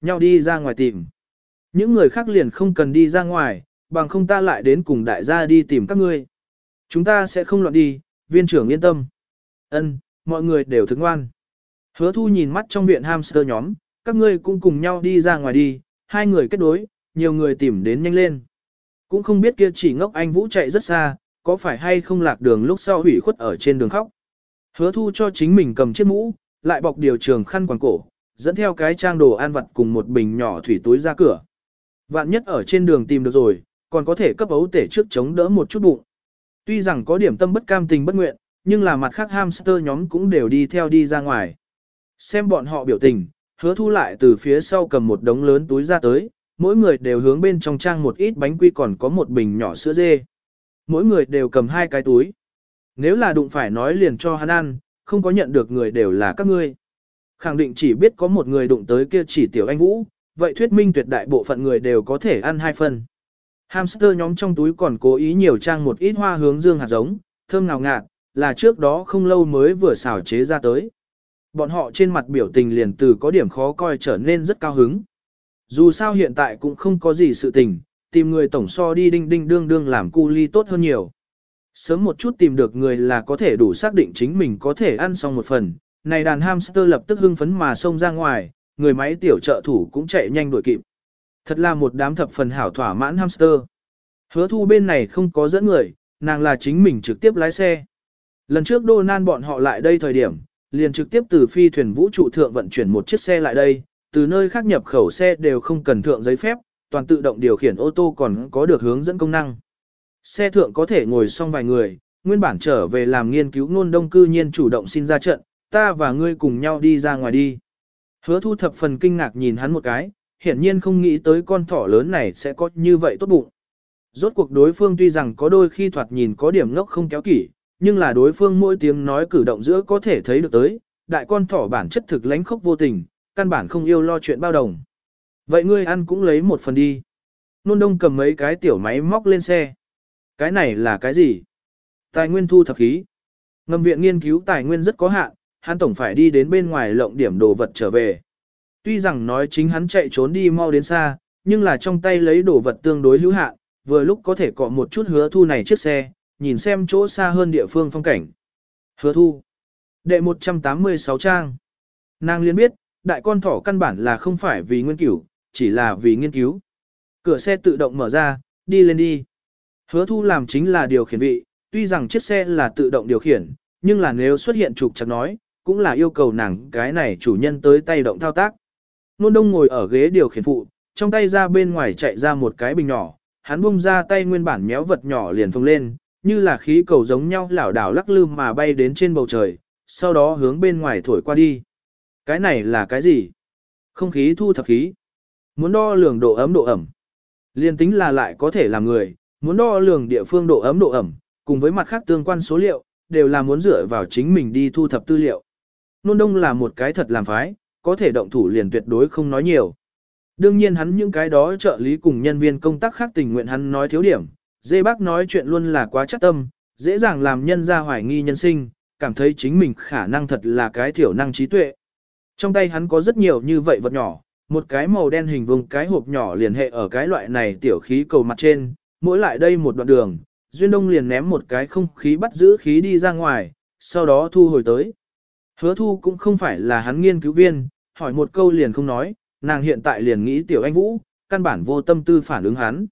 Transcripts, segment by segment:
Nhau đi ra ngoài tìm. Những người khác liền không cần đi ra ngoài, bằng không ta lại đến cùng đại gia đi tìm các ngươi. Chúng ta sẽ không loạn đi, viên trưởng yên tâm. Ân, mọi người đều thức ngoan. Hứa thu nhìn mắt trong viện hamster nhóm, các ngươi cũng cùng nhau đi ra ngoài đi, hai người kết đối, nhiều người tìm đến nhanh lên. Cũng không biết kia chỉ ngốc anh Vũ chạy rất xa, có phải hay không lạc đường lúc sau hủy khuất ở trên đường khóc. Hứa thu cho chính mình cầm chiếc mũ, lại bọc điều trường khăn quàng cổ, dẫn theo cái trang đồ ăn vặt cùng một bình nhỏ thủy túi ra cửa. Vạn nhất ở trên đường tìm được rồi, còn có thể cấp ấu tể trước chống đỡ một chút bụng. Tuy rằng có điểm tâm bất cam tình bất nguyện, nhưng là mặt khác hamster nhóm cũng đều đi theo đi ra ngoài. Xem bọn họ biểu tình, hứa thu lại từ phía sau cầm một đống lớn túi ra tới, mỗi người đều hướng bên trong trang một ít bánh quy còn có một bình nhỏ sữa dê. Mỗi người đều cầm hai cái túi. Nếu là đụng phải nói liền cho hắn ăn, không có nhận được người đều là các ngươi. Khẳng định chỉ biết có một người đụng tới kia chỉ tiểu anh Vũ, vậy thuyết minh tuyệt đại bộ phận người đều có thể ăn hai phần. Hamster nhóm trong túi còn cố ý nhiều trang một ít hoa hướng dương hạt giống, thơm ngào ngạt, là trước đó không lâu mới vừa xào chế ra tới. Bọn họ trên mặt biểu tình liền từ có điểm khó coi trở nên rất cao hứng. Dù sao hiện tại cũng không có gì sự tình, tìm người tổng so đi đinh đinh đương đương làm cu ly tốt hơn nhiều. Sớm một chút tìm được người là có thể đủ xác định chính mình có thể ăn xong một phần. Này đàn hamster lập tức hưng phấn mà xông ra ngoài, người máy tiểu trợ thủ cũng chạy nhanh đuổi kịp. Thật là một đám thập phần hảo thỏa mãn hamster. Hứa thu bên này không có dẫn người, nàng là chính mình trực tiếp lái xe. Lần trước đô nan bọn họ lại đây thời điểm, liền trực tiếp từ phi thuyền vũ trụ thượng vận chuyển một chiếc xe lại đây, từ nơi khác nhập khẩu xe đều không cần thượng giấy phép, toàn tự động điều khiển ô tô còn có được hướng dẫn công năng. Xe thượng có thể ngồi xong vài người, nguyên bản trở về làm nghiên cứu ngôn đông cư nhiên chủ động xin ra trận, ta và ngươi cùng nhau đi ra ngoài đi. Hứa thu thập phần kinh ngạc nhìn hắn một cái, hiển nhiên không nghĩ tới con thỏ lớn này sẽ có như vậy tốt bụng. Rốt cuộc đối phương tuy rằng có đôi khi thoạt nhìn có điểm ngốc không kéo kỷ, nhưng là đối phương mỗi tiếng nói cử động giữa có thể thấy được tới, đại con thỏ bản chất thực lãnh khốc vô tình, căn bản không yêu lo chuyện bao đồng. Vậy ngươi ăn cũng lấy một phần đi. Nôn đông cầm mấy cái tiểu máy móc lên xe. Cái này là cái gì? Tài nguyên thu thập khí. Ngầm viện nghiên cứu tài nguyên rất có hạn, hắn tổng phải đi đến bên ngoài lộng điểm đồ vật trở về. Tuy rằng nói chính hắn chạy trốn đi mau đến xa, nhưng là trong tay lấy đồ vật tương đối hữu hạn, vừa lúc có thể cọ một chút hứa thu này chiếc xe, nhìn xem chỗ xa hơn địa phương phong cảnh. Hứa thu. Đệ 186 trang. Nàng liên biết, đại con thỏ căn bản là không phải vì nguyên cửu, chỉ là vì nghiên cứu. Cửa xe tự động mở ra, đi lên đi. Hứa thu làm chính là điều khiển vị, tuy rằng chiếc xe là tự động điều khiển, nhưng là nếu xuất hiện trục chặt nói, cũng là yêu cầu nàng cái này chủ nhân tới tay động thao tác. Nôn đông ngồi ở ghế điều khiển phụ, trong tay ra bên ngoài chạy ra một cái bình nhỏ, hắn bung ra tay nguyên bản méo vật nhỏ liền phồng lên, như là khí cầu giống nhau lảo đảo lắc lư mà bay đến trên bầu trời, sau đó hướng bên ngoài thổi qua đi. Cái này là cái gì? Không khí thu thập khí. Muốn đo lường độ ấm độ ẩm. Liên tính là lại có thể làm người, muốn đo lường địa phương độ ấm độ ẩm, cùng với mặt khác tương quan số liệu, đều là muốn dựa vào chính mình đi thu thập tư liệu. Nôn đông là một cái thật làm phái, có thể động thủ liền tuyệt đối không nói nhiều. Đương nhiên hắn những cái đó trợ lý cùng nhân viên công tác khác tình nguyện hắn nói thiếu điểm, dê bác nói chuyện luôn là quá chắc tâm, dễ dàng làm nhân ra hoài nghi nhân sinh, cảm thấy chính mình khả năng thật là cái thiểu năng trí tuệ. Trong tay hắn có rất nhiều như vậy vật nhỏ, một cái màu đen hình vùng cái hộp nhỏ liền hệ ở cái loại này tiểu khí cầu mặt trên, mỗi lại đây một đoạn đường, Duyên Đông liền ném một cái không khí bắt giữ khí đi ra ngoài, sau đó thu hồi tới. Hứa thu cũng không phải là hắn nghiên cứu viên, hỏi một câu liền không nói, nàng hiện tại liền nghĩ tiểu anh Vũ, căn bản vô tâm tư phản ứng hắn.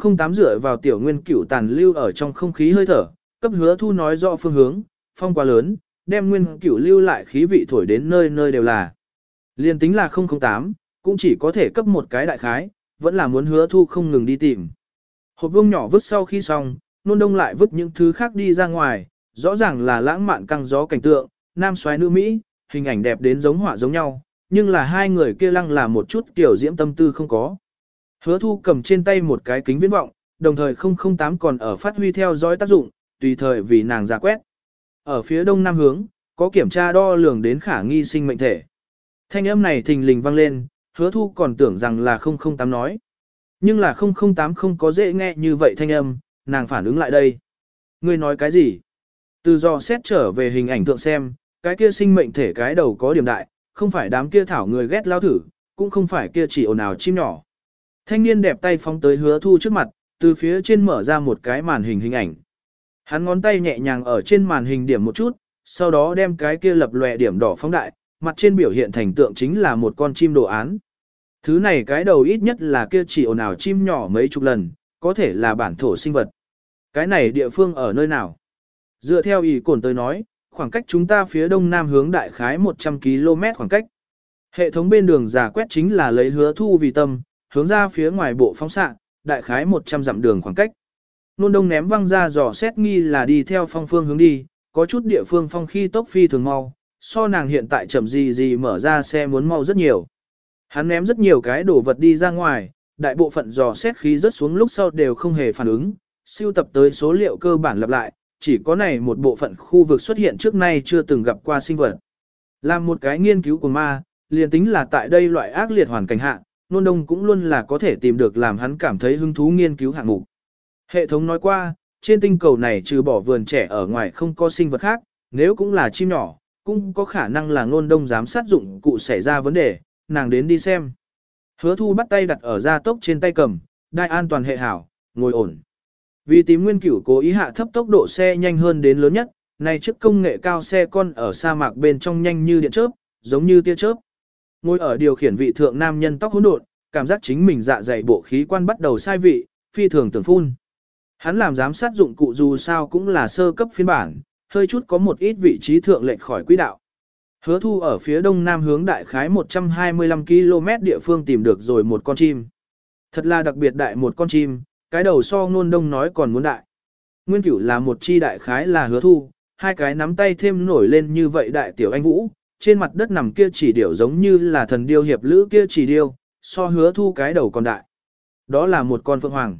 008 dựa vào tiểu nguyên cửu tàn lưu ở trong không khí hơi thở, cấp hứa thu nói rõ phương hướng, phong quá lớn, đem nguyên cửu lưu lại khí vị thổi đến nơi nơi đều là. Liên tính là 008, cũng chỉ có thể cấp một cái đại khái, vẫn là muốn hứa thu không ngừng đi tìm. Hộp vương nhỏ vứt sau khi xong, nôn đông lại vứt những thứ khác đi ra ngoài, rõ ràng là lãng mạn căng gió cảnh tượng, nam soái nữ Mỹ, hình ảnh đẹp đến giống họa giống nhau, nhưng là hai người kia lăng là một chút kiểu diễm tâm tư không có. Hứa thu cầm trên tay một cái kính viễn vọng, đồng thời 008 còn ở phát huy theo dõi tác dụng, tùy thời vì nàng ra quét. Ở phía đông nam hướng, có kiểm tra đo lường đến khả nghi sinh mệnh thể. Thanh âm này thình lình vang lên, hứa thu còn tưởng rằng là 008 nói. Nhưng là 008 không có dễ nghe như vậy thanh âm, nàng phản ứng lại đây. Ngươi nói cái gì? Từ do xét trở về hình ảnh tượng xem, cái kia sinh mệnh thể cái đầu có điểm đại, không phải đám kia thảo người ghét lao thử, cũng không phải kia chỉ ồn ào chim nhỏ. Thanh niên đẹp tay phóng tới hứa thu trước mặt, từ phía trên mở ra một cái màn hình hình ảnh. Hắn ngón tay nhẹ nhàng ở trên màn hình điểm một chút, sau đó đem cái kia lập lòe điểm đỏ phóng đại, mặt trên biểu hiện thành tượng chính là một con chim đồ án. Thứ này cái đầu ít nhất là kia chỉ ồn ào chim nhỏ mấy chục lần, có thể là bản thổ sinh vật. Cái này địa phương ở nơi nào? Dựa theo ý cổn tới nói, khoảng cách chúng ta phía đông nam hướng đại khái 100 km khoảng cách. Hệ thống bên đường giả quét chính là lấy hứa thu vì tâm, hướng ra phía ngoài bộ phóng xạ, đại khái 100 dặm đường khoảng cách. Nôn đông ném văng ra dò xét nghi là đi theo phong phương hướng đi, có chút địa phương phong khi tốc phi thường mau, so nàng hiện tại chậm gì gì mở ra xe muốn mau rất nhiều. Hắn ném rất nhiều cái đồ vật đi ra ngoài, đại bộ phận dò xét khí rớt xuống lúc sau đều không hề phản ứng, siêu tập tới số liệu cơ bản lặp lại, chỉ có này một bộ phận khu vực xuất hiện trước nay chưa từng gặp qua sinh vật. Làm một cái nghiên cứu của ma, liền tính là tại đây loại ác liệt hoàn cảnh hạ, nôn đông cũng luôn là có thể tìm được làm hắn cảm thấy hứng thú nghiên cứu hạng mục. Hệ thống nói qua, trên tinh cầu này trừ bỏ vườn trẻ ở ngoài không có sinh vật khác, nếu cũng là chim nhỏ, cũng có khả năng là nôn đông giám sát dụng cụ xảy ra vấn đề, nàng đến đi xem. Hứa thu bắt tay đặt ở da tốc trên tay cầm, đai an toàn hệ hảo, ngồi ổn. Vì tím nguyên cửu cố ý hạ thấp tốc độ xe nhanh hơn đến lớn nhất, này trước công nghệ cao xe con ở sa mạc bên trong nhanh như điện chớp, giống như tia chớp. Ngồi ở điều khiển vị thượng nam nhân tóc hỗn độn, cảm giác chính mình dạ dày bộ khí quan bắt đầu sai vị, phi thường tưởng phun. Hắn làm giám sát dụng cụ dù sao cũng là sơ cấp phiên bản, hơi chút có một ít vị trí thượng lệch khỏi quỹ đạo. Hứa thu ở phía đông nam hướng đại khái 125 km địa phương tìm được rồi một con chim. Thật là đặc biệt đại một con chim, cái đầu so ngôn đông nói còn muốn đại. Nguyên cửu là một chi đại khái là hứa thu, hai cái nắm tay thêm nổi lên như vậy đại tiểu anh vũ, trên mặt đất nằm kia chỉ điểu giống như là thần điêu hiệp lữ kia chỉ điêu, so hứa thu cái đầu còn đại. Đó là một con phượng hoàng.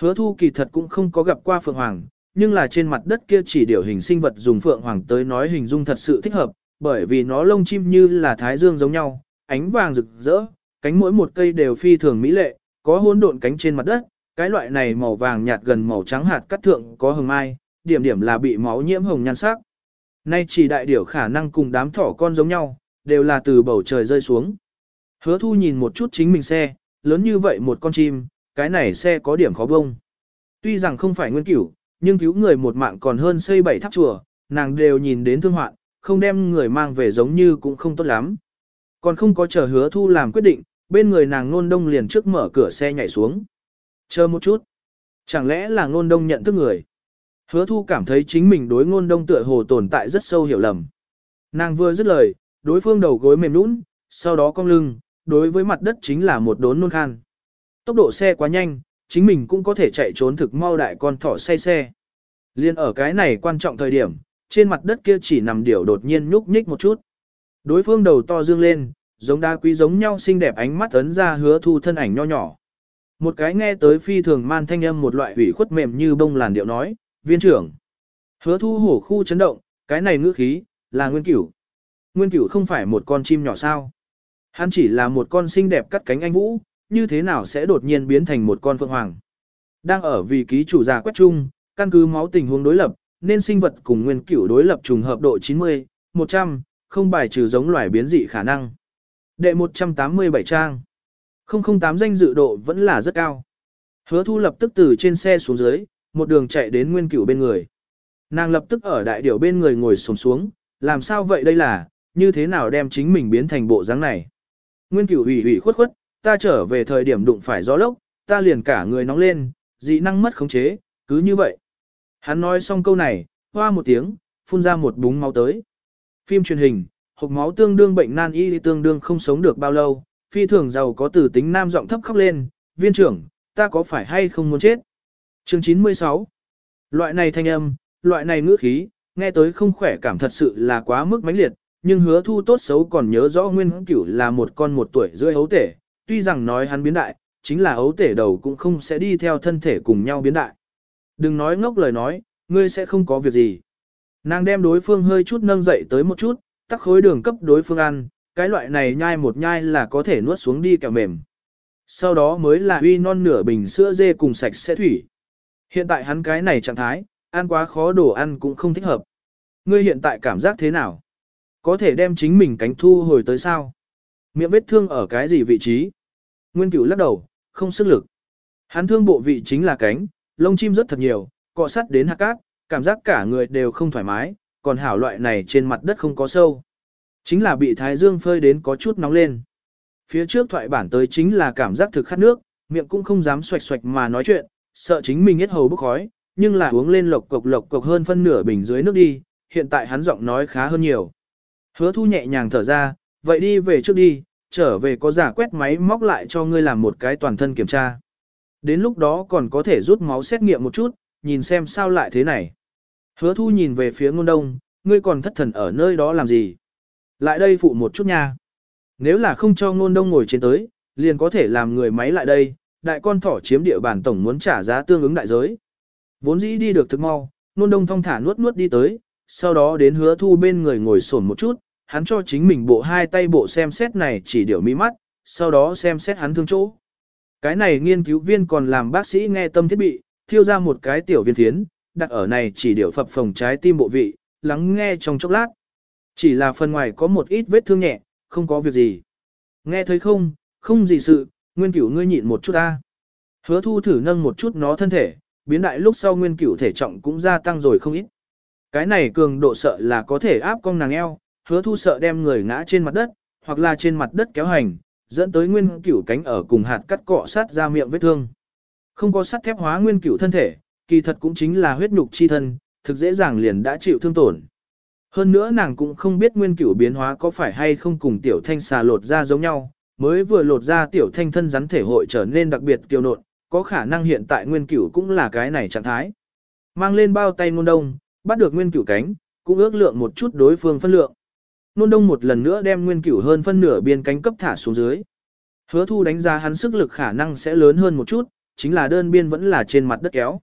Hứa thu kỳ thật cũng không có gặp qua phượng hoàng, nhưng là trên mặt đất kia chỉ điều hình sinh vật dùng phượng hoàng tới nói hình dung thật sự thích hợp, bởi vì nó lông chim như là thái dương giống nhau, ánh vàng rực rỡ, cánh mỗi một cây đều phi thường mỹ lệ, có hỗn độn cánh trên mặt đất, cái loại này màu vàng nhạt gần màu trắng hạt cắt thượng có hồng mai, điểm điểm là bị máu nhiễm hồng nhan sắc. Nay chỉ đại điểu khả năng cùng đám thỏ con giống nhau, đều là từ bầu trời rơi xuống. Hứa thu nhìn một chút chính mình xe, lớn như vậy một con chim, cái này xe có điểm khó bông. Tuy rằng không phải nguyên cửu, nhưng cứu người một mạng còn hơn xây bảy tháp chùa, nàng đều nhìn đến thương hoạn, không đem người mang về giống như cũng không tốt lắm. Còn không có chờ hứa thu làm quyết định, bên người nàng nôn đông liền trước mở cửa xe nhảy xuống. Chờ một chút. Chẳng lẽ là ngôn đông nhận thức người? Hứa thu cảm thấy chính mình đối ngôn đông tựa hồ tồn tại rất sâu hiểu lầm. Nàng vừa dứt lời, đối phương đầu gối mềm nũng, sau đó cong lưng, đối với mặt đất chính là một đốn nôn khan. Tốc độ xe quá nhanh, chính mình cũng có thể chạy trốn thực mau đại con thỏ say xe. Liên ở cái này quan trọng thời điểm, trên mặt đất kia chỉ nằm điểu đột nhiên nhúc nhích một chút. Đối phương đầu to dương lên, giống đa quý giống nhau xinh đẹp ánh mắt ấn ra hứa thu thân ảnh nho nhỏ. Một cái nghe tới phi thường man thanh âm một loại hủy khuất mềm như bông làn điệu nói, viên trưởng. Hứa thu hổ khu chấn động, cái này ngữ khí, là nguyên cửu. Nguyên cửu không phải một con chim nhỏ sao. Hắn chỉ là một con xinh đẹp cắt cánh anh vũ, như thế nào sẽ đột nhiên biến thành một con phượng hoàng. Đang ở vì ký chủ già quét chung, căn cứ máu tình huống đối lập, nên sinh vật cùng nguyên cửu đối lập trùng hợp độ 90, 100, không bài trừ giống loài biến dị khả năng. Đệ 187 trang. 008 danh dự độ vẫn là rất cao. Hứa thu lập tức từ trên xe xuống dưới, một đường chạy đến nguyên cửu bên người. Nàng lập tức ở đại điểu bên người ngồi xổm xuống, làm sao vậy đây là, như thế nào đem chính mình biến thành bộ dáng này. Nguyên cửu ủy ủy khuất khuất, ta trở về thời điểm đụng phải gió lốc, ta liền cả người nóng lên, dị năng mất khống chế, cứ như vậy. Hắn nói xong câu này, hoa một tiếng, phun ra một búng máu tới. Phim truyền hình, hộp máu tương đương bệnh nan y tương đương không sống được bao lâu, phi thường giàu có từ tính nam giọng thấp khóc lên, viên trưởng, ta có phải hay không muốn chết? Chương 96 Loại này thanh âm, loại này ngữ khí, nghe tới không khỏe cảm thật sự là quá mức mãnh liệt, nhưng hứa thu tốt xấu còn nhớ rõ nguyên cửu là một con một tuổi rưỡi ấu tể, tuy rằng nói hắn biến đại, chính là ấu tể đầu cũng không sẽ đi theo thân thể cùng nhau biến đại. Đừng nói ngốc lời nói, ngươi sẽ không có việc gì. Nàng đem đối phương hơi chút nâng dậy tới một chút, tắc khối đường cấp đối phương ăn, cái loại này nhai một nhai là có thể nuốt xuống đi kẹo mềm. Sau đó mới là uy non nửa bình sữa dê cùng sạch sẽ thủy. Hiện tại hắn cái này trạng thái, ăn quá khó đồ ăn cũng không thích hợp. Ngươi hiện tại cảm giác thế nào? Có thể đem chính mình cánh thu hồi tới sao? Miệng vết thương ở cái gì vị trí? Nguyên cửu lắc đầu, không sức lực. Hắn thương bộ vị chính là cánh, lông chim rất thật nhiều, cọ sắt đến hạt cát, cảm giác cả người đều không thoải mái, còn hảo loại này trên mặt đất không có sâu. Chính là bị thái dương phơi đến có chút nóng lên. Phía trước thoại bản tới chính là cảm giác thực khát nước, miệng cũng không dám xoạch xoạch mà nói chuyện, sợ chính mình hết hầu bốc khói, nhưng là uống lên lộc cộc lộc cộc hơn phân nửa bình dưới nước đi, hiện tại hắn giọng nói khá hơn nhiều. Hứa thu nhẹ nhàng thở ra, vậy đi về trước đi, trở về có giả quét máy móc lại cho ngươi làm một cái toàn thân kiểm tra. Đến lúc đó còn có thể rút máu xét nghiệm một chút, nhìn xem sao lại thế này. Hứa thu nhìn về phía ngôn đông, ngươi còn thất thần ở nơi đó làm gì? Lại đây phụ một chút nha. Nếu là không cho ngôn đông ngồi trên tới, liền có thể làm người máy lại đây, đại con thỏ chiếm địa bàn tổng muốn trả giá tương ứng đại giới. Vốn dĩ đi được thực mau, ngôn đông thong thả nuốt nuốt đi tới, sau đó đến hứa thu bên người ngồi sổn một chút, hắn cho chính mình bộ hai tay bộ xem xét này chỉ điều mỹ mắt, sau đó xem xét hắn thương chỗ. Cái này nghiên cứu viên còn làm bác sĩ nghe tâm thiết bị, thiêu ra một cái tiểu viên thiến, đặt ở này chỉ điều phập phồng trái tim bộ vị, lắng nghe trong chốc lát. Chỉ là phần ngoài có một ít vết thương nhẹ, không có việc gì. Nghe thấy không, không gì sự, nguyên cửu ngươi nhịn một chút ta. Hứa thu thử nâng một chút nó thân thể, biến đại lúc sau nguyên cửu thể trọng cũng gia tăng rồi không ít. Cái này cường độ sợ là có thể áp con nàng eo, hứa thu sợ đem người ngã trên mặt đất, hoặc là trên mặt đất kéo hành, dẫn tới nguyên cửu cánh ở cùng hạt cắt cọ sát ra miệng vết thương. Không có sắt thép hóa nguyên cửu thân thể, kỳ thật cũng chính là huyết nhục chi thân, thực dễ dàng liền đã chịu thương tổn. Hơn nữa nàng cũng không biết nguyên cửu biến hóa có phải hay không cùng tiểu thanh xà lột ra giống nhau, mới vừa lột ra tiểu thanh thân rắn thể hội trở nên đặc biệt kiều nộn, có khả năng hiện tại nguyên cửu cũng là cái này trạng thái. Mang lên bao tay nôn đông, bắt được nguyên cửu cánh, cũng ước lượng một chút đối phương phân lượng. Nôn đông một lần nữa đem nguyên cửu hơn phân nửa biên cánh cấp thả xuống dưới. Hứa thu đánh giá hắn sức lực khả năng sẽ lớn hơn một chút, chính là đơn biên vẫn là trên mặt đất kéo.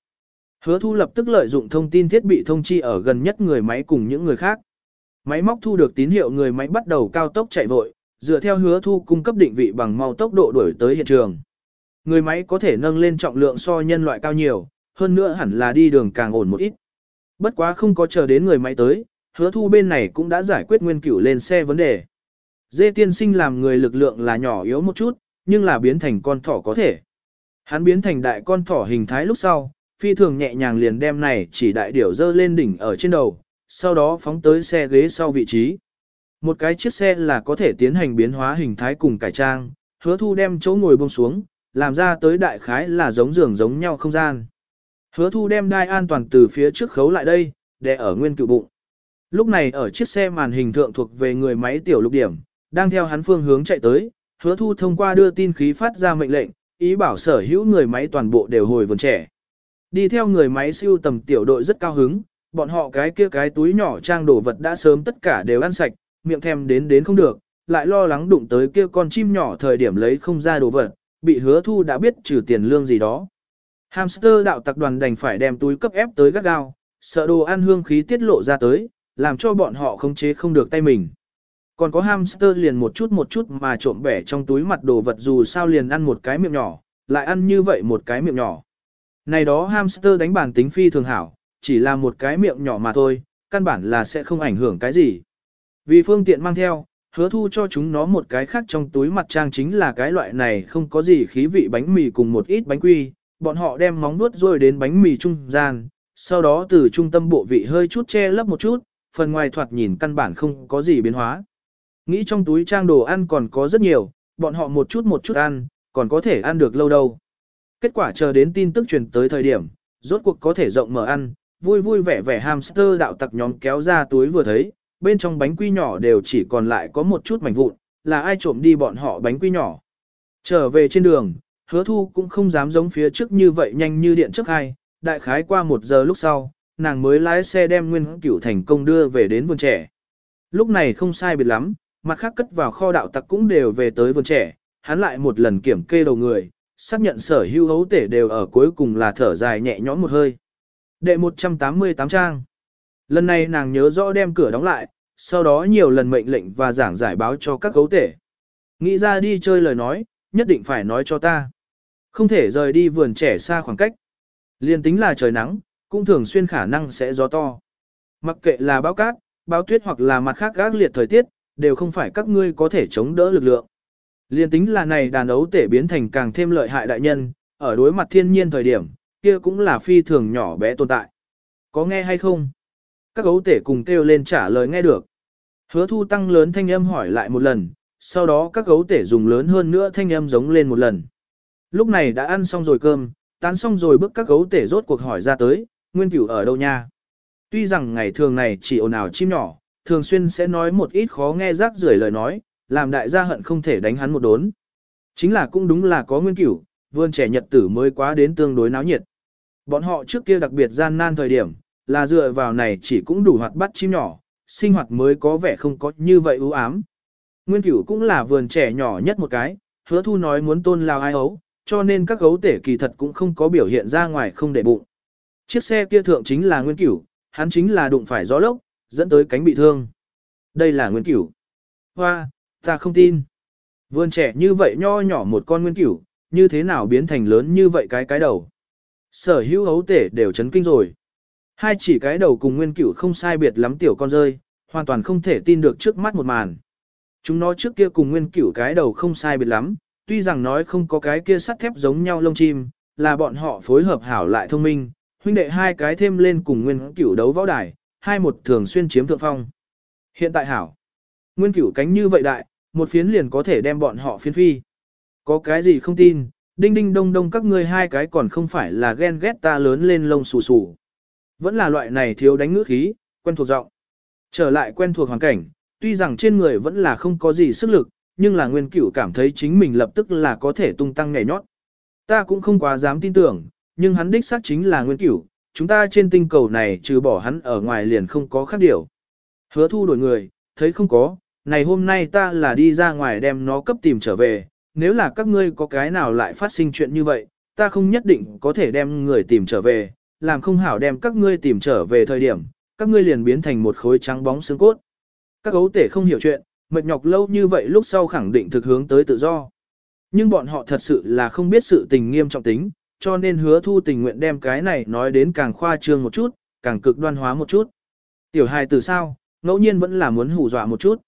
Hứa thu lập tức lợi dụng thông tin thiết bị thông chi ở gần nhất người máy cùng những người khác. Máy móc thu được tín hiệu người máy bắt đầu cao tốc chạy vội, dựa theo hứa thu cung cấp định vị bằng mau tốc độ đuổi tới hiện trường. Người máy có thể nâng lên trọng lượng so nhân loại cao nhiều, hơn nữa hẳn là đi đường càng ổn một ít. Bất quá không có chờ đến người máy tới, hứa thu bên này cũng đã giải quyết nguyên cửu lên xe vấn đề. Dê tiên sinh làm người lực lượng là nhỏ yếu một chút, nhưng là biến thành con thỏ có thể. Hắn biến thành đại con thỏ hình thái lúc sau, phi thường nhẹ nhàng liền đem này chỉ đại điểu dơ lên đỉnh ở trên đầu, sau đó phóng tới xe ghế sau vị trí. Một cái chiếc xe là có thể tiến hành biến hóa hình thái cùng cải trang, hứa thu đem chỗ ngồi buông xuống, làm ra tới đại khái là giống giường giống nhau không gian. Hứa thu đem đai an toàn từ phía trước khấu lại đây, để ở nguyên cựu bụng. Lúc này ở chiếc xe màn hình thượng thuộc về người máy tiểu lục điểm, đang theo hắn phương hướng chạy tới, hứa thu thông qua đưa tin khí phát ra mệnh lệnh, ý bảo sở hữu người máy toàn bộ đều hồi vườn trẻ. Đi theo người máy siêu tầm tiểu đội rất cao hứng, bọn họ cái kia cái túi nhỏ trang đồ vật đã sớm tất cả đều ăn sạch, miệng thèm đến đến không được, lại lo lắng đụng tới kia con chim nhỏ thời điểm lấy không ra đồ vật, bị hứa thu đã biết trừ tiền lương gì đó. Hamster đạo tặc đoàn đành phải đem túi cấp ép tới gắt gao, sợ đồ ăn hương khí tiết lộ ra tới, làm cho bọn họ không chế không được tay mình. Còn có hamster liền một chút một chút mà trộm bẻ trong túi mặt đồ vật dù sao liền ăn một cái miệng nhỏ, lại ăn như vậy một cái miệng nhỏ. Này đó hamster đánh bản tính phi thường hảo, chỉ là một cái miệng nhỏ mà thôi, căn bản là sẽ không ảnh hưởng cái gì. Vì phương tiện mang theo, hứa thu cho chúng nó một cái khác trong túi mặt trang chính là cái loại này không có gì khí vị bánh mì cùng một ít bánh quy, bọn họ đem móng nuốt rồi đến bánh mì trung gian, sau đó từ trung tâm bộ vị hơi chút che lấp một chút, phần ngoài thoạt nhìn căn bản không có gì biến hóa. Nghĩ trong túi trang đồ ăn còn có rất nhiều, bọn họ một chút một chút ăn, còn có thể ăn được lâu đâu. Kết quả chờ đến tin tức truyền tới thời điểm, rốt cuộc có thể rộng mở ăn, vui vui vẻ vẻ hamster đạo tặc nhóm kéo ra túi vừa thấy, bên trong bánh quy nhỏ đều chỉ còn lại có một chút mảnh vụn, là ai trộm đi bọn họ bánh quy nhỏ. Trở về trên đường, hứa thu cũng không dám giống phía trước như vậy nhanh như điện trước hai, đại khái qua một giờ lúc sau, nàng mới lái xe đem nguyên cửu thành công đưa về đến vườn trẻ. Lúc này không sai biệt lắm, mặt khác cất vào kho đạo tặc cũng đều về tới vườn trẻ, hắn lại một lần kiểm kê đầu người, xác nhận sở hữu hấu tể đều ở cuối cùng là thở dài nhẹ nhõm một hơi. Đệ 188 trang. Lần này nàng nhớ rõ đem cửa đóng lại, sau đó nhiều lần mệnh lệnh và giảng giải báo cho các gấu tể. Nghĩ ra đi chơi lời nói, nhất định phải nói cho ta. Không thể rời đi vườn trẻ xa khoảng cách. Liên tính là trời nắng, cũng thường xuyên khả năng sẽ gió to. Mặc kệ là báo cát, báo tuyết hoặc là mặt khác gác liệt thời tiết, đều không phải các ngươi có thể chống đỡ lực lượng. Liên tính là này đàn ấu tể biến thành càng thêm lợi hại đại nhân, ở đối mặt thiên nhiên thời điểm, kia cũng là phi thường nhỏ bé tồn tại. Có nghe hay không? Các ấu tể cùng kêu lên trả lời nghe được. Hứa thu tăng lớn thanh âm hỏi lại một lần, sau đó các gấu tể dùng lớn hơn nữa thanh âm giống lên một lần. Lúc này đã ăn xong rồi cơm, tán xong rồi bước các gấu tể rốt cuộc hỏi ra tới, nguyên cửu ở đâu nha? Tuy rằng ngày thường này chỉ ồn ào chim nhỏ, thường xuyên sẽ nói một ít khó nghe rác rưởi lời nói, làm đại gia hận không thể đánh hắn một đốn. Chính là cũng đúng là có nguyên cửu, vườn trẻ nhật tử mới quá đến tương đối náo nhiệt. Bọn họ trước kia đặc biệt gian nan thời điểm, là dựa vào này chỉ cũng đủ hoạt bắt chim nhỏ, sinh hoạt mới có vẻ không có như vậy ưu ám. Nguyên cửu cũng là vườn trẻ nhỏ nhất một cái, hứa thu nói muốn tôn lao ai ấu, cho nên các gấu tể kỳ thật cũng không có biểu hiện ra ngoài không để bụng. Chiếc xe kia thượng chính là nguyên cửu, hắn chính là đụng phải gió lốc, dẫn tới cánh bị thương. Đây là nguyên cửu. Hoa, ta không tin. Vườn trẻ như vậy nho nhỏ một con nguyên cửu, như thế nào biến thành lớn như vậy cái cái đầu. Sở hữu hấu tể đều chấn kinh rồi. Hai chỉ cái đầu cùng nguyên cửu không sai biệt lắm tiểu con rơi, hoàn toàn không thể tin được trước mắt một màn. Chúng nó trước kia cùng nguyên cửu cái đầu không sai biệt lắm, tuy rằng nói không có cái kia sắt thép giống nhau lông chim, là bọn họ phối hợp hảo lại thông minh, huynh đệ hai cái thêm lên cùng nguyên cửu đấu võ đài, hai một thường xuyên chiếm thượng phong. Hiện tại hảo, nguyên cửu cánh như vậy đại, một phiến liền có thể đem bọn họ phiến phi. Có cái gì không tin, đinh đinh đông đông các ngươi hai cái còn không phải là ghen ghét ta lớn lên lông xù xù. Vẫn là loại này thiếu đánh ngữ khí, quen thuộc giọng. Trở lại quen thuộc hoàn cảnh, tuy rằng trên người vẫn là không có gì sức lực, nhưng là nguyên cửu cảm thấy chính mình lập tức là có thể tung tăng nhảy nhót. Ta cũng không quá dám tin tưởng, nhưng hắn đích xác chính là nguyên cửu, chúng ta trên tinh cầu này trừ bỏ hắn ở ngoài liền không có khác điều. Hứa thu đổi người, thấy không có, này hôm nay ta là đi ra ngoài đem nó cấp tìm trở về, nếu là các ngươi có cái nào lại phát sinh chuyện như vậy, ta không nhất định có thể đem người tìm trở về, làm không hảo đem các ngươi tìm trở về thời điểm, các ngươi liền biến thành một khối trắng bóng xương cốt. Các gấu tể không hiểu chuyện, mệt nhọc lâu như vậy lúc sau khẳng định thực hướng tới tự do. Nhưng bọn họ thật sự là không biết sự tình nghiêm trọng tính, cho nên hứa thu tình nguyện đem cái này nói đến càng khoa trương một chút, càng cực đoan hóa một chút. Tiểu hài từ sao, ngẫu nhiên vẫn là muốn hù dọa một chút.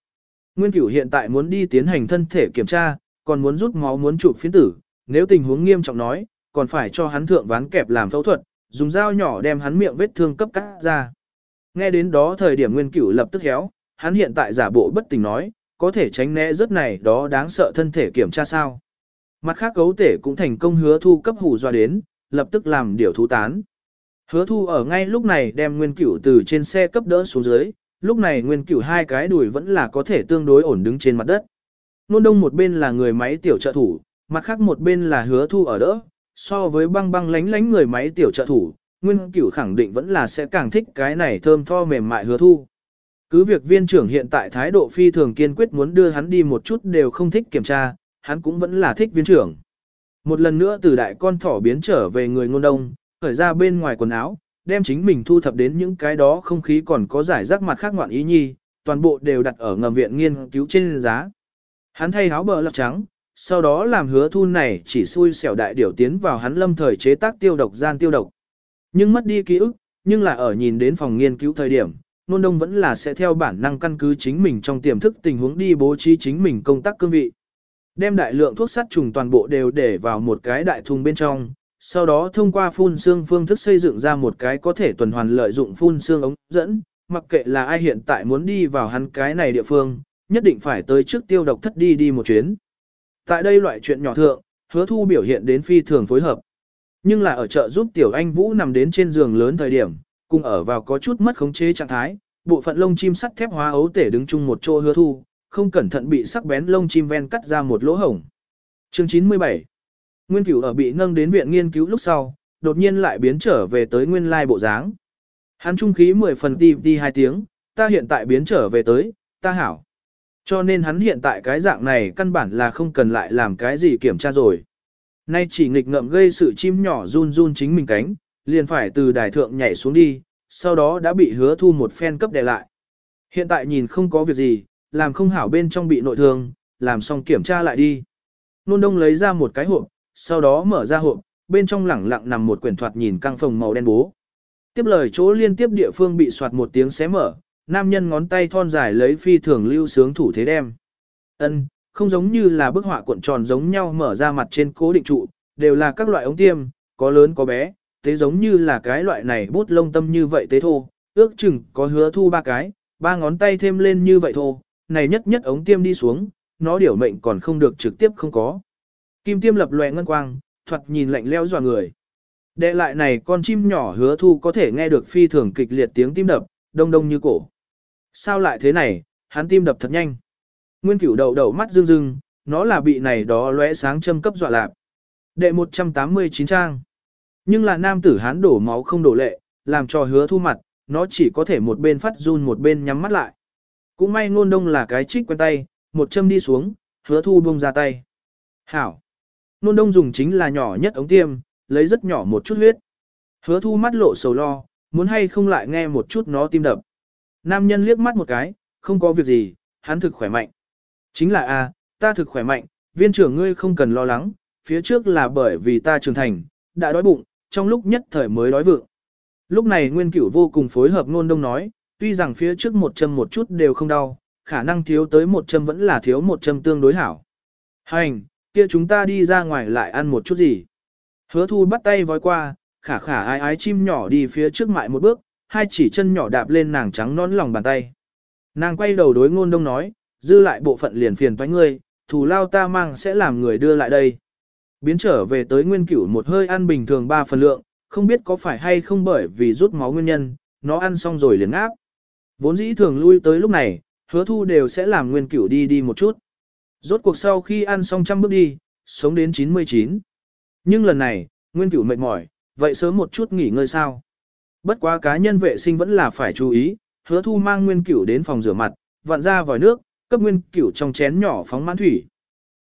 Nguyên cửu hiện tại muốn đi tiến hành thân thể kiểm tra, còn muốn rút máu muốn chụp phiến tử, nếu tình huống nghiêm trọng nói, còn phải cho hắn thượng ván kẹp làm phẫu thuật, dùng dao nhỏ đem hắn miệng vết thương cấp cắt ra. Nghe đến đó thời điểm Nguyên Cửu lập tức héo, hắn hiện tại giả bộ bất tỉnh nói, có thể tránh né rất này đó đáng sợ thân thể kiểm tra sao. Mặt khác cấu tể cũng thành công hứa thu cấp hủ doa đến, lập tức làm điều thú tán. Hứa thu ở ngay lúc này đem Nguyên Cửu từ trên xe cấp đỡ xuống dưới, lúc này Nguyên Cửu hai cái đùi vẫn là có thể tương đối ổn đứng trên mặt đất. Nôn đông một bên là người máy tiểu trợ thủ, mặt khác một bên là hứa thu ở đỡ, so với băng băng lánh lánh người máy tiểu trợ thủ, Nguyên Cửu khẳng định vẫn là sẽ càng thích cái này thơm tho mềm mại hứa thu. Cứ việc viên trưởng hiện tại thái độ phi thường kiên quyết muốn đưa hắn đi một chút đều không thích kiểm tra, hắn cũng vẫn là thích viên trưởng. Một lần nữa từ đại con thỏ biến trở về người ngôn đông, khởi ra bên ngoài quần áo, đem chính mình thu thập đến những cái đó không khí còn có giải rác mặt khác ngoạn ý nhi, toàn bộ đều đặt ở ngầm viện nghiên cứu trên giá. Hắn thay áo bờ lọc trắng, sau đó làm hứa thu này chỉ xui xẻo đại điểu tiến vào hắn lâm thời chế tác tiêu độc gian tiêu độc. Nhưng mất đi ký ức, nhưng là ở nhìn đến phòng nghiên cứu thời điểm, nôn đông vẫn là sẽ theo bản năng căn cứ chính mình trong tiềm thức tình huống đi bố trí chính mình công tác cương vị. Đem đại lượng thuốc sát trùng toàn bộ đều để vào một cái đại thùng bên trong, sau đó thông qua phun xương phương thức xây dựng ra một cái có thể tuần hoàn lợi dụng phun xương ống dẫn, mặc kệ là ai hiện tại muốn đi vào hắn cái này địa phương, nhất định phải tới trước tiêu độc thất đi đi một chuyến. Tại đây loại chuyện nhỏ thượng, hứa thu biểu hiện đến phi thường phối hợp. Nhưng là ở chợ giúp tiểu anh Vũ nằm đến trên giường lớn thời điểm, cùng ở vào có chút mất khống chế trạng thái, bộ phận lông chim sắt thép hóa ấu tể đứng chung một chỗ hứa thu, không cẩn thận bị sắc bén lông chim ven cắt ra một lỗ hổng. Chương 97 Nguyên cửu ở bị nâng đến viện nghiên cứu lúc sau, đột nhiên lại biến trở về tới nguyên lai bộ dáng. Hắn trung khí 10 phần ti ti hai tiếng, ta hiện tại biến trở về tới, ta hảo. Cho nên hắn hiện tại cái dạng này căn bản là không cần lại làm cái gì kiểm tra rồi. Nay chỉ nghịch ngợm gây sự chim nhỏ run run chính mình cánh, liền phải từ đài thượng nhảy xuống đi, sau đó đã bị hứa thu một phen cấp đè lại. Hiện tại nhìn không có việc gì, làm không hảo bên trong bị nội thương, làm xong kiểm tra lại đi. Nôn đông lấy ra một cái hộp, sau đó mở ra hộp, bên trong lẳng lặng nằm một quyển thoạt nhìn căng phòng màu đen bố. Tiếp lời chỗ liên tiếp địa phương bị soạt một tiếng xé mở, nam nhân ngón tay thon dài lấy phi thường lưu sướng thủ thế đem. Ân, không giống như là bức họa cuộn tròn giống nhau mở ra mặt trên cố định trụ, đều là các loại ống tiêm, có lớn có bé, thế giống như là cái loại này bút lông tâm như vậy tế thô, ước chừng có hứa thu ba cái, ba ngón tay thêm lên như vậy thô, này nhất nhất ống tiêm đi xuống, nó điểu mệnh còn không được trực tiếp không có. Kim tiêm lập lòe ngân quang, thuật nhìn lạnh leo dọa người. Đệ lại này con chim nhỏ hứa thu có thể nghe được phi thường kịch liệt tiếng tim đập, đông đông như cổ. Sao lại thế này, hắn tim đập thật nhanh. Nguyên cửu đầu đầu mắt rưng rưng, nó là bị này đó lóe sáng châm cấp dọa lạp. Đệ 189 trang. Nhưng là nam tử hán đổ máu không đổ lệ, làm cho hứa thu mặt, nó chỉ có thể một bên phát run một bên nhắm mắt lại. Cũng may ngôn đông là cái trích quen tay, một châm đi xuống, hứa thu buông ra tay. Hảo. Nôn đông dùng chính là nhỏ nhất ống tiêm, lấy rất nhỏ một chút huyết. Hứa thu mắt lộ sầu lo, muốn hay không lại nghe một chút nó tim đập. Nam nhân liếc mắt một cái, không có việc gì, hắn thực khỏe mạnh. Chính là a, ta thực khỏe mạnh, viên trưởng ngươi không cần lo lắng, phía trước là bởi vì ta trưởng thành, đã đói bụng, trong lúc nhất thời mới đói vượng. Lúc này Nguyên Cửu vô cùng phối hợp ngôn đông nói, tuy rằng phía trước một châm một chút đều không đau, khả năng thiếu tới một châm vẫn là thiếu một châm tương đối hảo. Hành, kia chúng ta đi ra ngoài lại ăn một chút gì. Hứa thu bắt tay vói qua, khả khả ái ái chim nhỏ đi phía trước mại một bước, hai chỉ chân nhỏ đạp lên nàng trắng nón lòng bàn tay. Nàng quay đầu đối ngôn đông nói, dư lại bộ phận liền phiền toái ngươi, thù lao ta mang sẽ làm người đưa lại đây. Biến trở về tới nguyên cửu một hơi ăn bình thường ba phần lượng, không biết có phải hay không bởi vì rút máu nguyên nhân, nó ăn xong rồi liền áp. Vốn dĩ thường lui tới lúc này, hứa thu đều sẽ làm nguyên cửu đi đi một chút. Rốt cuộc sau khi ăn xong trăm bước đi, sống đến 99. Nhưng lần này, nguyên cửu mệt mỏi, vậy sớm một chút nghỉ ngơi sao. Bất quá cá nhân vệ sinh vẫn là phải chú ý, hứa thu mang nguyên cửu đến phòng rửa mặt, vặn ra vòi nước, cấp nguyên cửu trong chén nhỏ phóng mãn thủy.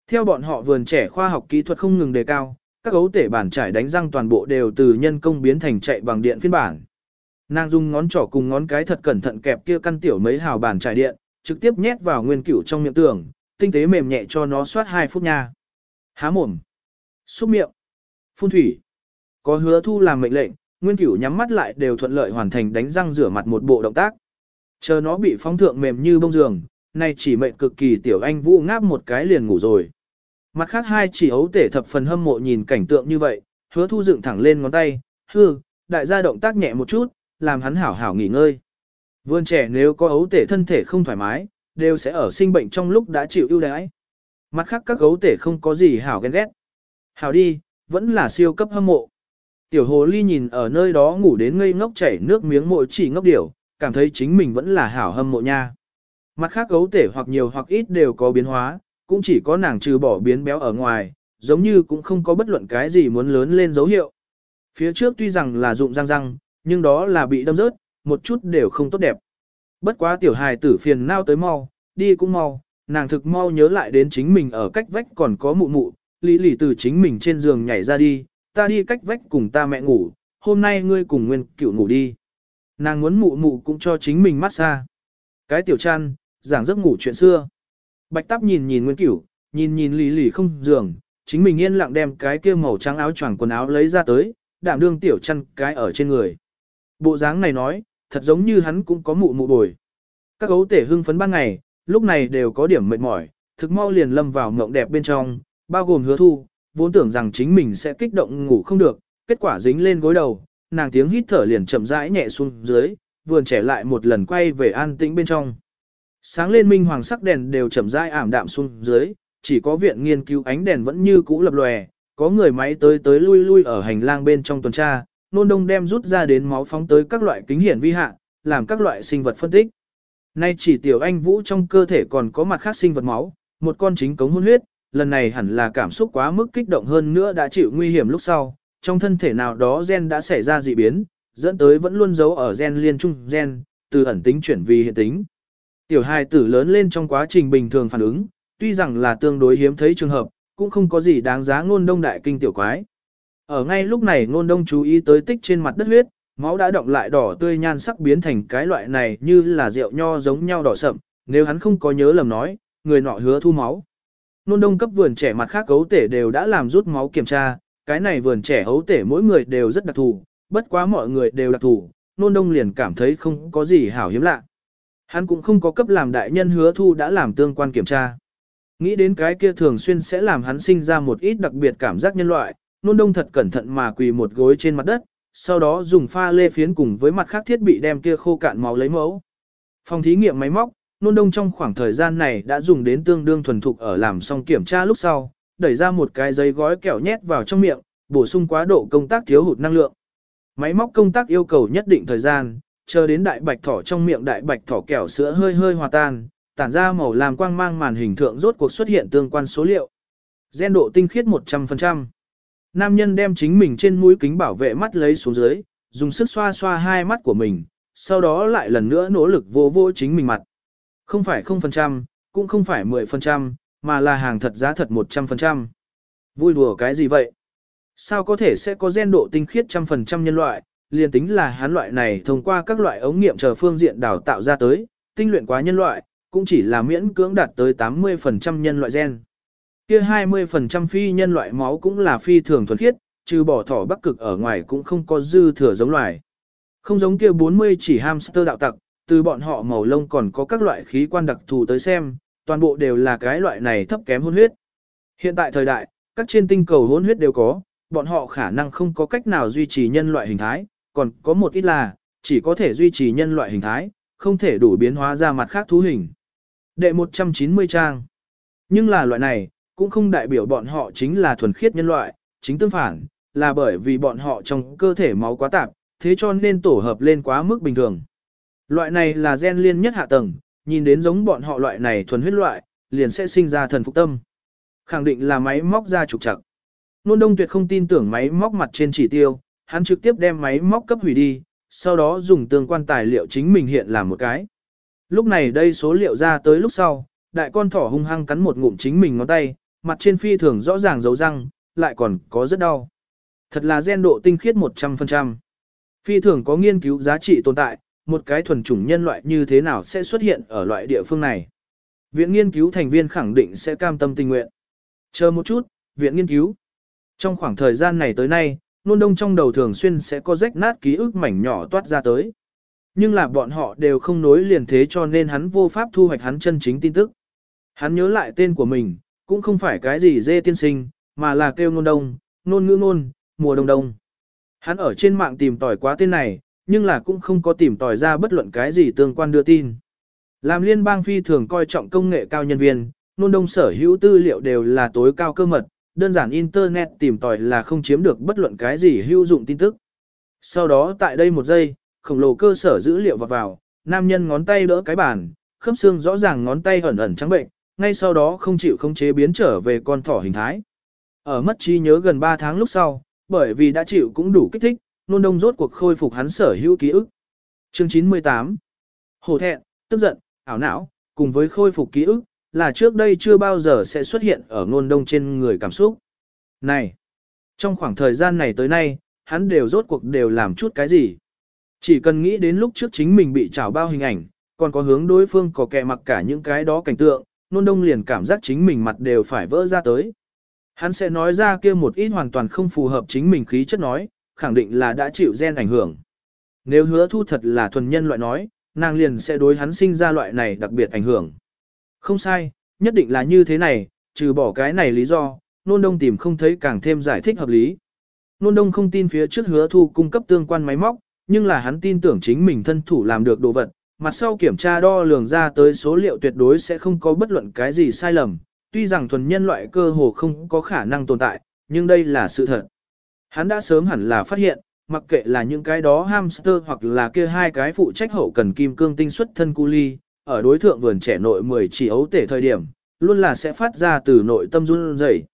Theo bọn họ vườn trẻ khoa học kỹ thuật không ngừng đề cao, các gấu tể bản trải đánh răng toàn bộ đều từ nhân công biến thành chạy bằng điện phiên bản. Nàng dùng ngón trỏ cùng ngón cái thật cẩn thận kẹp kia căn tiểu mấy hào bản trải điện, trực tiếp nhét vào nguyên cửu trong miệng tường, tinh tế mềm nhẹ cho nó soát 2 phút nha. Há mồm, xúc miệng, phun thủy. Có hứa thu làm mệnh lệnh, nguyên cửu nhắm mắt lại đều thuận lợi hoàn thành đánh răng rửa mặt một bộ động tác. Chờ nó bị phóng thượng mềm như bông giường, nay chỉ mệnh cực kỳ tiểu anh vũ ngáp một cái liền ngủ rồi. Mặt khác hai chỉ ấu tể thập phần hâm mộ nhìn cảnh tượng như vậy, hứa thu dựng thẳng lên ngón tay, hư, đại gia động tác nhẹ một chút, làm hắn hảo hảo nghỉ ngơi. Vươn trẻ nếu có ấu tể thân thể không thoải mái, đều sẽ ở sinh bệnh trong lúc đã chịu ưu đãi. Mặt khác các gấu tể không có gì hảo ghen ghét. Hảo đi, vẫn là siêu cấp hâm mộ. Tiểu hồ ly nhìn ở nơi đó ngủ đến ngây ngốc chảy nước miếng mội chỉ ngốc điểu, cảm thấy chính mình vẫn là hảo hâm mộ nha. Mặt khác gấu tể hoặc nhiều hoặc ít đều có biến hóa, cũng chỉ có nàng trừ bỏ biến béo ở ngoài, giống như cũng không có bất luận cái gì muốn lớn lên dấu hiệu. Phía trước tuy rằng là dụng răng răng, nhưng đó là bị đâm rớt, một chút đều không tốt đẹp. Bất quá tiểu hài tử phiền nao tới mau, đi cũng mau, nàng thực mau nhớ lại đến chính mình ở cách vách còn có mụ mụ, lý lì từ chính mình trên giường nhảy ra đi, ta đi cách vách cùng ta mẹ ngủ, hôm nay ngươi cùng nguyên cựu ngủ đi. Nàng muốn mụ mụ cũng cho chính mình mát xa. Cái tiểu chăn, giảng giấc ngủ chuyện xưa. Bạch tắp nhìn nhìn nguyên cửu, nhìn nhìn lì lì không giường, chính mình yên lặng đem cái kia màu trắng áo choàng quần áo lấy ra tới, đảm đương tiểu chăn cái ở trên người. Bộ dáng này nói, thật giống như hắn cũng có mụ mụ bồi. Các gấu tể hưng phấn ban ngày, lúc này đều có điểm mệt mỏi, thực mau liền lâm vào mộng đẹp bên trong, bao gồm hứa thu, vốn tưởng rằng chính mình sẽ kích động ngủ không được, kết quả dính lên gối đầu, nàng tiếng hít thở liền chậm rãi nhẹ xuống dưới, vườn trẻ lại một lần quay về an tĩnh bên trong. Sáng lên minh hoàng sắc đèn đều chậm rãi ảm đạm xuống dưới, chỉ có viện nghiên cứu ánh đèn vẫn như cũ lập lòe, có người máy tới tới lui lui ở hành lang bên trong tuần tra, nôn đông đem rút ra đến máu phóng tới các loại kính hiển vi hạ, làm các loại sinh vật phân tích. Nay chỉ tiểu anh vũ trong cơ thể còn có mặt khác sinh vật máu, một con chính cống hôn huyết, lần này hẳn là cảm xúc quá mức kích động hơn nữa đã chịu nguy hiểm lúc sau, trong thân thể nào đó gen đã xảy ra dị biến, dẫn tới vẫn luôn giấu ở gen liên trung gen, từ ẩn tính chuyển vì hiện tính. Tiểu hài tử lớn lên trong quá trình bình thường phản ứng, tuy rằng là tương đối hiếm thấy trường hợp, cũng không có gì đáng giá ngôn đông đại kinh tiểu quái. Ở ngay lúc này ngôn đông chú ý tới tích trên mặt đất huyết, máu đã động lại đỏ tươi nhan sắc biến thành cái loại này như là rượu nho giống nhau đỏ sậm, nếu hắn không có nhớ lầm nói, người nọ hứa thu máu. Nôn đông cấp vườn trẻ mặt khác cấu tể đều đã làm rút máu kiểm tra, cái này vườn trẻ hấu tể mỗi người đều rất đặc thù, bất quá mọi người đều đặc thù, nôn đông liền cảm thấy không có gì hảo hiếm lạ. Hắn cũng không có cấp làm đại nhân hứa thu đã làm tương quan kiểm tra. Nghĩ đến cái kia thường xuyên sẽ làm hắn sinh ra một ít đặc biệt cảm giác nhân loại, nôn đông thật cẩn thận mà quỳ một gối trên mặt đất, sau đó dùng pha lê phiến cùng với mặt khác thiết bị đem kia khô cạn máu lấy mẫu. Phòng thí nghiệm máy móc, nôn đông trong khoảng thời gian này đã dùng đến tương đương thuần thục ở làm xong kiểm tra lúc sau, đẩy ra một cái giấy gói kẹo nhét vào trong miệng, bổ sung quá độ công tác thiếu hụt năng lượng. Máy móc công tác yêu cầu nhất định thời gian, chờ đến đại bạch thỏ trong miệng đại bạch thỏ kẹo sữa hơi hơi hòa tan, tản ra màu làm quang mang màn hình thượng rốt cuộc xuất hiện tương quan số liệu. Gen độ tinh khiết 100%. Nam nhân đem chính mình trên mũi kính bảo vệ mắt lấy xuống dưới, dùng sức xoa xoa hai mắt của mình, sau đó lại lần nữa nỗ lực vô vô chính mình mặt. Không phải 0%, cũng không phải 10%, mà là hàng thật giá thật 100%. Vui đùa cái gì vậy? Sao có thể sẽ có gen độ tinh khiết trăm phần trăm nhân loại, liền tính là hắn loại này thông qua các loại ống nghiệm chờ phương diện đào tạo ra tới, tinh luyện quá nhân loại, cũng chỉ là miễn cưỡng đạt tới 80% nhân loại gen. Kia 20% phi nhân loại máu cũng là phi thường thuần khiết, trừ bỏ thỏ bắc cực ở ngoài cũng không có dư thừa giống loài. Không giống kia 40 chỉ hamster đạo tặc, từ bọn họ màu lông còn có các loại khí quan đặc thù tới xem, toàn bộ đều là cái loại này thấp kém hôn huyết. Hiện tại thời đại, các trên tinh cầu hôn huyết đều có, bọn họ khả năng không có cách nào duy trì nhân loại hình thái, còn có một ít là, chỉ có thể duy trì nhân loại hình thái, không thể đủ biến hóa ra mặt khác thú hình. Đệ 190 trang. Nhưng là loại này, cũng không đại biểu bọn họ chính là thuần khiết nhân loại, chính tương phản, là bởi vì bọn họ trong cơ thể máu quá tạp, thế cho nên tổ hợp lên quá mức bình thường. Loại này là gen liên nhất hạ tầng, nhìn đến giống bọn họ loại này thuần huyết loại, liền sẽ sinh ra thần phục tâm. Khẳng định là máy móc ra trục trặc. Nôn đông tuyệt không tin tưởng máy móc mặt trên chỉ tiêu, hắn trực tiếp đem máy móc cấp hủy đi, sau đó dùng tương quan tài liệu chính mình hiện làm một cái. Lúc này đây số liệu ra tới lúc sau, đại con thỏ hung hăng cắn một ngụm chính mình ngón tay, mặt trên phi thường rõ ràng dấu răng, lại còn có rất đau. Thật là gen độ tinh khiết 100%. Phi thường có nghiên cứu giá trị tồn tại, một cái thuần chủng nhân loại như thế nào sẽ xuất hiện ở loại địa phương này. Viện nghiên cứu thành viên khẳng định sẽ cam tâm tình nguyện. Chờ một chút, viện nghiên cứu. Trong khoảng thời gian này tới nay, nôn đông trong đầu thường xuyên sẽ có rách nát ký ức mảnh nhỏ toát ra tới. Nhưng là bọn họ đều không nối liền thế cho nên hắn vô pháp thu hoạch hắn chân chính tin tức. Hắn nhớ lại tên của mình, cũng không phải cái gì dê tiên sinh, mà là kêu nôn đông, nôn ngữ nôn, mùa đông đông. Hắn ở trên mạng tìm tòi quá tên này, nhưng là cũng không có tìm tòi ra bất luận cái gì tương quan đưa tin. Làm liên bang phi thường coi trọng công nghệ cao nhân viên, nôn đông sở hữu tư liệu đều là tối cao cơ mật, đơn giản Internet tìm tòi là không chiếm được bất luận cái gì hữu dụng tin tức. Sau đó tại đây một giây, khổng lồ cơ sở dữ liệu vào vào, nam nhân ngón tay đỡ cái bàn, khớp xương rõ ràng ngón tay ẩn ẩn trắng bệnh, ngay sau đó không chịu khống chế biến trở về con thỏ hình thái. Ở mất trí nhớ gần 3 tháng lúc sau, bởi vì đã chịu cũng đủ kích thích, nôn đông rốt cuộc khôi phục hắn sở hữu ký ức. Chương 98 Hổ thẹn, tức giận, ảo não, cùng với khôi phục ký ức, là trước đây chưa bao giờ sẽ xuất hiện ở nôn đông trên người cảm xúc. Này! Trong khoảng thời gian này tới nay, hắn đều rốt cuộc đều làm chút cái gì? Chỉ cần nghĩ đến lúc trước chính mình bị trào bao hình ảnh, còn có hướng đối phương có kẹ mặc cả những cái đó cảnh tượng, nôn đông liền cảm giác chính mình mặt đều phải vỡ ra tới. Hắn sẽ nói ra kia một ít hoàn toàn không phù hợp chính mình khí chất nói, khẳng định là đã chịu gen ảnh hưởng. Nếu hứa thu thật là thuần nhân loại nói, nàng liền sẽ đối hắn sinh ra loại này đặc biệt ảnh hưởng. Không sai, nhất định là như thế này, trừ bỏ cái này lý do, nôn đông tìm không thấy càng thêm giải thích hợp lý. Nôn đông không tin phía trước hứa thu cung cấp tương quan máy móc, nhưng là hắn tin tưởng chính mình thân thủ làm được đồ vật, mặt sau kiểm tra đo lường ra tới số liệu tuyệt đối sẽ không có bất luận cái gì sai lầm, tuy rằng thuần nhân loại cơ hồ không có khả năng tồn tại, nhưng đây là sự thật. Hắn đã sớm hẳn là phát hiện, mặc kệ là những cái đó hamster hoặc là kia hai cái phụ trách hậu cần kim cương tinh xuất thân cu ly, ở đối thượng vườn trẻ nội 10 chỉ ấu tể thời điểm, luôn là sẽ phát ra từ nội tâm run rẩy.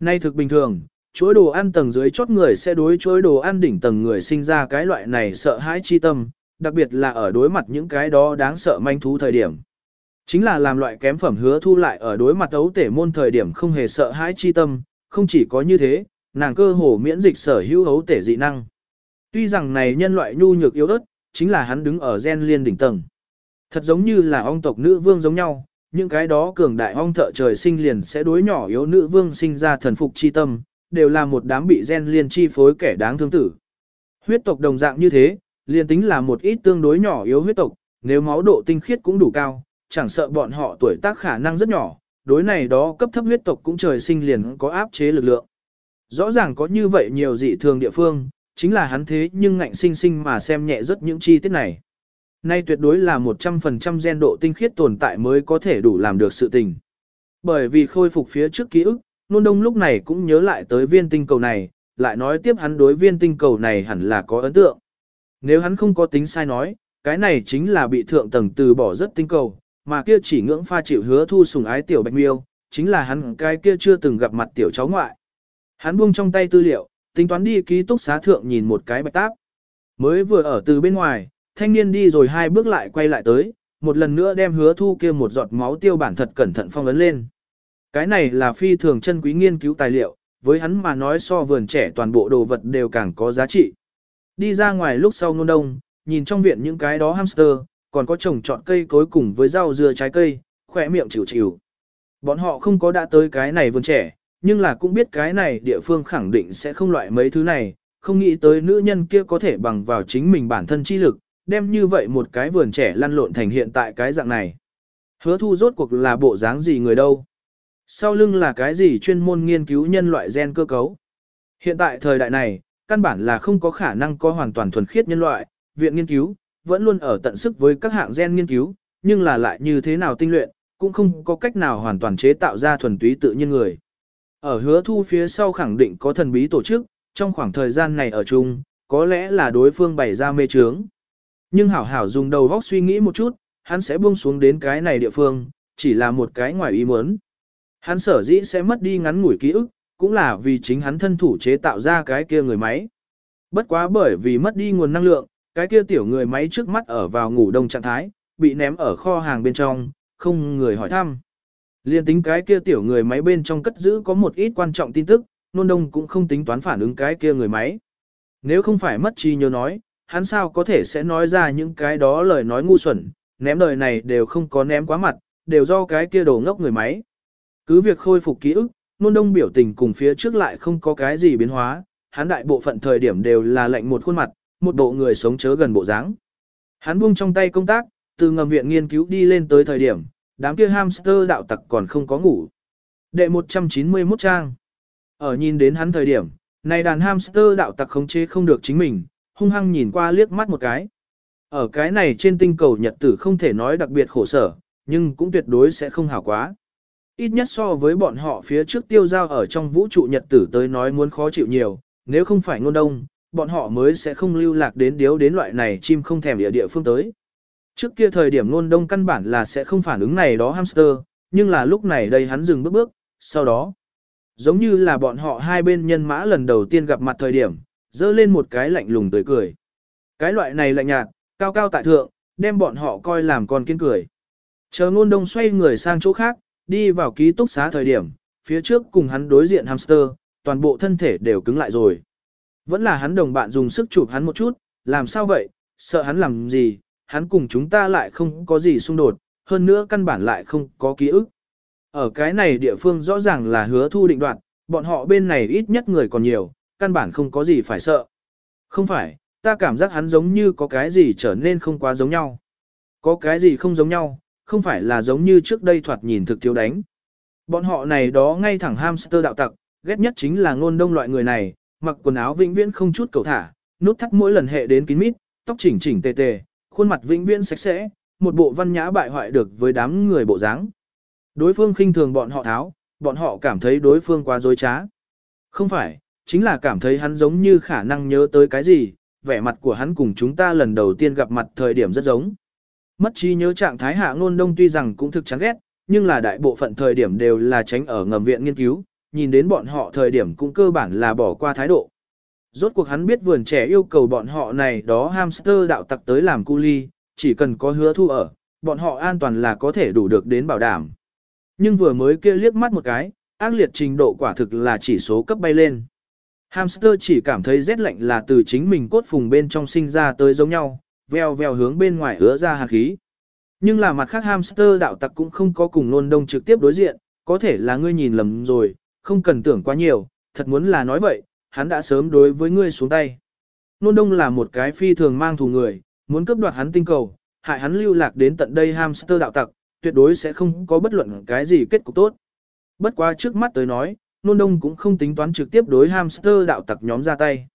Nay thực bình thường, chuỗi đồ ăn tầng dưới chốt người sẽ đối chuỗi đồ ăn đỉnh tầng người sinh ra cái loại này sợ hãi chi tâm, đặc biệt là ở đối mặt những cái đó đáng sợ manh thú thời điểm. Chính là làm loại kém phẩm hứa thu lại ở đối mặt ấu tể môn thời điểm không hề sợ hãi chi tâm, không chỉ có như thế, nàng cơ hồ miễn dịch sở hữu ấu tể dị năng. Tuy rằng này nhân loại nhu nhược yếu ớt, chính là hắn đứng ở gen liên đỉnh tầng. Thật giống như là ong tộc nữ vương giống nhau, những cái đó cường đại ong thợ trời sinh liền sẽ đối nhỏ yếu nữ vương sinh ra thần phục chi tâm, đều là một đám bị gen liên chi phối kẻ đáng thương tử. Huyết tộc đồng dạng như thế, liền tính là một ít tương đối nhỏ yếu huyết tộc, nếu máu độ tinh khiết cũng đủ cao, chẳng sợ bọn họ tuổi tác khả năng rất nhỏ, đối này đó cấp thấp huyết tộc cũng trời sinh liền có áp chế lực lượng. Rõ ràng có như vậy nhiều dị thường địa phương, chính là hắn thế nhưng ngạnh sinh sinh mà xem nhẹ rất những chi tiết này. Nay tuyệt đối là 100% gen độ tinh khiết tồn tại mới có thể đủ làm được sự tình. Bởi vì khôi phục phía trước ký ức, nôn đông lúc này cũng nhớ lại tới viên tinh cầu này, lại nói tiếp hắn đối viên tinh cầu này hẳn là có ấn tượng. Nếu hắn không có tính sai nói, cái này chính là bị thượng tầng từ bỏ rất tinh cầu, mà kia chỉ ngưỡng pha chịu hứa thu sùng ái tiểu bạch miêu, chính là hắn cái kia chưa từng gặp mặt tiểu cháu ngoại. Hắn buông trong tay tư liệu, tính toán đi ký túc xá thượng nhìn một cái bạch táp. Mới vừa ở từ bên ngoài, thanh niên đi rồi hai bước lại quay lại tới, một lần nữa đem hứa thu kia một giọt máu tiêu bản thật cẩn thận phong ấn lên. Cái này là phi thường chân quý nghiên cứu tài liệu, với hắn mà nói so vườn trẻ toàn bộ đồ vật đều càng có giá trị. Đi ra ngoài lúc sau ngôn đông, nhìn trong viện những cái đó hamster, còn có trồng trọt cây cối cùng với rau dưa trái cây, khỏe miệng chịu chịu. Bọn họ không có đã tới cái này vườn trẻ, nhưng là cũng biết cái này địa phương khẳng định sẽ không loại mấy thứ này, không nghĩ tới nữ nhân kia có thể bằng vào chính mình bản thân chi lực, đem như vậy một cái vườn trẻ lăn lộn thành hiện tại cái dạng này. Hứa thu rốt cuộc là bộ dáng gì người đâu? Sau lưng là cái gì chuyên môn nghiên cứu nhân loại gen cơ cấu? Hiện tại thời đại này, căn bản là không có khả năng có hoàn toàn thuần khiết nhân loại, viện nghiên cứu, vẫn luôn ở tận sức với các hạng gen nghiên cứu, nhưng là lại như thế nào tinh luyện, cũng không có cách nào hoàn toàn chế tạo ra thuần túy tự nhiên người. Ở hứa thu phía sau khẳng định có thần bí tổ chức, trong khoảng thời gian này ở chung, có lẽ là đối phương bày ra mê trướng. Nhưng hảo hảo dùng đầu góc suy nghĩ một chút, hắn sẽ buông xuống đến cái này địa phương, chỉ là một cái ngoài ý muốn. Hắn sở dĩ sẽ mất đi ngắn ngủi ký ức, cũng là vì chính hắn thân thủ chế tạo ra cái kia người máy. Bất quá bởi vì mất đi nguồn năng lượng, cái kia tiểu người máy trước mắt ở vào ngủ đông trạng thái, bị ném ở kho hàng bên trong, không người hỏi thăm. Liên tính cái kia tiểu người máy bên trong cất giữ có một ít quan trọng tin tức, nôn đông cũng không tính toán phản ứng cái kia người máy. Nếu không phải mất trí nhớ nói, hắn sao có thể sẽ nói ra những cái đó lời nói ngu xuẩn, ném lời này đều không có ném quá mặt, đều do cái kia đồ ngốc người máy. Cứ việc khôi phục ký ức, nôn đông biểu tình cùng phía trước lại không có cái gì biến hóa, hắn đại bộ phận thời điểm đều là lệnh một khuôn mặt, một bộ người sống chớ gần bộ dáng. Hắn buông trong tay công tác, từ ngầm viện nghiên cứu đi lên tới thời điểm, đám kia hamster đạo tặc còn không có ngủ. Đệ 191 trang. Ở nhìn đến hắn thời điểm, này đàn hamster đạo tặc khống chế không được chính mình, hung hăng nhìn qua liếc mắt một cái. Ở cái này trên tinh cầu nhật tử không thể nói đặc biệt khổ sở, nhưng cũng tuyệt đối sẽ không hảo quá. Ít nhất so với bọn họ phía trước tiêu giao ở trong vũ trụ nhật tử tới nói muốn khó chịu nhiều, nếu không phải ngôn đông, bọn họ mới sẽ không lưu lạc đến điếu đến loại này chim không thèm địa địa phương tới. Trước kia thời điểm ngôn đông căn bản là sẽ không phản ứng này đó hamster, nhưng là lúc này đây hắn dừng bước bước, sau đó, giống như là bọn họ hai bên nhân mã lần đầu tiên gặp mặt thời điểm, dơ lên một cái lạnh lùng tới cười. Cái loại này lạnh nhạt, cao cao tại thượng, đem bọn họ coi làm con kiên cười. Chờ ngôn đông xoay người sang chỗ khác, đi vào ký túc xá thời điểm, phía trước cùng hắn đối diện hamster, toàn bộ thân thể đều cứng lại rồi. Vẫn là hắn đồng bạn dùng sức chụp hắn một chút, làm sao vậy, sợ hắn làm gì, hắn cùng chúng ta lại không có gì xung đột, hơn nữa căn bản lại không có ký ức. Ở cái này địa phương rõ ràng là hứa thu định đoạt, bọn họ bên này ít nhất người còn nhiều, căn bản không có gì phải sợ. Không phải, ta cảm giác hắn giống như có cái gì trở nên không quá giống nhau. Có cái gì không giống nhau, không phải là giống như trước đây thoạt nhìn thực thiếu đánh. Bọn họ này đó ngay thẳng hamster đạo tặc, ghét nhất chính là ngôn đông loại người này, mặc quần áo vĩnh viễn không chút cầu thả, nút thắt mỗi lần hệ đến kín mít, tóc chỉnh chỉnh tề tề, khuôn mặt vĩnh viễn sạch sẽ, một bộ văn nhã bại hoại được với đám người bộ dáng. Đối phương khinh thường bọn họ tháo, bọn họ cảm thấy đối phương quá dối trá. Không phải, chính là cảm thấy hắn giống như khả năng nhớ tới cái gì, vẻ mặt của hắn cùng chúng ta lần đầu tiên gặp mặt thời điểm rất giống. Mất trí nhớ trạng thái hạ ngôn đông tuy rằng cũng thực chán ghét, nhưng là đại bộ phận thời điểm đều là tránh ở ngầm viện nghiên cứu, nhìn đến bọn họ thời điểm cũng cơ bản là bỏ qua thái độ. Rốt cuộc hắn biết vườn trẻ yêu cầu bọn họ này đó hamster đạo tặc tới làm cu ly, chỉ cần có hứa thu ở, bọn họ an toàn là có thể đủ được đến bảo đảm. Nhưng vừa mới kia liếc mắt một cái, ác liệt trình độ quả thực là chỉ số cấp bay lên. Hamster chỉ cảm thấy rét lạnh là từ chính mình cốt phùng bên trong sinh ra tới giống nhau, veo veo hướng bên ngoài hứa ra hạt khí. Nhưng là mặt khác hamster đạo tặc cũng không có cùng nôn đông trực tiếp đối diện, có thể là ngươi nhìn lầm rồi, không cần tưởng quá nhiều, thật muốn là nói vậy, hắn đã sớm đối với ngươi xuống tay. Nôn đông là một cái phi thường mang thù người, muốn cướp đoạt hắn tinh cầu, hại hắn lưu lạc đến tận đây hamster đạo tặc, tuyệt đối sẽ không có bất luận cái gì kết cục tốt. Bất quá trước mắt tới nói, nôn đông cũng không tính toán trực tiếp đối hamster đạo tặc nhóm ra tay.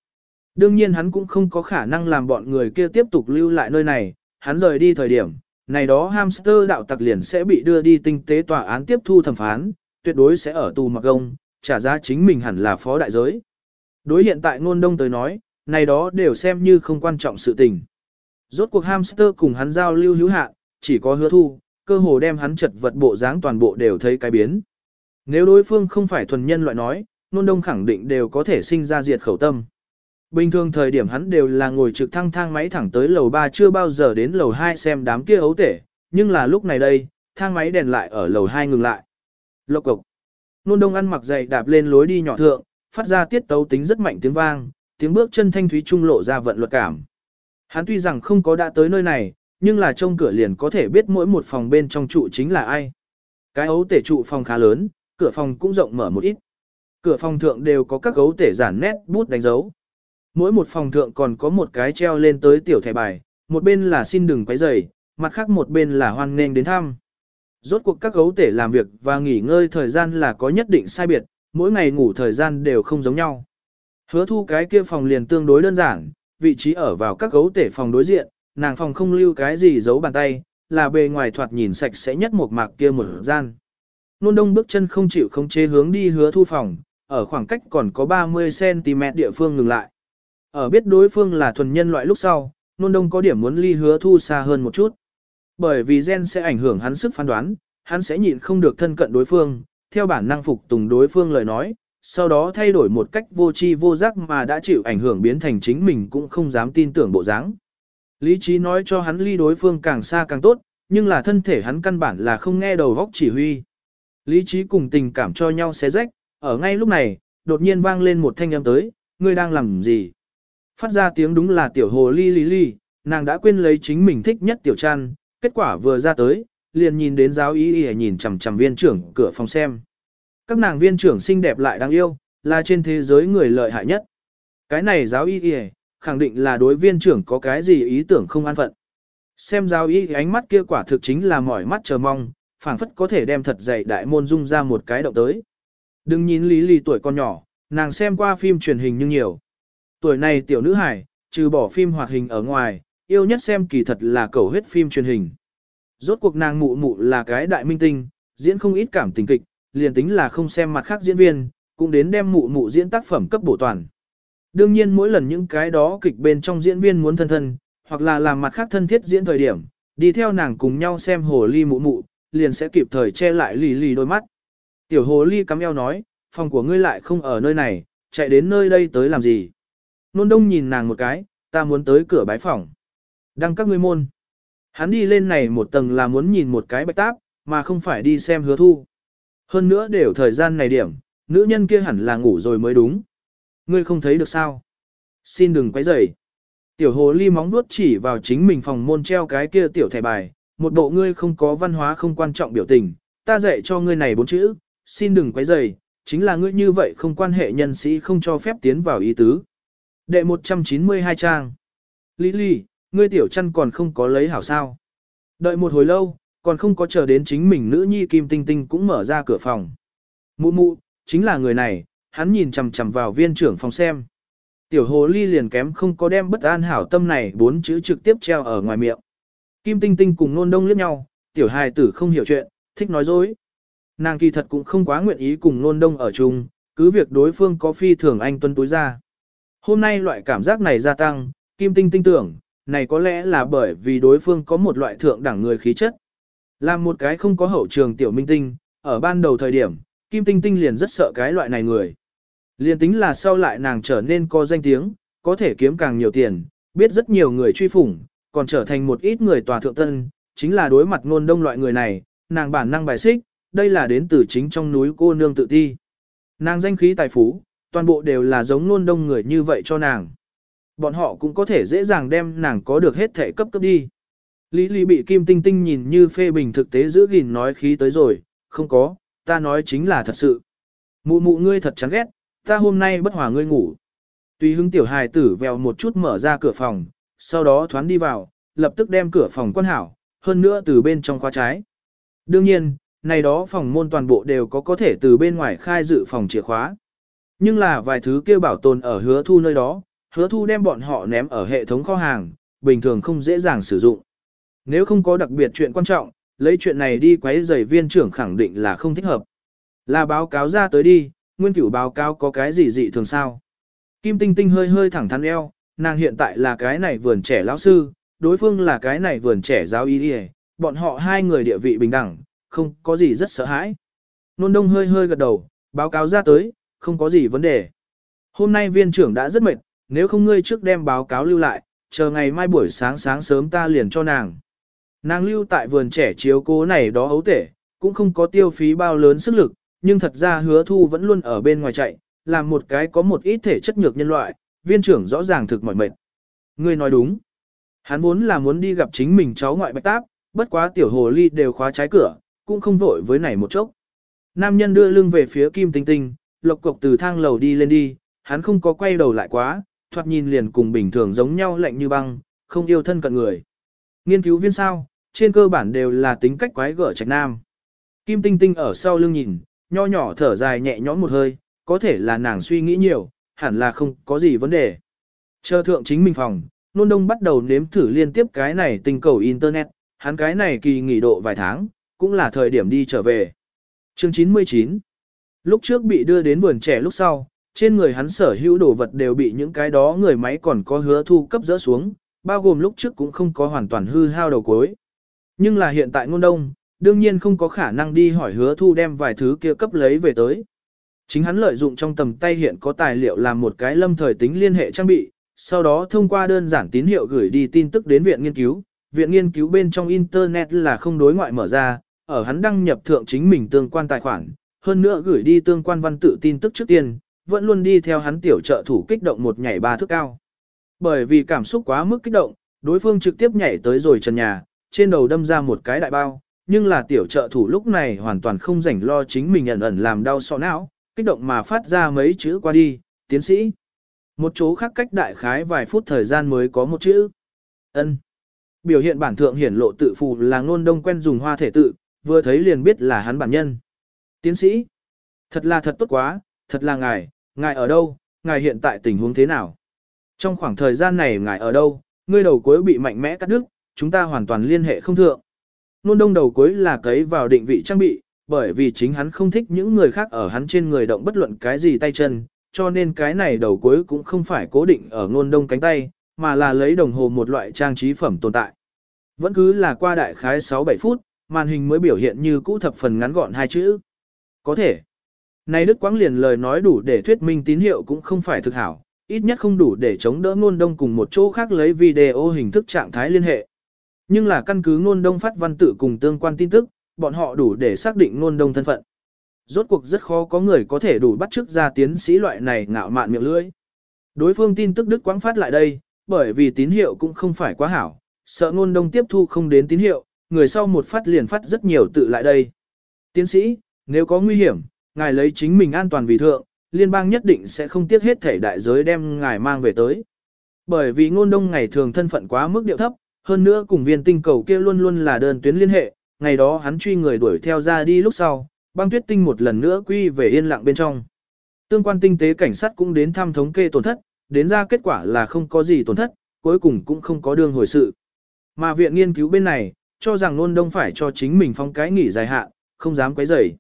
Đương nhiên hắn cũng không có khả năng làm bọn người kia tiếp tục lưu lại nơi này, hắn rời đi thời điểm, này đó hamster đạo tặc liền sẽ bị đưa đi tinh tế tòa án tiếp thu thẩm phán, tuyệt đối sẽ ở tù mặc gông, trả giá chính mình hẳn là phó đại giới. Đối hiện tại ngôn đông tới nói, này đó đều xem như không quan trọng sự tình. Rốt cuộc hamster cùng hắn giao lưu hữu hạn, chỉ có hứa thu, cơ hồ đem hắn chật vật bộ dáng toàn bộ đều thấy cái biến. Nếu đối phương không phải thuần nhân loại nói, nôn đông khẳng định đều có thể sinh ra diệt khẩu tâm. Bình thường thời điểm hắn đều là ngồi trực thăng thang máy thẳng tới lầu 3 chưa bao giờ đến lầu 2 xem đám kia ấu tể, nhưng là lúc này đây, thang máy đèn lại ở lầu 2 ngừng lại. Lộc cục. Nôn đông ăn mặc dày đạp lên lối đi nhỏ thượng, phát ra tiết tấu tính rất mạnh tiếng vang, tiếng bước chân thanh thúy trung lộ ra vận luật cảm. Hắn tuy rằng không có đã tới nơi này, nhưng là trông cửa liền có thể biết mỗi một phòng bên trong trụ chính là ai. Cái ấu tể trụ phòng khá lớn, cửa phòng cũng rộng mở một ít. Cửa phòng thượng đều có các gấu tể giản nét bút đánh dấu. Mỗi một phòng thượng còn có một cái treo lên tới tiểu thẻ bài, một bên là xin đừng quấy rầy, mặt khác một bên là hoan nghênh đến thăm. Rốt cuộc các gấu tể làm việc và nghỉ ngơi thời gian là có nhất định sai biệt, mỗi ngày ngủ thời gian đều không giống nhau. Hứa thu cái kia phòng liền tương đối đơn giản, vị trí ở vào các gấu tể phòng đối diện, nàng phòng không lưu cái gì giấu bàn tay, là bề ngoài thoạt nhìn sạch sẽ nhất một mạc kia một gian. Nôn đông bước chân không chịu không chế hướng đi hứa thu phòng, ở khoảng cách còn có 30cm địa phương ngừng lại. Ở biết đối phương là thuần nhân loại lúc sau, nôn đông có điểm muốn ly hứa thu xa hơn một chút. Bởi vì gen sẽ ảnh hưởng hắn sức phán đoán, hắn sẽ nhịn không được thân cận đối phương, theo bản năng phục tùng đối phương lời nói, sau đó thay đổi một cách vô tri vô giác mà đã chịu ảnh hưởng biến thành chính mình cũng không dám tin tưởng bộ dáng. Lý trí nói cho hắn ly đối phương càng xa càng tốt, nhưng là thân thể hắn căn bản là không nghe đầu vóc chỉ huy. Lý trí cùng tình cảm cho nhau xé rách, ở ngay lúc này, đột nhiên vang lên một thanh âm tới, ngươi đang làm gì? Phát ra tiếng đúng là tiểu hồ ly ly ly, nàng đã quên lấy chính mình thích nhất tiểu trăn, kết quả vừa ra tới, liền nhìn đến giáo ý y nhìn chằm chằm viên trưởng cửa phòng xem. Các nàng viên trưởng xinh đẹp lại đáng yêu, là trên thế giới người lợi hại nhất. Cái này giáo y y khẳng định là đối viên trưởng có cái gì ý tưởng không an phận. Xem giáo y ánh mắt kia quả thực chính là mỏi mắt chờ mong, phảng phất có thể đem thật dày đại môn dung ra một cái động tới. Đừng nhìn lý lì tuổi con nhỏ, nàng xem qua phim truyền hình nhưng nhiều. Tuổi này tiểu nữ hải, trừ bỏ phim hoạt hình ở ngoài, yêu nhất xem kỳ thật là cầu huyết phim truyền hình. Rốt cuộc nàng mụ mụ là cái đại minh tinh, diễn không ít cảm tình kịch, liền tính là không xem mặt khác diễn viên, cũng đến đem mụ mụ diễn tác phẩm cấp bổ toàn. Đương nhiên mỗi lần những cái đó kịch bên trong diễn viên muốn thân thân, hoặc là làm mặt khác thân thiết diễn thời điểm, đi theo nàng cùng nhau xem hồ ly mụ mụ, liền sẽ kịp thời che lại lì lì đôi mắt. Tiểu hồ ly cắm eo nói, phòng của ngươi lại không ở nơi này, chạy đến nơi đây tới làm gì. Nôn đông nhìn nàng một cái, ta muốn tới cửa bái phòng. Đăng các ngươi môn. Hắn đi lên này một tầng là muốn nhìn một cái bạch táp, mà không phải đi xem hứa thu. Hơn nữa đều thời gian này điểm, nữ nhân kia hẳn là ngủ rồi mới đúng. Ngươi không thấy được sao? Xin đừng quấy rầy. Tiểu hồ ly móng vuốt chỉ vào chính mình phòng môn treo cái kia tiểu thẻ bài, một bộ ngươi không có văn hóa không quan trọng biểu tình, ta dạy cho ngươi này bốn chữ, xin đừng quấy rầy, chính là ngươi như vậy không quan hệ nhân sĩ không cho phép tiến vào ý tứ. Đệ 192 trang. Lý Lý, ngươi tiểu chăn còn không có lấy hảo sao. Đợi một hồi lâu, còn không có chờ đến chính mình nữ nhi Kim Tinh Tinh cũng mở ra cửa phòng. Mụ mụ, chính là người này, hắn nhìn chằm chằm vào viên trưởng phòng xem. Tiểu hồ ly liền kém không có đem bất an hảo tâm này bốn chữ trực tiếp treo ở ngoài miệng. Kim Tinh Tinh cùng nôn đông liếc nhau, tiểu hài tử không hiểu chuyện, thích nói dối. Nàng kỳ thật cũng không quá nguyện ý cùng nôn đông ở chung, cứ việc đối phương có phi thường anh tuân túi ra. Hôm nay loại cảm giác này gia tăng, Kim Tinh Tinh tưởng, này có lẽ là bởi vì đối phương có một loại thượng đẳng người khí chất. Làm một cái không có hậu trường tiểu minh tinh, ở ban đầu thời điểm, Kim Tinh Tinh liền rất sợ cái loại này người. Liền tính là sau lại nàng trở nên có danh tiếng, có thể kiếm càng nhiều tiền, biết rất nhiều người truy phủng, còn trở thành một ít người tòa thượng tân, chính là đối mặt ngôn đông loại người này, nàng bản năng bài xích, đây là đến từ chính trong núi cô nương tự ti. Nàng danh khí tài phú, toàn bộ đều là giống nôn đông người như vậy cho nàng. Bọn họ cũng có thể dễ dàng đem nàng có được hết thể cấp cấp đi. Lý Lý bị Kim Tinh Tinh nhìn như phê bình thực tế giữ gìn nói khí tới rồi, không có, ta nói chính là thật sự. Mụ mụ ngươi thật chán ghét, ta hôm nay bất hòa ngươi ngủ. Tùy hứng tiểu hài tử vèo một chút mở ra cửa phòng, sau đó thoán đi vào, lập tức đem cửa phòng quan hảo, hơn nữa từ bên trong khóa trái. Đương nhiên, này đó phòng môn toàn bộ đều có có thể từ bên ngoài khai dự phòng chìa khóa. Nhưng là vài thứ kia bảo tồn ở hứa thu nơi đó, hứa thu đem bọn họ ném ở hệ thống kho hàng, bình thường không dễ dàng sử dụng. Nếu không có đặc biệt chuyện quan trọng, lấy chuyện này đi quấy giày viên trưởng khẳng định là không thích hợp. Là báo cáo ra tới đi, nguyên cửu báo cáo có cái gì dị thường sao. Kim Tinh Tinh hơi hơi thẳng thắn eo, nàng hiện tại là cái này vườn trẻ lão sư, đối phương là cái này vườn trẻ giáo y đi bọn họ hai người địa vị bình đẳng, không có gì rất sợ hãi. Nôn đông hơi hơi gật đầu, báo cáo ra tới, không có gì vấn đề. Hôm nay viên trưởng đã rất mệt, nếu không ngươi trước đem báo cáo lưu lại, chờ ngày mai buổi sáng sáng sớm ta liền cho nàng. Nàng lưu tại vườn trẻ chiếu cố này đó ấu tể, cũng không có tiêu phí bao lớn sức lực, nhưng thật ra hứa thu vẫn luôn ở bên ngoài chạy, làm một cái có một ít thể chất nhược nhân loại, viên trưởng rõ ràng thực mỏi mệt. Ngươi nói đúng. Hắn vốn là muốn đi gặp chính mình cháu ngoại bạch táp, bất quá tiểu hồ ly đều khóa trái cửa, cũng không vội với này một chốc. Nam nhân đưa lưng về phía Kim Tinh Tinh, lộc cộc từ thang lầu đi lên đi, hắn không có quay đầu lại quá, thoạt nhìn liền cùng bình thường giống nhau lạnh như băng, không yêu thân cận người. Nghiên cứu viên sao, trên cơ bản đều là tính cách quái gở trạch nam. Kim Tinh Tinh ở sau lưng nhìn, nho nhỏ thở dài nhẹ nhõm một hơi, có thể là nàng suy nghĩ nhiều, hẳn là không có gì vấn đề. Chờ thượng chính mình phòng, nôn đông bắt đầu nếm thử liên tiếp cái này tình cầu Internet, hắn cái này kỳ nghỉ độ vài tháng, cũng là thời điểm đi trở về. Chương 99 Lúc trước bị đưa đến vườn trẻ lúc sau, trên người hắn sở hữu đồ vật đều bị những cái đó người máy còn có hứa thu cấp dỡ xuống, bao gồm lúc trước cũng không có hoàn toàn hư hao đầu cuối. Nhưng là hiện tại ngôn đông, đương nhiên không có khả năng đi hỏi hứa thu đem vài thứ kia cấp lấy về tới. Chính hắn lợi dụng trong tầm tay hiện có tài liệu làm một cái lâm thời tính liên hệ trang bị, sau đó thông qua đơn giản tín hiệu gửi đi tin tức đến viện nghiên cứu. Viện nghiên cứu bên trong Internet là không đối ngoại mở ra, ở hắn đăng nhập thượng chính mình tương quan tài khoản, hơn nữa gửi đi tương quan văn tự tin tức trước tiên, vẫn luôn đi theo hắn tiểu trợ thủ kích động một nhảy ba thước cao. Bởi vì cảm xúc quá mức kích động, đối phương trực tiếp nhảy tới rồi trần nhà, trên đầu đâm ra một cái đại bao, nhưng là tiểu trợ thủ lúc này hoàn toàn không rảnh lo chính mình ẩn ẩn làm đau sọ não, kích động mà phát ra mấy chữ qua đi, tiến sĩ. Một chỗ khác cách đại khái vài phút thời gian mới có một chữ. ân Biểu hiện bản thượng hiển lộ tự phù là ngôn đông quen dùng hoa thể tự, vừa thấy liền biết là hắn bản nhân. Tiến sĩ, thật là thật tốt quá, thật là ngài, ngài ở đâu, ngài hiện tại tình huống thế nào? Trong khoảng thời gian này ngài ở đâu, ngươi đầu cuối bị mạnh mẽ cắt đứt, chúng ta hoàn toàn liên hệ không thượng. Nôn đông đầu cuối là cấy vào định vị trang bị, bởi vì chính hắn không thích những người khác ở hắn trên người động bất luận cái gì tay chân, cho nên cái này đầu cuối cũng không phải cố định ở Nôn đông cánh tay, mà là lấy đồng hồ một loại trang trí phẩm tồn tại. Vẫn cứ là qua đại khái 6-7 phút, màn hình mới biểu hiện như cũ thập phần ngắn gọn hai chữ. Có thể. Này Đức Quang liền lời nói đủ để thuyết minh tín hiệu cũng không phải thực hảo, ít nhất không đủ để chống đỡ ngôn đông cùng một chỗ khác lấy video hình thức trạng thái liên hệ. Nhưng là căn cứ ngôn đông phát văn tự cùng tương quan tin tức, bọn họ đủ để xác định ngôn đông thân phận. Rốt cuộc rất khó có người có thể đủ bắt chước ra tiến sĩ loại này ngạo mạn miệng lưỡi. Đối phương tin tức Đức Quang phát lại đây, bởi vì tín hiệu cũng không phải quá hảo, sợ ngôn đông tiếp thu không đến tín hiệu, người sau một phát liền phát rất nhiều tự lại đây. Tiến sĩ, nếu có nguy hiểm, ngài lấy chính mình an toàn vì thượng, liên bang nhất định sẽ không tiếc hết thể đại giới đem ngài mang về tới. Bởi vì ngôn đông ngày thường thân phận quá mức điệu thấp, hơn nữa cùng viên tinh cầu kia luôn luôn là đơn tuyến liên hệ, ngày đó hắn truy người đuổi theo ra đi lúc sau, băng tuyết tinh một lần nữa quy về yên lặng bên trong. Tương quan tinh tế cảnh sát cũng đến thăm thống kê tổn thất, đến ra kết quả là không có gì tổn thất, cuối cùng cũng không có đương hồi sự. Mà viện nghiên cứu bên này, cho rằng nôn đông phải cho chính mình phong cái nghỉ dài hạn, không dám quấy rầy.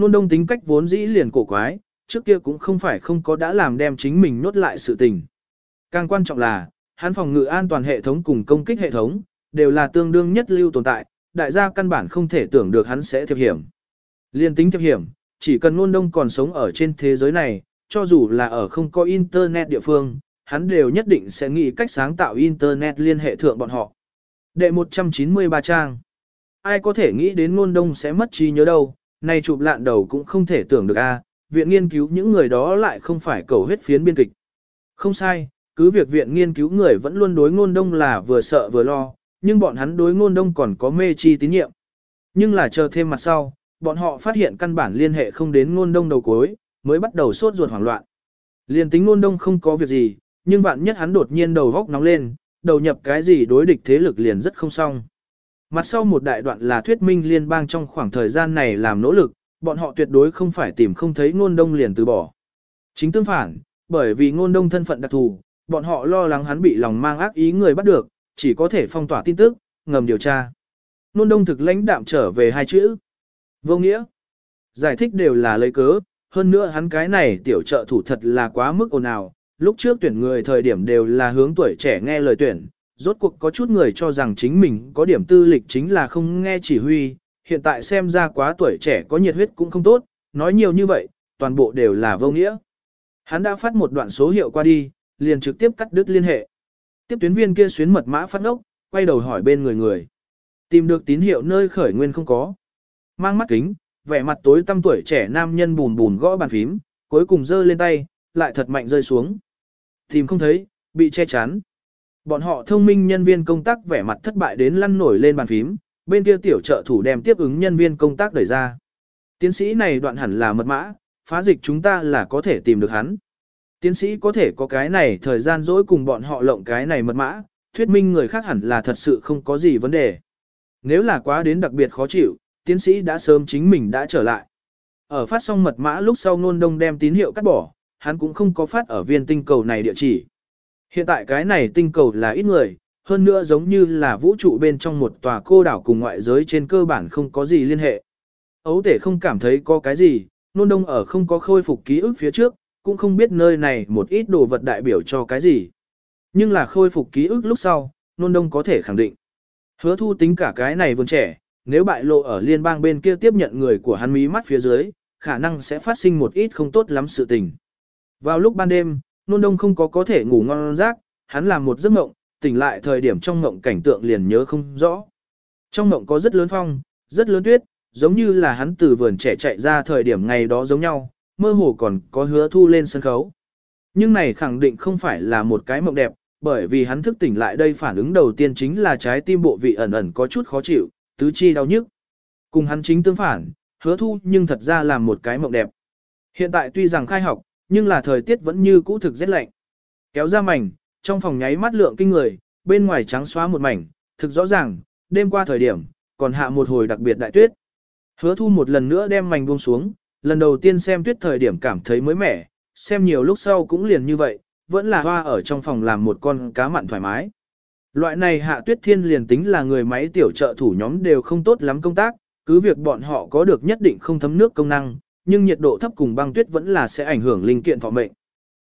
Nôn đông tính cách vốn dĩ liền cổ quái, trước kia cũng không phải không có đã làm đem chính mình nốt lại sự tình. Càng quan trọng là, hắn phòng ngự an toàn hệ thống cùng công kích hệ thống, đều là tương đương nhất lưu tồn tại, đại gia căn bản không thể tưởng được hắn sẽ thiệp hiểm. Liên tính thiệp hiểm, chỉ cần nôn đông còn sống ở trên thế giới này, cho dù là ở không có internet địa phương, hắn đều nhất định sẽ nghĩ cách sáng tạo internet liên hệ thượng bọn họ. Đệ 193 trang. Ai có thể nghĩ đến nôn đông sẽ mất trí nhớ đâu, này chụp lạn đầu cũng không thể tưởng được a. viện nghiên cứu những người đó lại không phải cầu huyết phiến biên kịch. Không sai, cứ việc viện nghiên cứu người vẫn luôn đối ngôn đông là vừa sợ vừa lo, nhưng bọn hắn đối ngôn đông còn có mê chi tín nhiệm. Nhưng là chờ thêm mặt sau, bọn họ phát hiện căn bản liên hệ không đến ngôn đông đầu cuối, mới bắt đầu sốt ruột hoảng loạn. Liên tính ngôn đông không có việc gì, nhưng vạn nhất hắn đột nhiên đầu góc nóng lên, đầu nhập cái gì đối địch thế lực liền rất không xong. Mặt sau một đại đoạn là thuyết minh liên bang trong khoảng thời gian này làm nỗ lực, bọn họ tuyệt đối không phải tìm không thấy ngôn đông liền từ bỏ. Chính tương phản, bởi vì ngôn đông thân phận đặc thù, bọn họ lo lắng hắn bị lòng mang ác ý người bắt được, chỉ có thể phong tỏa tin tức, ngầm điều tra. Ngôn đông thực lãnh đạm trở về hai chữ. Vô nghĩa. Giải thích đều là lấy cớ, hơn nữa hắn cái này tiểu trợ thủ thật là quá mức ồn ào, lúc trước tuyển người thời điểm đều là hướng tuổi trẻ nghe lời tuyển, rốt cuộc có chút người cho rằng chính mình có điểm tư lịch chính là không nghe chỉ huy, hiện tại xem ra quá tuổi trẻ có nhiệt huyết cũng không tốt, nói nhiều như vậy, toàn bộ đều là vô nghĩa. Hắn đã phát một đoạn số hiệu qua đi, liền trực tiếp cắt đứt liên hệ. Tiếp tuyến viên kia xuyến mật mã phát ốc, quay đầu hỏi bên người người. Tìm được tín hiệu nơi khởi nguyên không có. Mang mắt kính, vẻ mặt tối tăm tuổi trẻ nam nhân bùn bùn gõ bàn phím, cuối cùng giơ lên tay, lại thật mạnh rơi xuống. Tìm không thấy, bị che chắn. Bọn họ thông minh nhân viên công tác vẻ mặt thất bại đến lăn nổi lên bàn phím, bên kia tiểu trợ thủ đem tiếp ứng nhân viên công tác đẩy ra. Tiến sĩ này đoạn hẳn là mật mã, phá dịch chúng ta là có thể tìm được hắn. Tiến sĩ có thể có cái này thời gian dỗi cùng bọn họ lộng cái này mật mã, thuyết minh người khác hẳn là thật sự không có gì vấn đề. Nếu là quá đến đặc biệt khó chịu, tiến sĩ đã sớm chính mình đã trở lại. Ở phát xong mật mã lúc sau nôn đông đem tín hiệu cắt bỏ, hắn cũng không có phát ở viên tinh cầu này địa chỉ. Hiện tại cái này tinh cầu là ít người, hơn nữa giống như là vũ trụ bên trong một tòa cô đảo cùng ngoại giới trên cơ bản không có gì liên hệ. Ấu tể không cảm thấy có cái gì, nôn đông ở không có khôi phục ký ức phía trước, cũng không biết nơi này một ít đồ vật đại biểu cho cái gì. Nhưng là khôi phục ký ức lúc sau, nôn đông có thể khẳng định. Hứa thu tính cả cái này vườn trẻ, nếu bại lộ ở liên bang bên kia tiếp nhận người của hắn mí mắt phía dưới, khả năng sẽ phát sinh một ít không tốt lắm sự tình. Vào lúc ban đêm, nôn đông không có có thể ngủ ngon giấc, hắn làm một giấc mộng, tỉnh lại thời điểm trong mộng cảnh tượng liền nhớ không rõ. Trong mộng có rất lớn phong, rất lớn tuyết, giống như là hắn từ vườn trẻ chạy ra thời điểm ngày đó giống nhau, mơ hồ còn có hứa thu lên sân khấu. Nhưng này khẳng định không phải là một cái mộng đẹp, bởi vì hắn thức tỉnh lại đây phản ứng đầu tiên chính là trái tim bộ vị ẩn ẩn có chút khó chịu, tứ chi đau nhức. Cùng hắn chính tương phản, hứa thu nhưng thật ra là một cái mộng đẹp. Hiện tại tuy rằng khai học, nhưng là thời tiết vẫn như cũ thực rét lạnh. Kéo ra mảnh, trong phòng nháy mắt lượng kinh người, bên ngoài trắng xóa một mảnh, thực rõ ràng, đêm qua thời điểm, còn hạ một hồi đặc biệt đại tuyết. Hứa thu một lần nữa đem mảnh buông xuống, lần đầu tiên xem tuyết thời điểm cảm thấy mới mẻ, xem nhiều lúc sau cũng liền như vậy, vẫn là hoa ở trong phòng làm một con cá mặn thoải mái. Loại này hạ tuyết thiên liền tính là người máy tiểu trợ thủ nhóm đều không tốt lắm công tác, cứ việc bọn họ có được nhất định không thấm nước công năng, nhưng nhiệt độ thấp cùng băng tuyết vẫn là sẽ ảnh hưởng linh kiện thọ mệnh.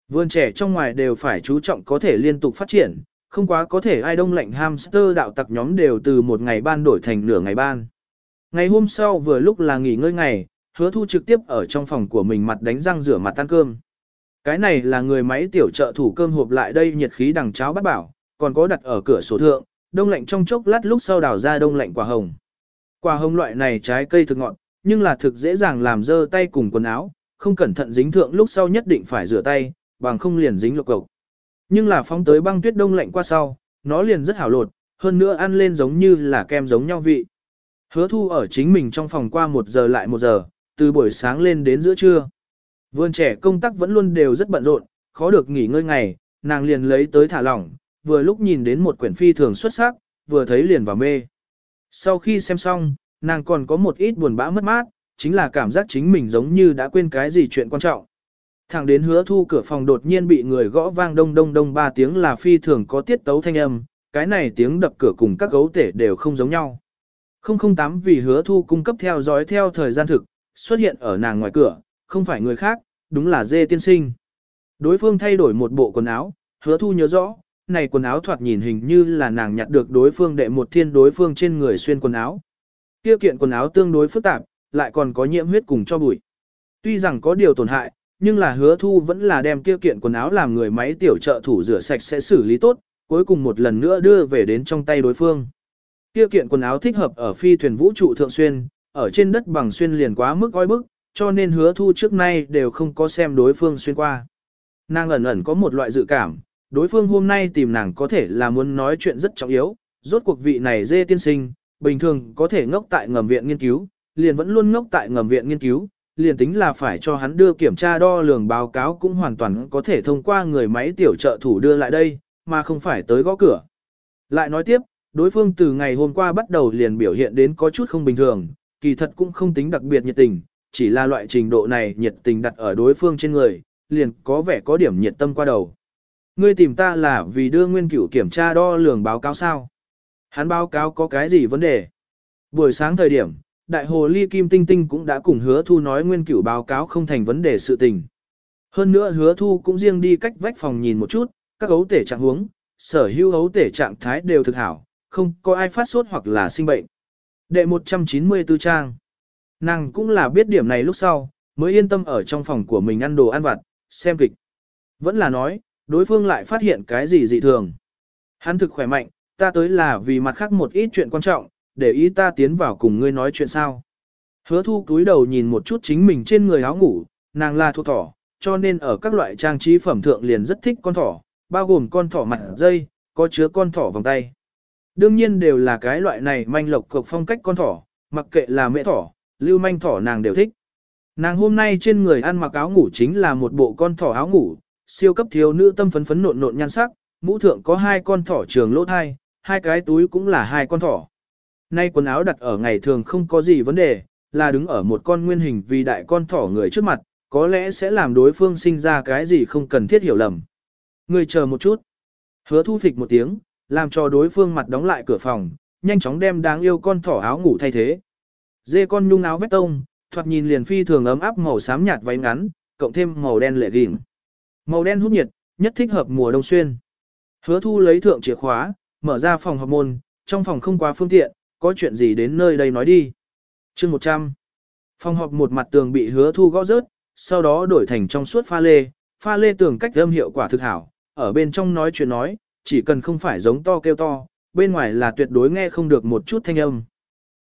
Vườn trẻ trong ngoài đều phải chú trọng có thể liên tục phát triển, không quá có thể ai đông lạnh hamster đạo tặc nhóm đều từ một ngày ban đổi thành nửa ngày ban. Ngày hôm sau vừa lúc là nghỉ ngơi ngày, hứa thu trực tiếp ở trong phòng của mình mặt đánh răng rửa mặt ăn cơm. Cái này là người máy tiểu trợ thủ cơm hộp lại đây nhiệt khí đằng cháo bắt bảo, còn có đặt ở cửa sổ thượng, đông lạnh trong chốc lát lúc sau đào ra đông lạnh quả hồng. Quả hồng loại này trái cây thực ngọt, nhưng là thực dễ dàng làm dơ tay cùng quần áo, không cẩn thận dính thượng lúc sau nhất định phải rửa tay, bằng không liền dính lục cộc. Nhưng là phóng tới băng tuyết đông lạnh qua sau, nó liền rất hảo lột, hơn nữa ăn lên giống như là kem giống nhau vị. Hứa thu ở chính mình trong phòng qua một giờ lại một giờ, từ buổi sáng lên đến giữa trưa. Vườn trẻ công tác vẫn luôn đều rất bận rộn, khó được nghỉ ngơi ngày, nàng liền lấy tới thả lỏng, vừa lúc nhìn đến một quyển phi thường xuất sắc, vừa thấy liền vào mê. Sau khi xem xong, nàng còn có một ít buồn bã mất mát, chính là cảm giác chính mình giống như đã quên cái gì chuyện quan trọng. Thẳng đến hứa thu cửa phòng đột nhiên bị người gõ vang đông đông đông ba tiếng là phi thường có tiết tấu thanh âm, cái này tiếng đập cửa cùng các gấu tể đều không giống nhau. 008 vì hứa thu cung cấp theo dõi theo thời gian thực, xuất hiện ở nàng ngoài cửa, không phải người khác, đúng là dê tiên sinh. Đối phương thay đổi một bộ quần áo, hứa thu nhớ rõ, này quần áo thoạt nhìn hình như là nàng nhặt được đối phương đệ một thiên đối phương trên người xuyên quần áo. Kia kiện quần áo tương đối phức tạp, lại còn có nhiễm huyết cùng cho bụi. Tuy rằng có điều tổn hại, nhưng là hứa thu vẫn là đem kia kiện quần áo làm người máy tiểu trợ thủ rửa sạch sẽ xử lý tốt, cuối cùng một lần nữa đưa về đến trong tay đối phương. Kia kiện quần áo thích hợp ở phi thuyền vũ trụ thượng xuyên, ở trên đất bằng xuyên liền quá mức oi bức, cho nên hứa thu trước nay đều không có xem đối phương xuyên qua. Nàng ẩn ẩn có một loại dự cảm, đối phương hôm nay tìm nàng có thể là muốn nói chuyện rất trọng yếu, rốt cuộc vị này dê tiên sinh, bình thường có thể ngốc tại ngầm viện nghiên cứu, liền vẫn luôn ngốc tại ngầm viện nghiên cứu, liền tính là phải cho hắn đưa kiểm tra đo lường báo cáo cũng hoàn toàn có thể thông qua người máy tiểu trợ thủ đưa lại đây, mà không phải tới gõ cửa. Lại nói tiếp, đối phương từ ngày hôm qua bắt đầu liền biểu hiện đến có chút không bình thường, kỳ thật cũng không tính đặc biệt nhiệt tình, chỉ là loại trình độ này nhiệt tình đặt ở đối phương trên người, liền có vẻ có điểm nhiệt tâm qua đầu. Ngươi tìm ta là vì đưa nguyên cửu kiểm tra đo lường báo cáo sao? Hắn báo cáo có cái gì vấn đề? Buổi sáng thời điểm, đại hồ ly kim tinh tinh cũng đã cùng hứa thu nói nguyên cửu báo cáo không thành vấn đề sự tình. Hơn nữa hứa thu cũng riêng đi cách vách phòng nhìn một chút, các ấu tể trạng huống, sở hữu ấu tể trạng thái đều thực hảo, không có ai phát sốt hoặc là sinh bệnh. Đệ 194 trang. Nàng cũng là biết điểm này lúc sau, mới yên tâm ở trong phòng của mình ăn đồ ăn vặt, xem kịch. Vẫn là nói, đối phương lại phát hiện cái gì dị thường. Hắn thực khỏe mạnh, ta tới là vì mặt khác một ít chuyện quan trọng, để ý ta tiến vào cùng ngươi nói chuyện sao. Hứa thu cúi đầu nhìn một chút chính mình trên người áo ngủ, nàng là thuộc thỏ, cho nên ở các loại trang trí phẩm thượng liền rất thích con thỏ, bao gồm con thỏ mặt dây, có chứa con thỏ vòng tay. Đương nhiên đều là cái loại này manh lộc cực phong cách con thỏ, mặc kệ là mẹ thỏ, lưu manh thỏ nàng đều thích. Nàng hôm nay trên người ăn mặc áo ngủ chính là một bộ con thỏ áo ngủ, siêu cấp thiếu nữ tâm phấn phấn nộn nộn nhan sắc, mũ thượng có hai con thỏ trường lỗ thai, hai cái túi cũng là hai con thỏ. Nay quần áo đặt ở ngày thường không có gì vấn đề, là đứng ở một con nguyên hình vì đại con thỏ người trước mặt, có lẽ sẽ làm đối phương sinh ra cái gì không cần thiết hiểu lầm. Người chờ một chút. Hứa thu phịch một tiếng, làm cho đối phương mặt đóng lại cửa phòng, nhanh chóng đem đáng yêu con thỏ áo ngủ thay thế. Dê con nhung áo vét tông, thoạt nhìn liền phi thường ấm áp màu xám nhạt váy ngắn, cộng thêm màu đen lệ gỉm, Màu đen hút nhiệt, nhất thích hợp mùa đông xuyên. Hứa thu lấy thượng chìa khóa, mở ra phòng họp môn, trong phòng không quá phương tiện, có chuyện gì đến nơi đây nói đi. chương 100. Phòng họp một mặt tường bị hứa thu gõ rớt, sau đó đổi thành trong suốt pha lê, pha lê tường cách âm hiệu quả thực hảo, ở bên trong nói chuyện nói, chỉ cần không phải giống to kêu to, bên ngoài là tuyệt đối nghe không được một chút thanh âm.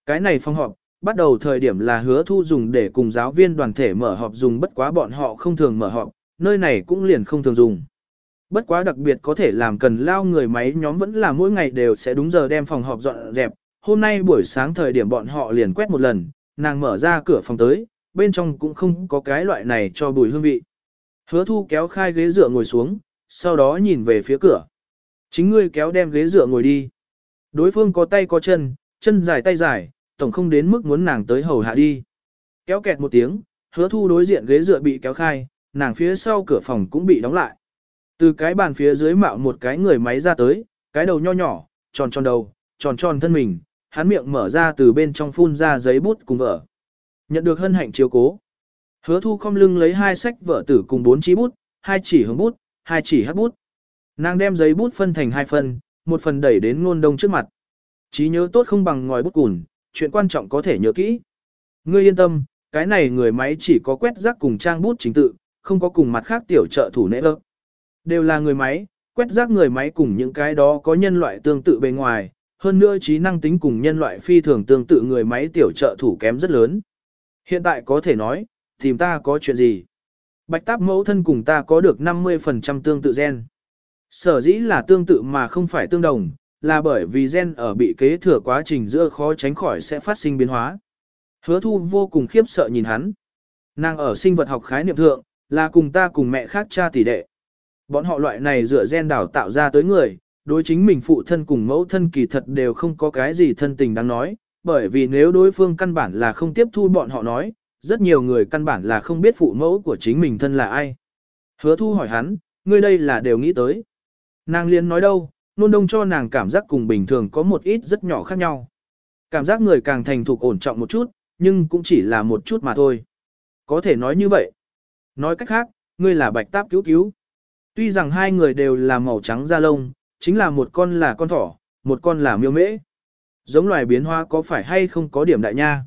Cái này phòng họp, bắt đầu thời điểm là hứa thu dùng để cùng giáo viên đoàn thể mở họp dùng bất quá bọn họ không thường mở họp, nơi này cũng liền không thường dùng. Bất quá đặc biệt có thể làm cần lao người máy nhóm vẫn là mỗi ngày đều sẽ đúng giờ đem phòng họp dọn dẹp. Hôm nay buổi sáng thời điểm bọn họ liền quét một lần, nàng mở ra cửa phòng tới, bên trong cũng không có cái loại này cho bùi hương vị. Hứa thu kéo khai ghế dựa ngồi xuống, sau đó nhìn về phía cửa. Chính ngươi kéo đem ghế dựa ngồi đi. Đối phương có tay có chân, chân dài tay dài, tổng không đến mức muốn nàng tới hầu hạ đi. Kéo kẹt một tiếng, hứa thu đối diện ghế dựa bị kéo khai, nàng phía sau cửa phòng cũng bị đóng lại. Từ cái bàn phía dưới mạo một cái người máy ra tới, cái đầu nho nhỏ, tròn tròn đầu, tròn tròn thân mình, hắn miệng mở ra từ bên trong phun ra giấy bút cùng vợ. Nhận được hân hạnh chiếu cố. Hứa thu không lưng lấy hai sách vợ tử cùng bốn chí bút, hai chỉ hướng bút, hai chỉ hát bút. Nàng đem giấy bút phân thành hai phần, một phần đẩy đến ngôn đông trước mặt. Trí nhớ tốt không bằng ngòi bút cùn, chuyện quan trọng có thể nhớ kỹ. Ngươi yên tâm, cái này người máy chỉ có quét rác cùng trang bút chính tự, không có cùng mặt khác tiểu trợ thủ nễ ơ. Đều là người máy, quét rác người máy cùng những cái đó có nhân loại tương tự bề ngoài, hơn nữa trí năng tính cùng nhân loại phi thường tương tự người máy tiểu trợ thủ kém rất lớn. Hiện tại có thể nói, tìm ta có chuyện gì? Bạch táp mẫu thân cùng ta có được 50% tương tự gen. Sở dĩ là tương tự mà không phải tương đồng, là bởi vì gen ở bị kế thừa quá trình giữa khó tránh khỏi sẽ phát sinh biến hóa. Hứa thu vô cùng khiếp sợ nhìn hắn. Nàng ở sinh vật học khái niệm thượng, là cùng ta cùng mẹ khác cha tỷ đệ. Bọn họ loại này dựa gen đào tạo ra tới người, đối chính mình phụ thân cùng mẫu thân kỳ thật đều không có cái gì thân tình đáng nói, bởi vì nếu đối phương căn bản là không tiếp thu bọn họ nói, rất nhiều người căn bản là không biết phụ mẫu của chính mình thân là ai. Hứa thu hỏi hắn, ngươi đây là đều nghĩ tới. Nàng liên nói đâu, nôn đông cho nàng cảm giác cùng bình thường có một ít rất nhỏ khác nhau. Cảm giác người càng thành thục ổn trọng một chút, nhưng cũng chỉ là một chút mà thôi. Có thể nói như vậy. Nói cách khác, ngươi là bạch táp cứu cứu. Tuy rằng hai người đều là màu trắng da lông, chính là một con là con thỏ, một con là miêu mễ. Giống loài biến hóa có phải hay không có điểm đại nha.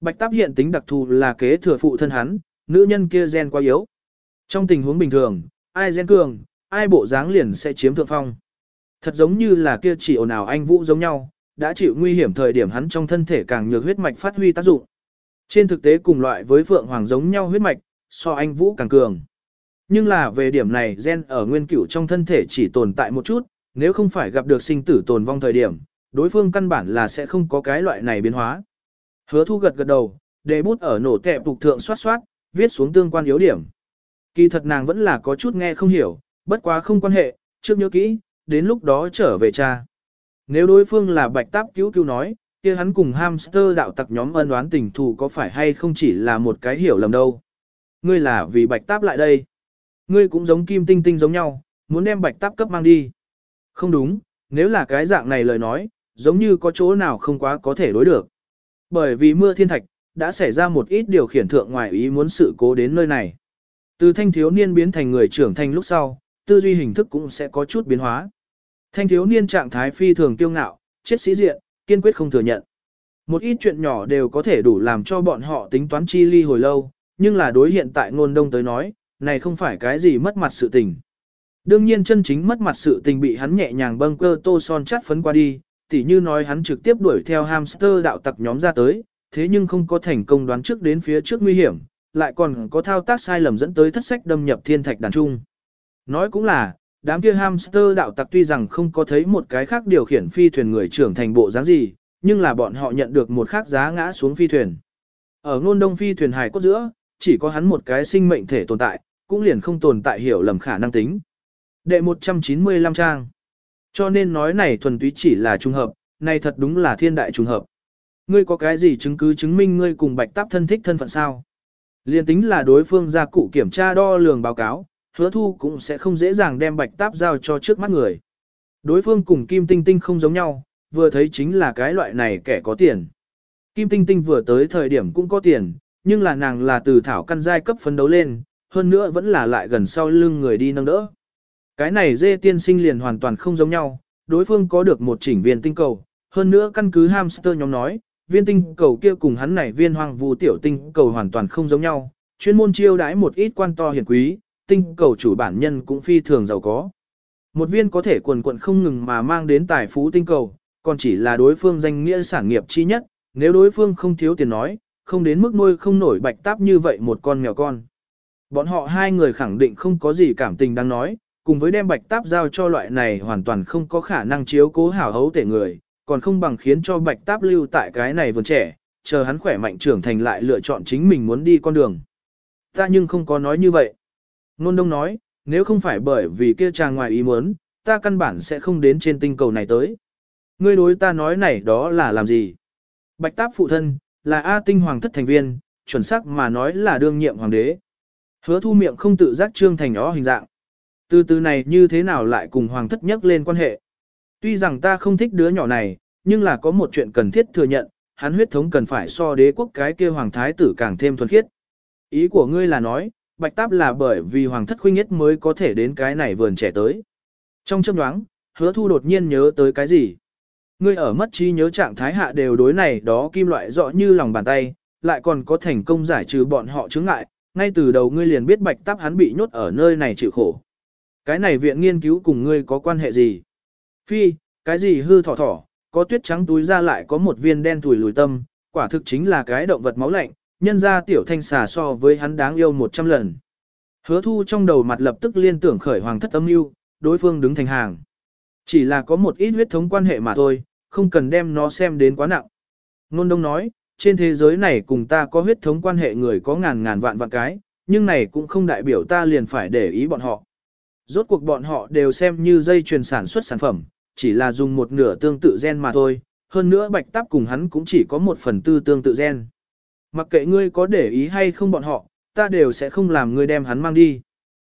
Bạch táp hiện tính đặc thù là kế thừa phụ thân hắn, nữ nhân kia gen quá yếu. Trong tình huống bình thường, ai gen cường, ai bộ dáng liền sẽ chiếm thượng phong. Thật giống như là kia chỉ ồn ào anh Vũ giống nhau, đã chịu nguy hiểm thời điểm hắn trong thân thể càng nhược huyết mạch phát huy tác dụng. Trên thực tế cùng loại với Phượng Hoàng giống nhau huyết mạch, so anh Vũ càng cường. Nhưng là về điểm này gen ở nguyên cửu trong thân thể chỉ tồn tại một chút, nếu không phải gặp được sinh tử tồn vong thời điểm, đối phương căn bản là sẽ không có cái loại này biến hóa. Hứa thu gật gật đầu, để bút ở nổ tẹp phục thượng soát soát, viết xuống tương quan yếu điểm. Kỳ thật nàng vẫn là có chút nghe không hiểu, bất quá không quan hệ, trước nhớ kỹ, đến lúc đó trở về cha. Nếu đối phương là bạch táp cứu cứu nói, kia hắn cùng hamster đạo tặc nhóm ân oán tình thù có phải hay không chỉ là một cái hiểu lầm đâu. Ngươi là vì bạch táp lại đây. Ngươi cũng giống kim tinh tinh giống nhau, muốn đem bạch táp cấp mang đi. Không đúng, nếu là cái dạng này lời nói, giống như có chỗ nào không quá có thể đối được. Bởi vì mưa thiên thạch, đã xảy ra một ít điều khiển thượng ngoài ý muốn sự cố đến nơi này. Từ thanh thiếu niên biến thành người trưởng thành lúc sau, tư duy hình thức cũng sẽ có chút biến hóa. Thanh thiếu niên trạng thái phi thường tiêu ngạo, chết sĩ diện, kiên quyết không thừa nhận. Một ít chuyện nhỏ đều có thể đủ làm cho bọn họ tính toán chi ly hồi lâu, nhưng là đối hiện tại ngôn đông tới nói, này không phải cái gì mất mặt sự tình. Đương nhiên chân chính mất mặt sự tình bị hắn nhẹ nhàng bâng cơ tô son chắt phấn qua đi, tỉ như nói hắn trực tiếp đuổi theo hamster đạo tặc nhóm ra tới, thế nhưng không có thành công đoán trước đến phía trước nguy hiểm, lại còn có thao tác sai lầm dẫn tới thất sách đâm nhập thiên thạch đàn trung. Nói cũng là, đám kia hamster đạo tặc tuy rằng không có thấy một cái khác điều khiển phi thuyền người trưởng thành bộ dáng gì, nhưng là bọn họ nhận được một khác giá ngã xuống phi thuyền. Ở ngôn đông phi thuyền hải cốt giữa, chỉ có hắn một cái sinh mệnh thể tồn tại, cũng liền không tồn tại hiểu lầm khả năng tính. Đệ 195 trang. Cho nên nói này thuần túy chỉ là trùng hợp, này thật đúng là thiên đại trùng hợp. Ngươi có cái gì chứng cứ chứng minh ngươi cùng bạch táp thân thích thân phận sao? Liên tính là đối phương ra cụ kiểm tra đo lường báo cáo, hứa thu cũng sẽ không dễ dàng đem bạch táp giao cho trước mắt người. Đối phương cùng Kim Tinh Tinh không giống nhau, vừa thấy chính là cái loại này kẻ có tiền. Kim Tinh Tinh vừa tới thời điểm cũng có tiền, nhưng là nàng là từ thảo căn giai cấp phấn đấu lên, hơn nữa vẫn là lại gần sau lưng người đi nâng đỡ. Cái này dê tiên sinh liền hoàn toàn không giống nhau, đối phương có được một chỉnh viên tinh cầu, hơn nữa căn cứ hamster nhóm nói, viên tinh cầu kia cùng hắn này viên hoàng vu tiểu tinh cầu hoàn toàn không giống nhau, chuyên môn chiêu đãi một ít quan to hiển quý, tinh cầu chủ bản nhân cũng phi thường giàu có. Một viên có thể quần quận không ngừng mà mang đến tài phú tinh cầu, còn chỉ là đối phương danh nghĩa sản nghiệp chi nhất, nếu đối phương không thiếu tiền nói, không đến mức nuôi không nổi bạch táp như vậy một con mèo con. Bọn họ hai người khẳng định không có gì cảm tình đang nói, cùng với đem bạch táp giao cho loại này hoàn toàn không có khả năng chiếu cố hảo hấu tể người, còn không bằng khiến cho bạch táp lưu tại cái này vườn trẻ, chờ hắn khỏe mạnh trưởng thành lại lựa chọn chính mình muốn đi con đường. Ta nhưng không có nói như vậy. Nôn đông nói, nếu không phải bởi vì kia chàng ngoài ý muốn, ta căn bản sẽ không đến trên tinh cầu này tới. Ngươi đối ta nói này đó là làm gì? Bạch táp phụ thân, là A tinh hoàng thất thành viên, chuẩn xác mà nói là đương nhiệm hoàng đế. Hứa thu miệng không tự giác trương thành ó hình dạng. Từ từ này như thế nào lại cùng hoàng thất nhắc lên quan hệ. Tuy rằng ta không thích đứa nhỏ này, nhưng là có một chuyện cần thiết thừa nhận, hắn huyết thống cần phải so đế quốc cái kia hoàng thái tử càng thêm thuần khiết. Ý của ngươi là nói, bạch táp là bởi vì hoàng thất khuynh nhất mới có thể đến cái này vườn trẻ tới. Trong châm đoáng, hứa thu đột nhiên nhớ tới cái gì? Ngươi ở mất trí nhớ trạng thái hạ đều đối này đó kim loại rõ như lòng bàn tay, lại còn có thành công giải trừ bọn họ chứng ngại, ngay từ đầu ngươi liền biết bạch táp hắn bị nhốt ở nơi này chịu khổ. Cái này viện nghiên cứu cùng ngươi có quan hệ gì? Phi, cái gì hư thỏ thỏ, có tuyết trắng túi ra lại có một viên đen thùi lùi tâm, quả thực chính là cái động vật máu lạnh, nhân ra tiểu thanh xà so với hắn đáng yêu một trăm lần. Hứa thu trong đầu mặt lập tức liên tưởng khởi hoàng thất âm mưu, đối phương đứng thành hàng. Chỉ là có một ít huyết thống quan hệ mà thôi, không cần đem nó xem đến quá nặng. Nôn đông nói, trên thế giới này cùng ta có huyết thống quan hệ người có ngàn ngàn vạn vạn cái, nhưng này cũng không đại biểu ta liền phải để ý bọn họ. Rốt cuộc bọn họ đều xem như dây chuyền sản xuất sản phẩm, chỉ là dùng một nửa tương tự gen mà thôi, hơn nữa bạch táp cùng hắn cũng chỉ có một phần tư tương tự gen. Mặc kệ ngươi có để ý hay không bọn họ, ta đều sẽ không làm ngươi đem hắn mang đi.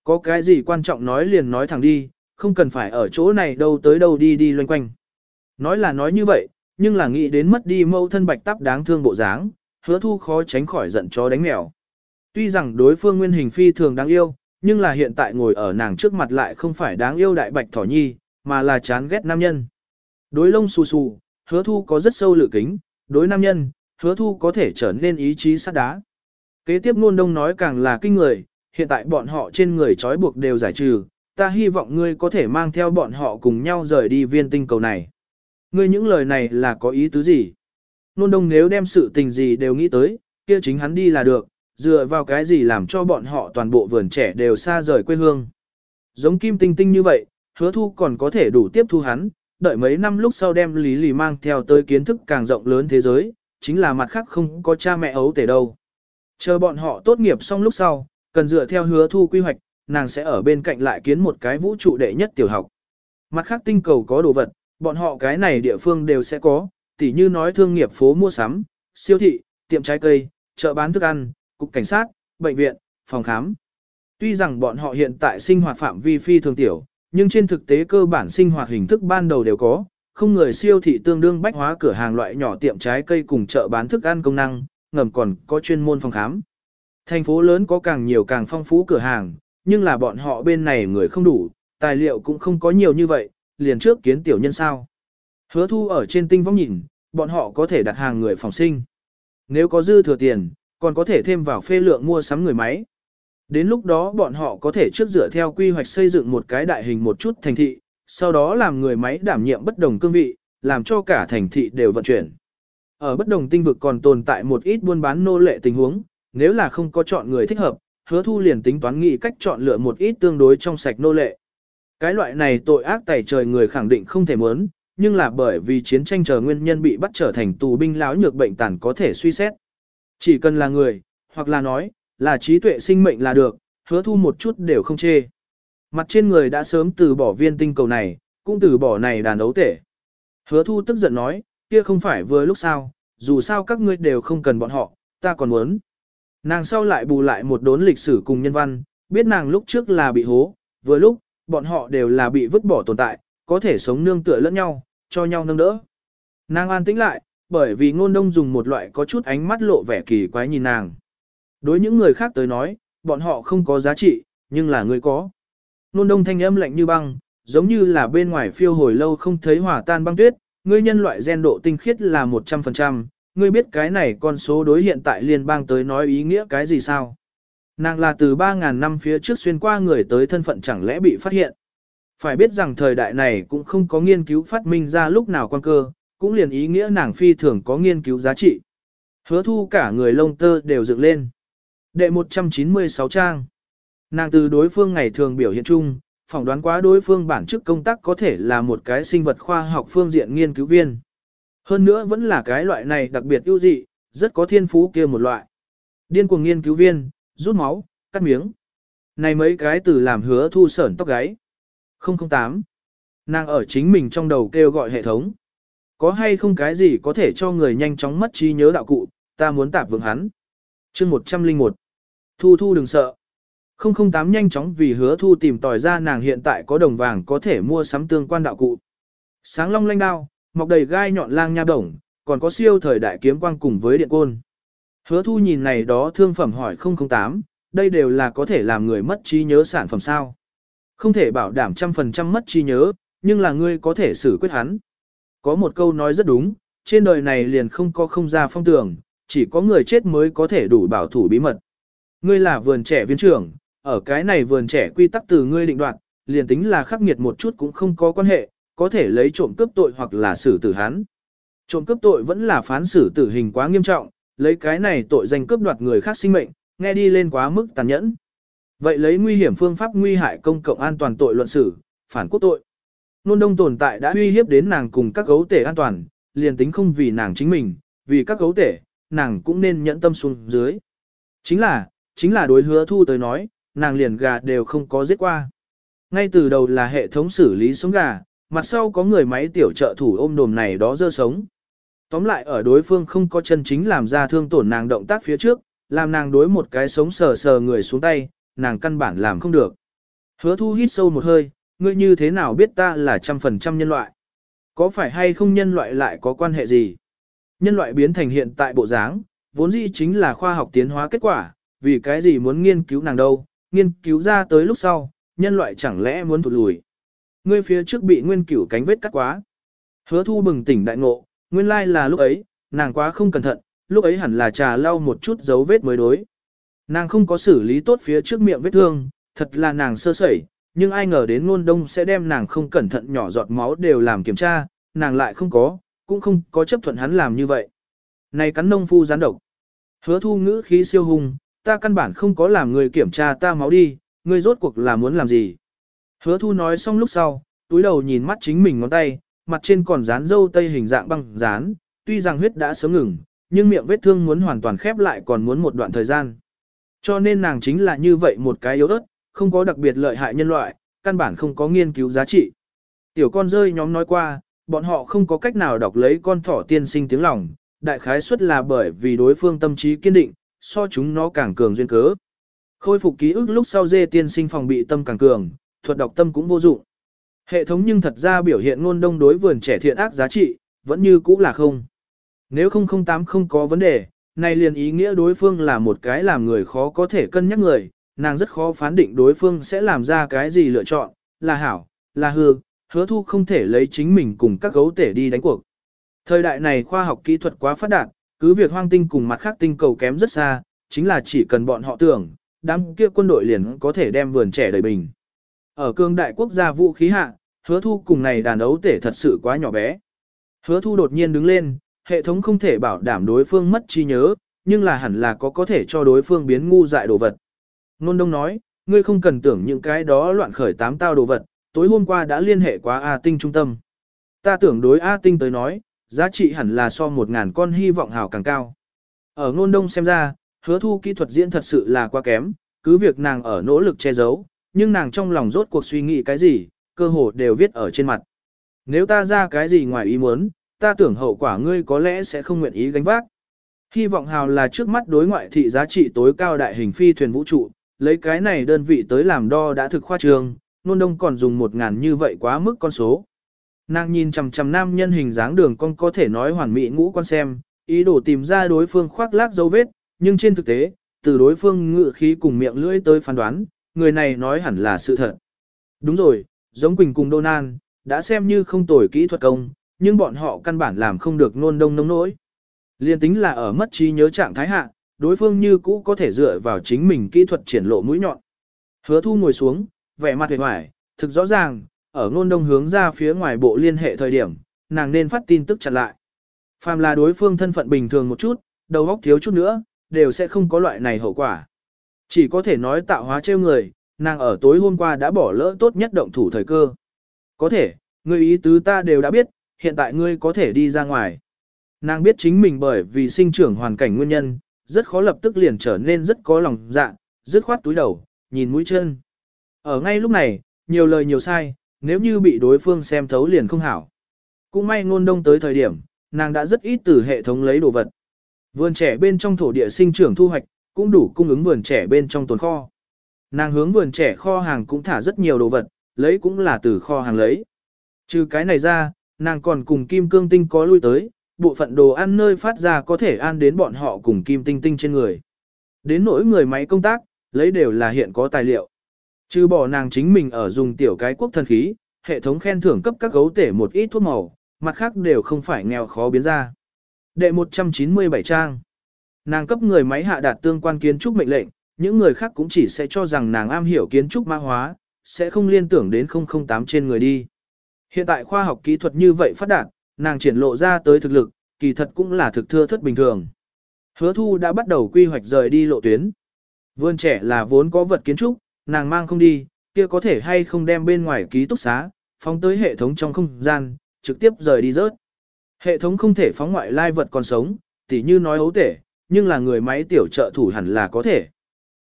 Có cái gì quan trọng nói liền nói thẳng đi, không cần phải ở chỗ này đâu tới đâu đi đi loanh quanh. Nói là nói như vậy, nhưng là nghĩ đến mất đi mâu thân bạch tắp đáng thương bộ dáng, hứa thu khó tránh khỏi giận chó đánh mèo. Tuy rằng đối phương nguyên hình phi thường đáng yêu, nhưng là hiện tại ngồi ở nàng trước mặt lại không phải đáng yêu đại bạch thỏ nhi, mà là chán ghét nam nhân. Đối lông xù xù, hứa thu có rất sâu lự kính, đối nam nhân, hứa thu có thể trở nên ý chí sắt đá. Kế tiếp ngôn đông nói càng là kinh người, hiện tại bọn họ trên người trói buộc đều giải trừ, ta hy vọng ngươi có thể mang theo bọn họ cùng nhau rời đi viên tinh cầu này. Ngươi những lời này là có ý tứ gì? Nôn đông nếu đem sự tình gì đều nghĩ tới, kia chính hắn đi là được, dựa vào cái gì làm cho bọn họ toàn bộ vườn trẻ đều xa rời quê hương. Giống kim tinh tinh như vậy, hứa thu còn có thể đủ tiếp thu hắn, đợi mấy năm lúc sau đem lý lì mang theo tới kiến thức càng rộng lớn thế giới, chính là mặt khác không có cha mẹ ấu tể đâu. Chờ bọn họ tốt nghiệp xong lúc sau, cần dựa theo hứa thu quy hoạch, nàng sẽ ở bên cạnh lại kiến một cái vũ trụ đệ nhất tiểu học. Mặt khác tinh cầu có đồ vật, bọn họ cái này địa phương đều sẽ có, tỉ như nói thương nghiệp phố mua sắm, siêu thị, tiệm trái cây, chợ bán thức ăn, cục cảnh sát, bệnh viện, phòng khám. Tuy rằng bọn họ hiện tại sinh hoạt phạm vi phi thường tiểu, nhưng trên thực tế cơ bản sinh hoạt hình thức ban đầu đều có, không người siêu thị tương đương bách hóa cửa hàng loại nhỏ tiệm trái cây cùng chợ bán thức ăn công năng, ngầm còn có chuyên môn phòng khám. Thành phố lớn có càng nhiều càng phong phú cửa hàng, nhưng là bọn họ bên này người không đủ, tài liệu cũng không có nhiều như vậy, liền trước kiến tiểu nhân sao. Hứa thu ở trên tinh vong nhìn, bọn họ có thể đặt hàng người phòng sinh. Nếu có dư thừa tiền, còn có thể thêm vào phê lượng mua sắm người máy. Đến lúc đó bọn họ có thể trước dựa theo quy hoạch xây dựng một cái đại hình một chút thành thị, sau đó làm người máy đảm nhiệm bất đồng cương vị, làm cho cả thành thị đều vận chuyển. Ở bất đồng tinh vực còn tồn tại một ít buôn bán nô lệ tình huống, nếu là không có chọn người thích hợp, hứa thu liền tính toán nghĩ cách chọn lựa một ít tương đối trong sạch nô lệ. Cái loại này tội ác tẩy trời người khẳng định không thể muốn, nhưng là bởi vì chiến tranh chờ nguyên nhân bị bắt trở thành tù binh láo nhược bệnh tàn có thể suy xét. Chỉ cần là người, hoặc là nói, là trí tuệ sinh mệnh là được, hứa thu một chút đều không chê. Mặt trên người đã sớm từ bỏ viên tinh cầu này, cũng từ bỏ này đàn đấu tể. Hứa thu tức giận nói, kia không phải vừa lúc sao, dù sao các ngươi đều không cần bọn họ, ta còn muốn. Nàng sau lại bù lại một đốn lịch sử cùng nhân văn, biết nàng lúc trước là bị hố, vừa lúc, bọn họ đều là bị vứt bỏ tồn tại, có thể sống nương tựa lẫn nhau, cho nhau nâng đỡ. Nàng an tĩnh lại, bởi vì ngôn đông dùng một loại có chút ánh mắt lộ vẻ kỳ quái nhìn nàng. Đối những người khác tới nói, bọn họ không có giá trị, nhưng là người có. Ngôn đông thanh âm lạnh như băng, giống như là bên ngoài phiêu hồi lâu không thấy hòa tan băng tuyết, ngươi nhân loại gen độ tinh khiết là 100%, ngươi biết cái này con số đối hiện tại liên bang tới nói ý nghĩa cái gì sao? Nàng là từ 3.000 năm phía trước xuyên qua người tới thân phận chẳng lẽ bị phát hiện. Phải biết rằng thời đại này cũng không có nghiên cứu phát minh ra lúc nào quan cơ, cũng liền ý nghĩa nàng phi thường có nghiên cứu giá trị. Hứa thu cả người lông tơ đều dựng lên. Đệ 196 trang. Nàng từ đối phương ngày thường biểu hiện chung, phỏng đoán quá đối phương bản chức công tác có thể là một cái sinh vật khoa học phương diện nghiên cứu viên. Hơn nữa vẫn là cái loại này đặc biệt ưu dị, rất có thiên phú kia một loại. Điên cuồng nghiên cứu viên, rút máu, cắt miếng. Này mấy cái từ làm hứa thu sởn tóc gáy. 008. Nàng ở chính mình trong đầu kêu gọi hệ thống. Có hay không cái gì có thể cho người nhanh chóng mất trí nhớ đạo cụ, ta muốn tạp vượng hắn. chương 101. Thu thu đừng sợ. 008 nhanh chóng vì hứa thu tìm tòi ra nàng hiện tại có đồng vàng có thể mua sắm tương quan đạo cụ. Sáng long lanh đao, mọc đầy gai nhọn lang nha đồng, còn có siêu thời đại kiếm quang cùng với điện côn. Hứa thu nhìn này đó thương phẩm hỏi 008, đây đều là có thể làm người mất trí nhớ sản phẩm sao. Không thể bảo đảm trăm phần trăm mất trí nhớ, nhưng là ngươi có thể xử quyết hắn. Có một câu nói rất đúng, trên đời này liền không có không ra phong tường, chỉ có người chết mới có thể đủ bảo thủ bí mật. Ngươi là vườn trẻ viên trưởng, ở cái này vườn trẻ quy tắc từ ngươi định đoạt, liền tính là khắc nghiệt một chút cũng không có quan hệ, có thể lấy trộm cướp tội hoặc là xử tử hắn. Trộm cướp tội vẫn là phán xử tử hình quá nghiêm trọng, lấy cái này tội danh cướp đoạt người khác sinh mệnh, nghe đi lên quá mức tàn nhẫn. Vậy lấy nguy hiểm phương pháp nguy hại công cộng an toàn tội luận xử, phản quốc tội. Nôn đông tồn tại đã uy hiếp đến nàng cùng các gấu tể an toàn, liền tính không vì nàng chính mình, vì các gấu tể, nàng cũng nên nhẫn tâm xuống dưới. Chính là, chính là đối hứa thu tới nói, nàng liền gà đều không có giết qua. Ngay từ đầu là hệ thống xử lý sống gà, mặt sau có người máy tiểu trợ thủ ôm đồm này đó dơ sống. Tóm lại ở đối phương không có chân chính làm ra thương tổn nàng động tác phía trước, làm nàng đối một cái sống sờ sờ người xuống tay, nàng căn bản làm không được. Hứa thu hít sâu một hơi, ngươi như thế nào biết ta là trăm phần trăm nhân loại? Có phải hay không nhân loại lại có quan hệ gì? Nhân loại biến thành hiện tại bộ dáng, vốn dĩ chính là khoa học tiến hóa kết quả, vì cái gì muốn nghiên cứu nàng đâu, nghiên cứu ra tới lúc sau, nhân loại chẳng lẽ muốn thụt lùi. Ngươi phía trước bị nguyên cửu cánh vết cắt quá. Hứa thu bừng tỉnh đại ngộ, nguyên lai là lúc ấy, nàng quá không cẩn thận, lúc ấy hẳn là trà lau một chút dấu vết mới đối. Nàng không có xử lý tốt phía trước miệng vết thương, thật là nàng sơ sẩy, nhưng ai ngờ đến ngôn đông sẽ đem nàng không cẩn thận nhỏ giọt máu đều làm kiểm tra, nàng lại không có, cũng không có chấp thuận hắn làm như vậy. Này cắn nông phu gián độc. Hứa thu ngữ khí siêu hung, ta căn bản không có làm người kiểm tra ta máu đi, ngươi rốt cuộc là muốn làm gì. Hứa thu nói xong lúc sau, túi đầu nhìn mắt chính mình ngón tay, mặt trên còn dán dâu tây hình dạng băng dán, tuy rằng huyết đã sớm ngừng, nhưng miệng vết thương muốn hoàn toàn khép lại còn muốn một đoạn thời gian. Cho nên nàng chính là như vậy một cái yếu ớt, không có đặc biệt lợi hại nhân loại, căn bản không có nghiên cứu giá trị. Tiểu con rơi nhóm nói qua, Bọn họ không có cách nào đọc lấy con thỏ tiên sinh tiếng lòng, đại khái suất là bởi vì đối phương tâm trí kiên định, so chúng nó càng cường duyên cớ. Khôi phục ký ức lúc sau dê tiên sinh phòng bị tâm càng cường, thuật đọc tâm cũng vô dụng. Hệ thống nhưng thật ra biểu hiện ngôn đông đối vườn trẻ thiện ác giá trị, vẫn như cũ là không. Nếu 008 không có vấn đề, này liền ý nghĩa đối phương là một cái làm người khó có thể cân nhắc người, nàng rất khó phán định đối phương sẽ làm ra cái gì lựa chọn, là hảo, là hư, hứa thu không thể lấy chính mình cùng các gấu tể đi đánh cuộc. Thời đại này khoa học kỹ thuật quá phát đạt, cứ việc hoang tinh cùng mặt khác tinh cầu kém rất xa, chính là chỉ cần bọn họ tưởng, đám kia quân đội liền có thể đem vườn trẻ đầy bình. Ở cương đại quốc gia vũ khí hạ, hứa thu cùng này đàn ấu tể thật sự quá nhỏ bé. Hứa thu đột nhiên đứng lên, hệ thống không thể bảo đảm đối phương mất trí nhớ, nhưng là hẳn là có có thể cho đối phương biến ngu dại đồ vật. Nôn đông nói, ngươi không cần tưởng những cái đó loạn khởi tám tao đồ vật, tối hôm qua đã liên hệ quá A tinh trung tâm. Ta tưởng đối A tinh tới nói, giá trị hẳn là so một ngàn con hy vọng hào càng cao. Ở ngôn đông xem ra, hứa thu kỹ thuật diễn thật sự là quá kém, cứ việc nàng ở nỗ lực che giấu, nhưng nàng trong lòng rốt cuộc suy nghĩ cái gì, cơ hồ đều viết ở trên mặt. Nếu ta ra cái gì ngoài ý muốn, ta tưởng hậu quả ngươi có lẽ sẽ không nguyện ý gánh vác. Hy vọng hào là trước mắt đối ngoại thị giá trị tối cao đại hình phi thuyền vũ trụ, lấy cái này đơn vị tới làm đo đã thực khoa trường, nôn đông còn dùng một ngàn như vậy quá mức con số. Nàng nhìn chằm chằm nam nhân hình dáng đường con có thể nói hoàn mỹ ngũ con xem, ý đồ tìm ra đối phương khoác lác dấu vết, nhưng trên thực tế, từ đối phương ngự khí cùng miệng lưỡi tới phán đoán, người này nói hẳn là sự thật. Đúng rồi, giống Quỳnh cùng Đô Nan, đã xem như không tồi kỹ thuật công, nhưng bọn họ căn bản làm không được nôn đông nông nỗi. Liên tính là ở mất trí nhớ trạng thái hạ, đối phương như cũ có thể dựa vào chính mình kỹ thuật triển lộ mũi nhọn. Hứa thu ngồi xuống, vẻ mặt hề hoài, thực rõ ràng, ở nôn đông hướng ra phía ngoài bộ liên hệ thời điểm, nàng nên phát tin tức chặn lại. Phàm là đối phương thân phận bình thường một chút, đầu óc thiếu chút nữa, đều sẽ không có loại này hậu quả. Chỉ có thể nói tạo hóa trêu người, nàng ở tối hôm qua đã bỏ lỡ tốt nhất động thủ thời cơ. Có thể, người ý tứ ta đều đã biết, hiện tại ngươi có thể đi ra ngoài. Nàng biết chính mình bởi vì sinh trưởng hoàn cảnh nguyên nhân, rất khó lập tức liền trở nên rất có lòng dạ, dứt khoát túi đầu, nhìn mũi chân. Ở ngay lúc này, nhiều lời nhiều sai, nếu như bị đối phương xem thấu liền không hảo. Cũng may ngôn đông tới thời điểm, nàng đã rất ít từ hệ thống lấy đồ vật. Vườn trẻ bên trong thổ địa sinh trưởng thu hoạch, cũng đủ cung ứng vườn trẻ bên trong tồn kho. Nàng hướng vườn trẻ kho hàng cũng thả rất nhiều đồ vật, lấy cũng là từ kho hàng lấy. Trừ cái này ra, nàng còn cùng kim cương tinh có lui tới, bộ phận đồ ăn nơi phát ra có thể ăn đến bọn họ cùng kim tinh tinh trên người. Đến nỗi người máy công tác, lấy đều là hiện có tài liệu. Trừ bỏ nàng chính mình ở dùng tiểu cái quốc thần khí, hệ thống khen thưởng cấp các gấu tể một ít thuốc màu, mặt khác đều không phải nghèo khó biến ra. Đệ 197 trang. Nàng cấp người máy hạ đạt tương quan kiến trúc mệnh lệnh, những người khác cũng chỉ sẽ cho rằng nàng am hiểu kiến trúc mã hóa, sẽ không liên tưởng đến 008 trên người đi. Hiện tại khoa học kỹ thuật như vậy phát đạt, nàng triển lộ ra tới thực lực, kỳ thật cũng là thực thưa thất bình thường. Hứa thu đã bắt đầu quy hoạch rời đi lộ tuyến. Vườn trẻ là vốn có vật kiến trúc, nàng mang không đi, kia có thể hay không đem bên ngoài ký túc xá, phóng tới hệ thống trong không gian, trực tiếp rời đi rớt. Hệ thống không thể phóng ngoại lai vật còn sống, tỉ như nói ấu tể, nhưng là người máy tiểu trợ thủ hẳn là có thể.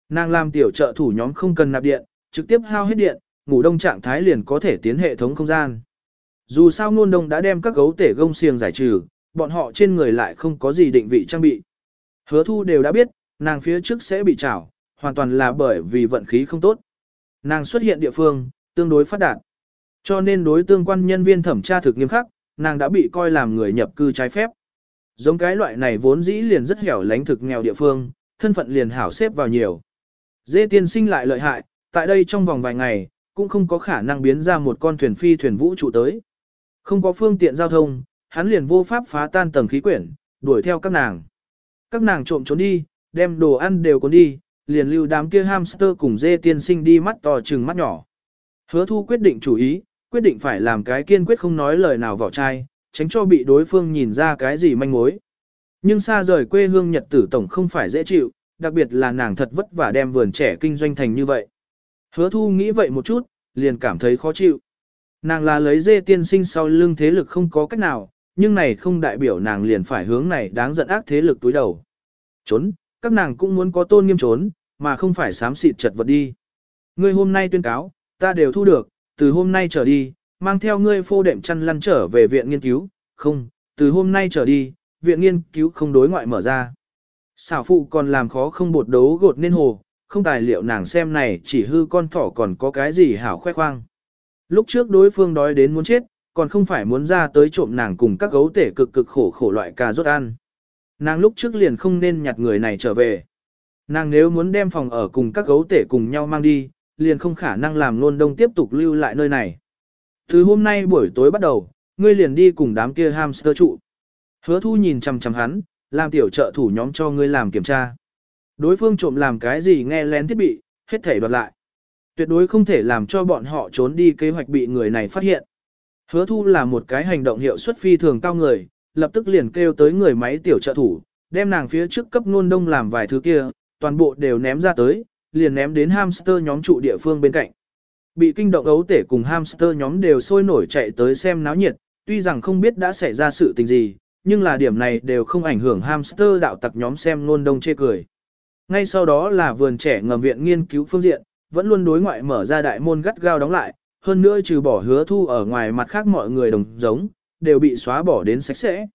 Nàng làm tiểu trợ thủ nhóm không cần nạp điện, trực tiếp hao hết điện, ngủ đông trạng thái liền có thể tiến hệ thống không gian. Dù sao ngôn đông đã đem các gấu tể gông xiềng giải trừ, bọn họ trên người lại không có gì định vị trang bị. Hứa thu đều đã biết, nàng phía trước sẽ bị trảo, hoàn toàn là bởi vì vận khí không tốt. Nàng xuất hiện địa phương, tương đối phát đạt. Cho nên đối tương quan nhân viên thẩm tra thực nghiêm khắc, nàng đã bị coi làm người nhập cư trái phép. Giống cái loại này vốn dĩ liền rất hẻo lánh thực nghèo địa phương, thân phận liền hảo xếp vào nhiều. Dê tiên sinh lại lợi hại, tại đây trong vòng vài ngày, cũng không có khả năng biến ra một con thuyền phi thuyền vũ trụ tới. Không có phương tiện giao thông, hắn liền vô pháp phá tan tầng khí quyển, đuổi theo các nàng. Các nàng trộm trốn đi, đem đồ ăn đều cuốn đi, liền lưu đám kia hamster cùng dê tiên sinh đi mắt to chừng mắt nhỏ. Hứa thu quyết định chủ ý, quyết định phải làm cái kiên quyết không nói lời nào vào trai, tránh cho bị đối phương nhìn ra cái gì manh mối. Nhưng xa rời quê hương nhật tử tổng không phải dễ chịu, đặc biệt là nàng thật vất vả đem vườn trẻ kinh doanh thành như vậy. Hứa thu nghĩ vậy một chút, liền cảm thấy khó chịu. Nàng là lấy dê tiên sinh sau lưng thế lực không có cách nào, nhưng này không đại biểu nàng liền phải hướng này đáng giận ác thế lực túi đầu. Trốn, các nàng cũng muốn có tôn nghiêm trốn, mà không phải xám xịt chật vật đi. Ngươi hôm nay tuyên cáo, ta đều thu được, từ hôm nay trở đi, mang theo ngươi phô đệm chăn lăn trở về viện nghiên cứu, không, từ hôm nay trở đi, viện nghiên cứu không đối ngoại mở ra. Xảo phụ còn làm khó không bột đấu gột nên hồ, không tài liệu nàng xem này chỉ hư con thỏ còn có cái gì hảo khoe khoang. Lúc trước đối phương đói đến muốn chết, còn không phải muốn ra tới trộm nàng cùng các gấu tể cực cực khổ khổ loại cà rốt ăn. Nàng lúc trước liền không nên nhặt người này trở về. Nàng nếu muốn đem phòng ở cùng các gấu tể cùng nhau mang đi, liền không khả năng làm luôn đông tiếp tục lưu lại nơi này. Từ hôm nay buổi tối bắt đầu, ngươi liền đi cùng đám kia hamster trụ. Hứa thu nhìn chằm chằm hắn, làm tiểu trợ thủ nhóm cho ngươi làm kiểm tra. Đối phương trộm làm cái gì nghe lén thiết bị, hết thể đoạt lại. Tuyệt đối không thể làm cho bọn họ trốn đi kế hoạch bị người này phát hiện. Hứa thu là một cái hành động hiệu suất phi thường cao người, lập tức liền kêu tới người máy tiểu trợ thủ, đem nàng phía trước cấp nôn đông làm vài thứ kia, toàn bộ đều ném ra tới, liền ném đến hamster nhóm trụ địa phương bên cạnh. Bị kinh động ấu tể cùng hamster nhóm đều sôi nổi chạy tới xem náo nhiệt, tuy rằng không biết đã xảy ra sự tình gì, nhưng là điểm này đều không ảnh hưởng hamster đạo tặc nhóm xem nôn đông chê cười. Ngay sau đó là vườn trẻ ngầm viện nghiên cứu phương diện, vẫn luôn đối ngoại mở ra đại môn gắt gao đóng lại, hơn nữa trừ bỏ hứa thu ở ngoài mặt khác mọi người đồng giống, đều bị xóa bỏ đến sạch sẽ.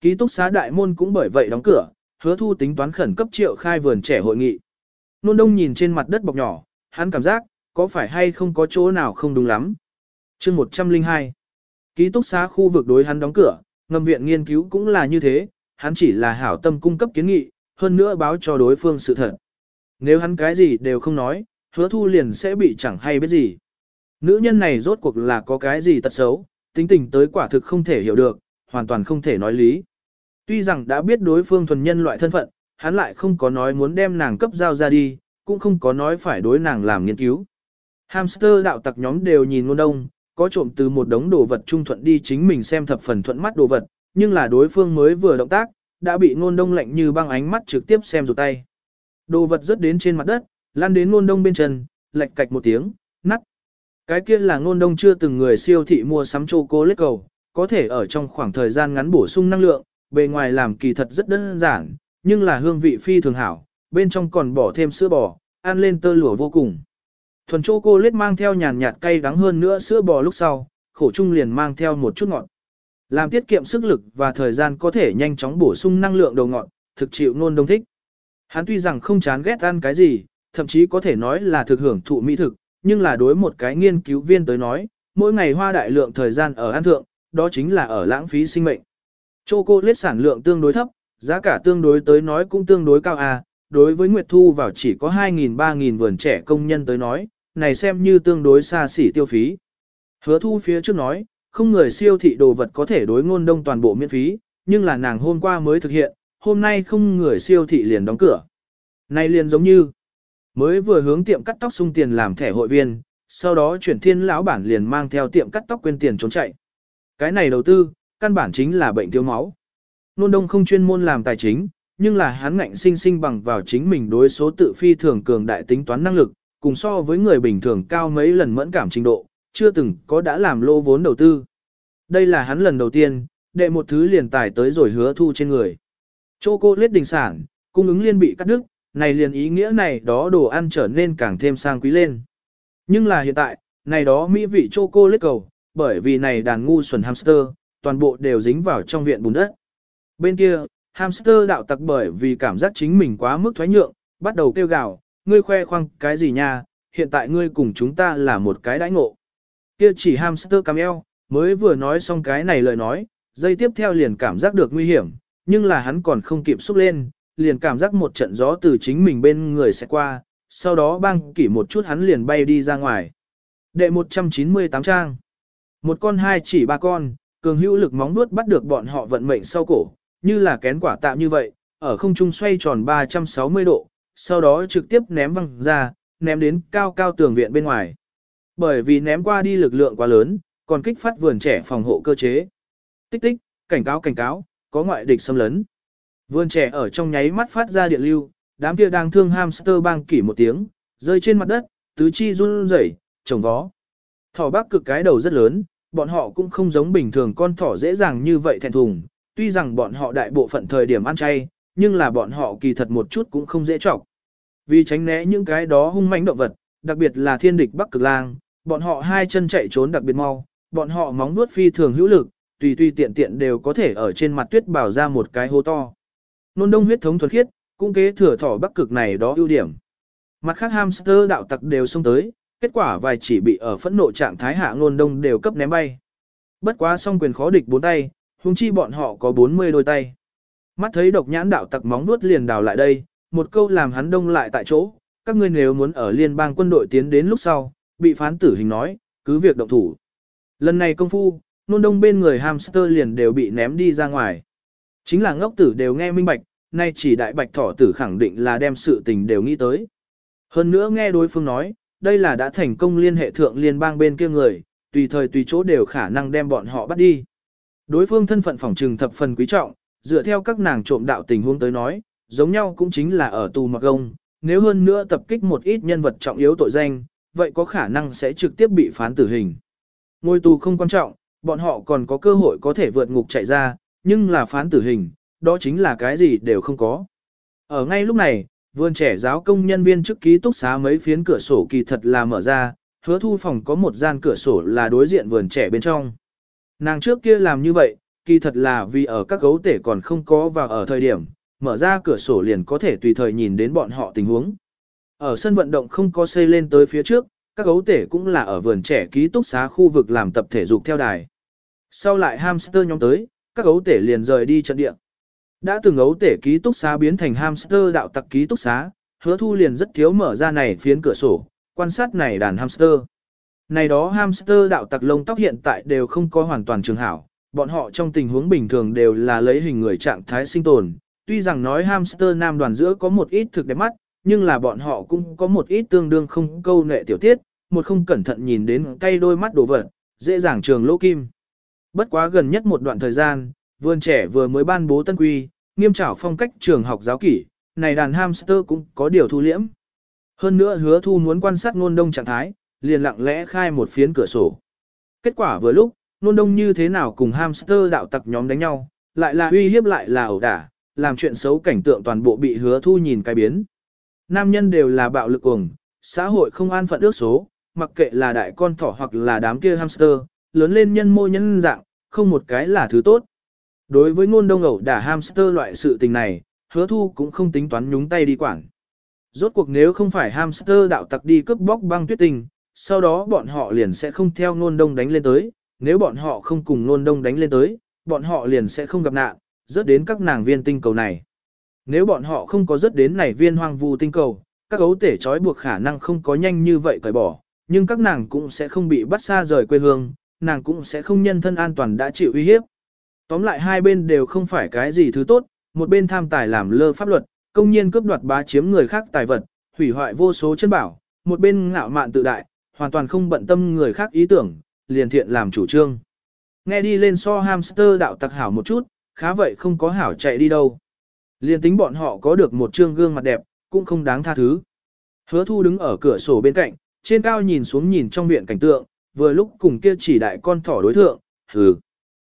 Ký túc xá đại môn cũng bởi vậy đóng cửa, hứa thu tính toán khẩn cấp triệu khai vườn trẻ hội nghị. Nôn đông nhìn trên mặt đất bọc nhỏ, hắn cảm giác, có phải hay không có chỗ nào không đúng lắm. chương 102 Ký túc xá khu vực đối hắn đóng cửa, ngầm viện nghiên cứu cũng là như thế, hắn chỉ là hảo tâm cung cấp kiến nghị, hơn nữa báo cho đối phương sự thật. Nếu hắn cái gì đều không nói, hứa thu liền sẽ bị chẳng hay biết gì. Nữ nhân này rốt cuộc là có cái gì tật xấu, tính tình tới quả thực không thể hiểu được, hoàn toàn không thể nói lý. Tuy rằng đã biết đối phương thuần nhân loại thân phận, hắn lại không có nói muốn đem nàng cấp giao ra đi, cũng không có nói phải đối nàng làm nghiên cứu. Hamster đạo tặc nhóm đều nhìn ngôn đông, có trộm từ một đống đồ vật trung thuận đi chính mình xem thập phần thuận mắt đồ vật, nhưng là đối phương mới vừa động tác, đã bị ngôn đông lạnh như băng ánh mắt trực tiếp xem rụt tay. Đồ vật rớt đến trên mặt đất, lan đến ngôn đông bên chân, lệch cạch một tiếng, nắt. Cái kia là ngôn đông chưa từng người siêu thị mua sắm chocolate cầu, có thể ở trong khoảng thời gian ngắn bổ sung năng lượng, bề ngoài làm kỳ thật rất đơn giản, nhưng là hương vị phi thường hảo, bên trong còn bỏ thêm sữa bò, ăn lên tơ lụa vô cùng. Thuần lết mang theo nhàn nhạt cay đắng hơn nữa sữa bò lúc sau, khổ trung liền mang theo một chút ngọt. Làm tiết kiệm sức lực và thời gian có thể nhanh chóng bổ sung năng lượng đầu ngọt, thực chịu nôn đông thích. Hắn tuy rằng không chán ghét ăn cái gì, thậm chí có thể nói là thực hưởng thụ mỹ thực, nhưng là đối một cái nghiên cứu viên tới nói, mỗi ngày hoa đại lượng thời gian ở ăn thượng, đó chính là ở lãng phí sinh mệnh. Châu cô lết sản lượng tương đối thấp, giá cả tương đối tới nói cũng tương đối cao à, đối với Nguyệt Thu vào chỉ có 2.000-3.000 vườn trẻ công nhân tới nói, này xem như tương đối xa xỉ tiêu phí. Hứa Thu phía trước nói, không người siêu thị đồ vật có thể đối ngôn đông toàn bộ miễn phí, nhưng là nàng hôm qua mới thực hiện, hôm nay không người siêu thị liền đóng cửa. Này liền giống như, mới vừa hướng tiệm cắt tóc sung tiền làm thẻ hội viên, sau đó chuyển thiên lão bản liền mang theo tiệm cắt tóc quên tiền trốn chạy. Cái này đầu tư, căn bản chính là bệnh thiếu máu. Nôn đông không chuyên môn làm tài chính, nhưng là hắn ngạnh sinh sinh bằng vào chính mình đối số tự phi thường cường đại tính toán năng lực, cùng so với người bình thường cao mấy lần mẫn cảm trình độ, chưa từng có đã làm lô vốn đầu tư. Đây là hắn lần đầu tiên, đệ một thứ liền tài tới rồi hứa thu trên người. Chô cô lết đình sản, cung ứng liên bị cắt đứt, này liền ý nghĩa này đó đồ ăn trở nên càng thêm sang quý lên. Nhưng là hiện tại, này đó mỹ vị chô cô lết cầu, bởi vì này đàn ngu xuẩn hamster, toàn bộ đều dính vào trong viện bùn đất. Bên kia, hamster đạo tặc bởi vì cảm giác chính mình quá mức thoái nhượng, bắt đầu kêu gào, ngươi khoe khoang cái gì nha, hiện tại ngươi cùng chúng ta là một cái đãi ngộ. Kia chỉ hamster cam eo, mới vừa nói xong cái này lời nói, dây tiếp theo liền cảm giác được nguy hiểm, nhưng là hắn còn không kịp xúc lên, liền cảm giác một trận gió từ chính mình bên người sẽ qua, sau đó băng kỷ một chút hắn liền bay đi ra ngoài. Đệ 198 trang. Một con hai chỉ ba con, cường hữu lực móng vuốt bắt được bọn họ vận mệnh sau cổ, như là kén quả tạm như vậy, ở không trung xoay tròn 360 độ, sau đó trực tiếp ném văng ra, ném đến cao cao tường viện bên ngoài. Bởi vì ném qua đi lực lượng quá lớn, còn kích phát vườn trẻ phòng hộ cơ chế. Tích tích, cảnh cáo cảnh cáo, có ngoại địch xâm lấn. Vườn trẻ ở trong nháy mắt phát ra điện lưu, đám kia đang thương hamster bang kỷ một tiếng, rơi trên mặt đất, tứ chi run rẩy, trồng vó. Thỏ bác cực cái đầu rất lớn, bọn họ cũng không giống bình thường con thỏ dễ dàng như vậy thẹn thùng, tuy rằng bọn họ đại bộ phận thời điểm ăn chay, nhưng là bọn họ kỳ thật một chút cũng không dễ chọc Vì tránh né những cái đó hung mãnh động vật, đặc biệt là thiên địch Bắc Cực Lang, bọn họ hai chân chạy trốn đặc biệt mau, bọn họ móng vuốt phi thường hữu lực, tùy tùy tiện tiện đều có thể ở trên mặt tuyết bảo ra một cái hố to. Nôn đông huyết thống thuần khiết, cũng kế thừa thỏ bắc cực này đó ưu điểm. Mặt khác hamster đạo tặc đều xông tới, kết quả vài chỉ bị ở phẫn nộ trạng thái hạ nôn đông đều cấp ném bay. Bất quá song quyền khó địch bốn tay, huống chi bọn họ có 40 đôi tay. Mắt thấy độc nhãn đạo tặc móng nuốt liền đào lại đây, một câu làm hắn đông lại tại chỗ, các ngươi nếu muốn ở liên bang quân đội tiến đến lúc sau, bị phán tử hình nói, cứ việc động thủ. Lần này công phu, nôn đông bên người hamster liền đều bị ném đi ra ngoài. Chính là ngốc tử đều nghe minh bạch, nay chỉ đại bạch thỏ tử khẳng định là đem sự tình đều nghĩ tới. Hơn nữa nghe đối phương nói, đây là đã thành công liên hệ thượng liên bang bên kia người, tùy thời tùy chỗ đều khả năng đem bọn họ bắt đi. Đối phương thân phận phòng trừng thập phần quý trọng, dựa theo các nàng trộm đạo tình huống tới nói, giống nhau cũng chính là ở tù mặc gông, nếu hơn nữa tập kích một ít nhân vật trọng yếu tội danh, vậy có khả năng sẽ trực tiếp bị phán tử hình. Ngôi tù không quan trọng, bọn họ còn có cơ hội có thể vượt ngục chạy ra, nhưng là phán tử hình, đó chính là cái gì đều không có. Ở ngay lúc này, vườn trẻ giáo công nhân viên chức ký túc xá mấy phiến cửa sổ kỳ thật là mở ra, hứa thu phòng có một gian cửa sổ là đối diện vườn trẻ bên trong. Nàng trước kia làm như vậy, kỳ thật là vì ở các gấu tể còn không có vào ở thời điểm, mở ra cửa sổ liền có thể tùy thời nhìn đến bọn họ tình huống. Ở sân vận động không có xây lên tới phía trước, các gấu tể cũng là ở vườn trẻ ký túc xá khu vực làm tập thể dục theo đài. Sau lại hamster nhóm tới, các gấu tể liền rời đi trận địa. Đã từng gấu tể ký túc xá biến thành hamster đạo tặc ký túc xá, hứa thu liền rất thiếu mở ra này phiến cửa sổ, quan sát này đàn hamster. Này đó hamster đạo tặc lông tóc hiện tại đều không có hoàn toàn trường hảo, bọn họ trong tình huống bình thường đều là lấy hình người trạng thái sinh tồn. Tuy rằng nói hamster nam đoàn giữa có một ít thực đẹp mắt, nhưng là bọn họ cũng có một ít tương đương không câu nệ tiểu tiết, một không cẩn thận nhìn đến cây đôi mắt đổ vật, dễ dàng trường lỗ kim. Bất quá gần nhất một đoạn thời gian, vườn trẻ vừa mới ban bố tân quy, nghiêm trảo phong cách trường học giáo kỷ, này đàn hamster cũng có điều thu liễm. Hơn nữa hứa thu muốn quan sát ngôn đông trạng thái, liền lặng lẽ khai một phiến cửa sổ. Kết quả vừa lúc, nôn đông như thế nào cùng hamster đạo tặc nhóm đánh nhau, lại là uy hiếp lại là ẩu đả, làm chuyện xấu cảnh tượng toàn bộ bị hứa thu nhìn cái biến. Nam nhân đều là bạo lực cuồng, xã hội không an phận ước số, mặc kệ là đại con thỏ hoặc là đám kia hamster, lớn lên nhân mô nhân dạng, không một cái là thứ tốt. Đối với ngôn đông ẩu đả hamster loại sự tình này, hứa thu cũng không tính toán nhúng tay đi quản. Rốt cuộc nếu không phải hamster đạo tặc đi cướp bóc băng tuyết tình, sau đó bọn họ liền sẽ không theo ngôn đông đánh lên tới, nếu bọn họ không cùng nôn đông đánh lên tới, bọn họ liền sẽ không gặp nạn, rớt đến các nàng viên tinh cầu này. Nếu bọn họ không có rớt đến này viên hoang vu tinh cầu, các gấu tể trói buộc khả năng không có nhanh như vậy cởi bỏ, nhưng các nàng cũng sẽ không bị bắt xa rời quê hương, nàng cũng sẽ không nhân thân an toàn đã chịu uy hiếp. Tóm lại hai bên đều không phải cái gì thứ tốt, một bên tham tài làm lơ pháp luật, công nhiên cướp đoạt bá chiếm người khác tài vật, hủy hoại vô số chân bảo, một bên ngạo mạn tự đại, hoàn toàn không bận tâm người khác ý tưởng, liền thiện làm chủ trương. Nghe đi lên so hamster đạo tặc hảo một chút, khá vậy không có hảo chạy đi đâu. Liền tính bọn họ có được một trương gương mặt đẹp, cũng không đáng tha thứ. Hứa thu đứng ở cửa sổ bên cạnh, trên cao nhìn xuống nhìn trong viện cảnh tượng, vừa lúc cùng kia chỉ đại con thỏ đối thượng, hừ.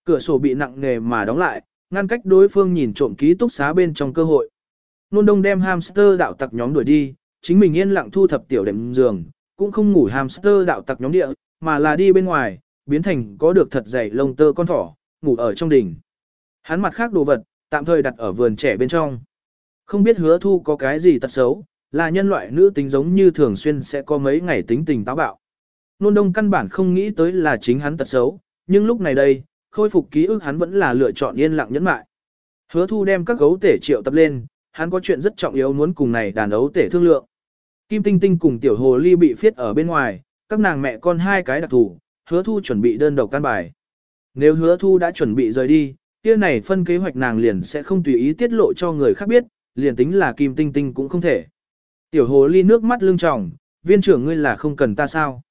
Cửa sổ bị nặng nề mà đóng lại, ngăn cách đối phương nhìn trộm ký túc xá bên trong cơ hội. Nôn đông đem hamster đạo tặc nhóm đuổi đi, chính mình yên lặng thu thập tiểu đệm giường, cũng không ngủ hamster đạo tặc nhóm địa, mà là đi bên ngoài, biến thành có được thật dày lông tơ con thỏ, ngủ ở trong đỉnh. Hắn mặt khác đồ vật, tạm thời đặt ở vườn trẻ bên trong. Không biết hứa thu có cái gì tật xấu, là nhân loại nữ tính giống như thường xuyên sẽ có mấy ngày tính tình táo bạo. Nôn đông căn bản không nghĩ tới là chính hắn tật xấu, nhưng lúc này đây, khôi phục ký ức hắn vẫn là lựa chọn yên lặng nhẫn mại. Hứa thu đem các gấu tể triệu tập lên, hắn có chuyện rất trọng yếu muốn cùng này đàn ấu tể thương lượng. Kim Tinh Tinh cùng tiểu hồ ly bị phiết ở bên ngoài, các nàng mẹ con hai cái đặc thủ, hứa thu chuẩn bị đơn độc căn bài. Nếu hứa thu đã chuẩn bị rời đi, kia này phân kế hoạch nàng liền sẽ không tùy ý tiết lộ cho người khác biết, liền tính là Kim Tinh Tinh cũng không thể. Tiểu hồ ly nước mắt lưng tròng, viên trưởng ngươi là không cần ta sao.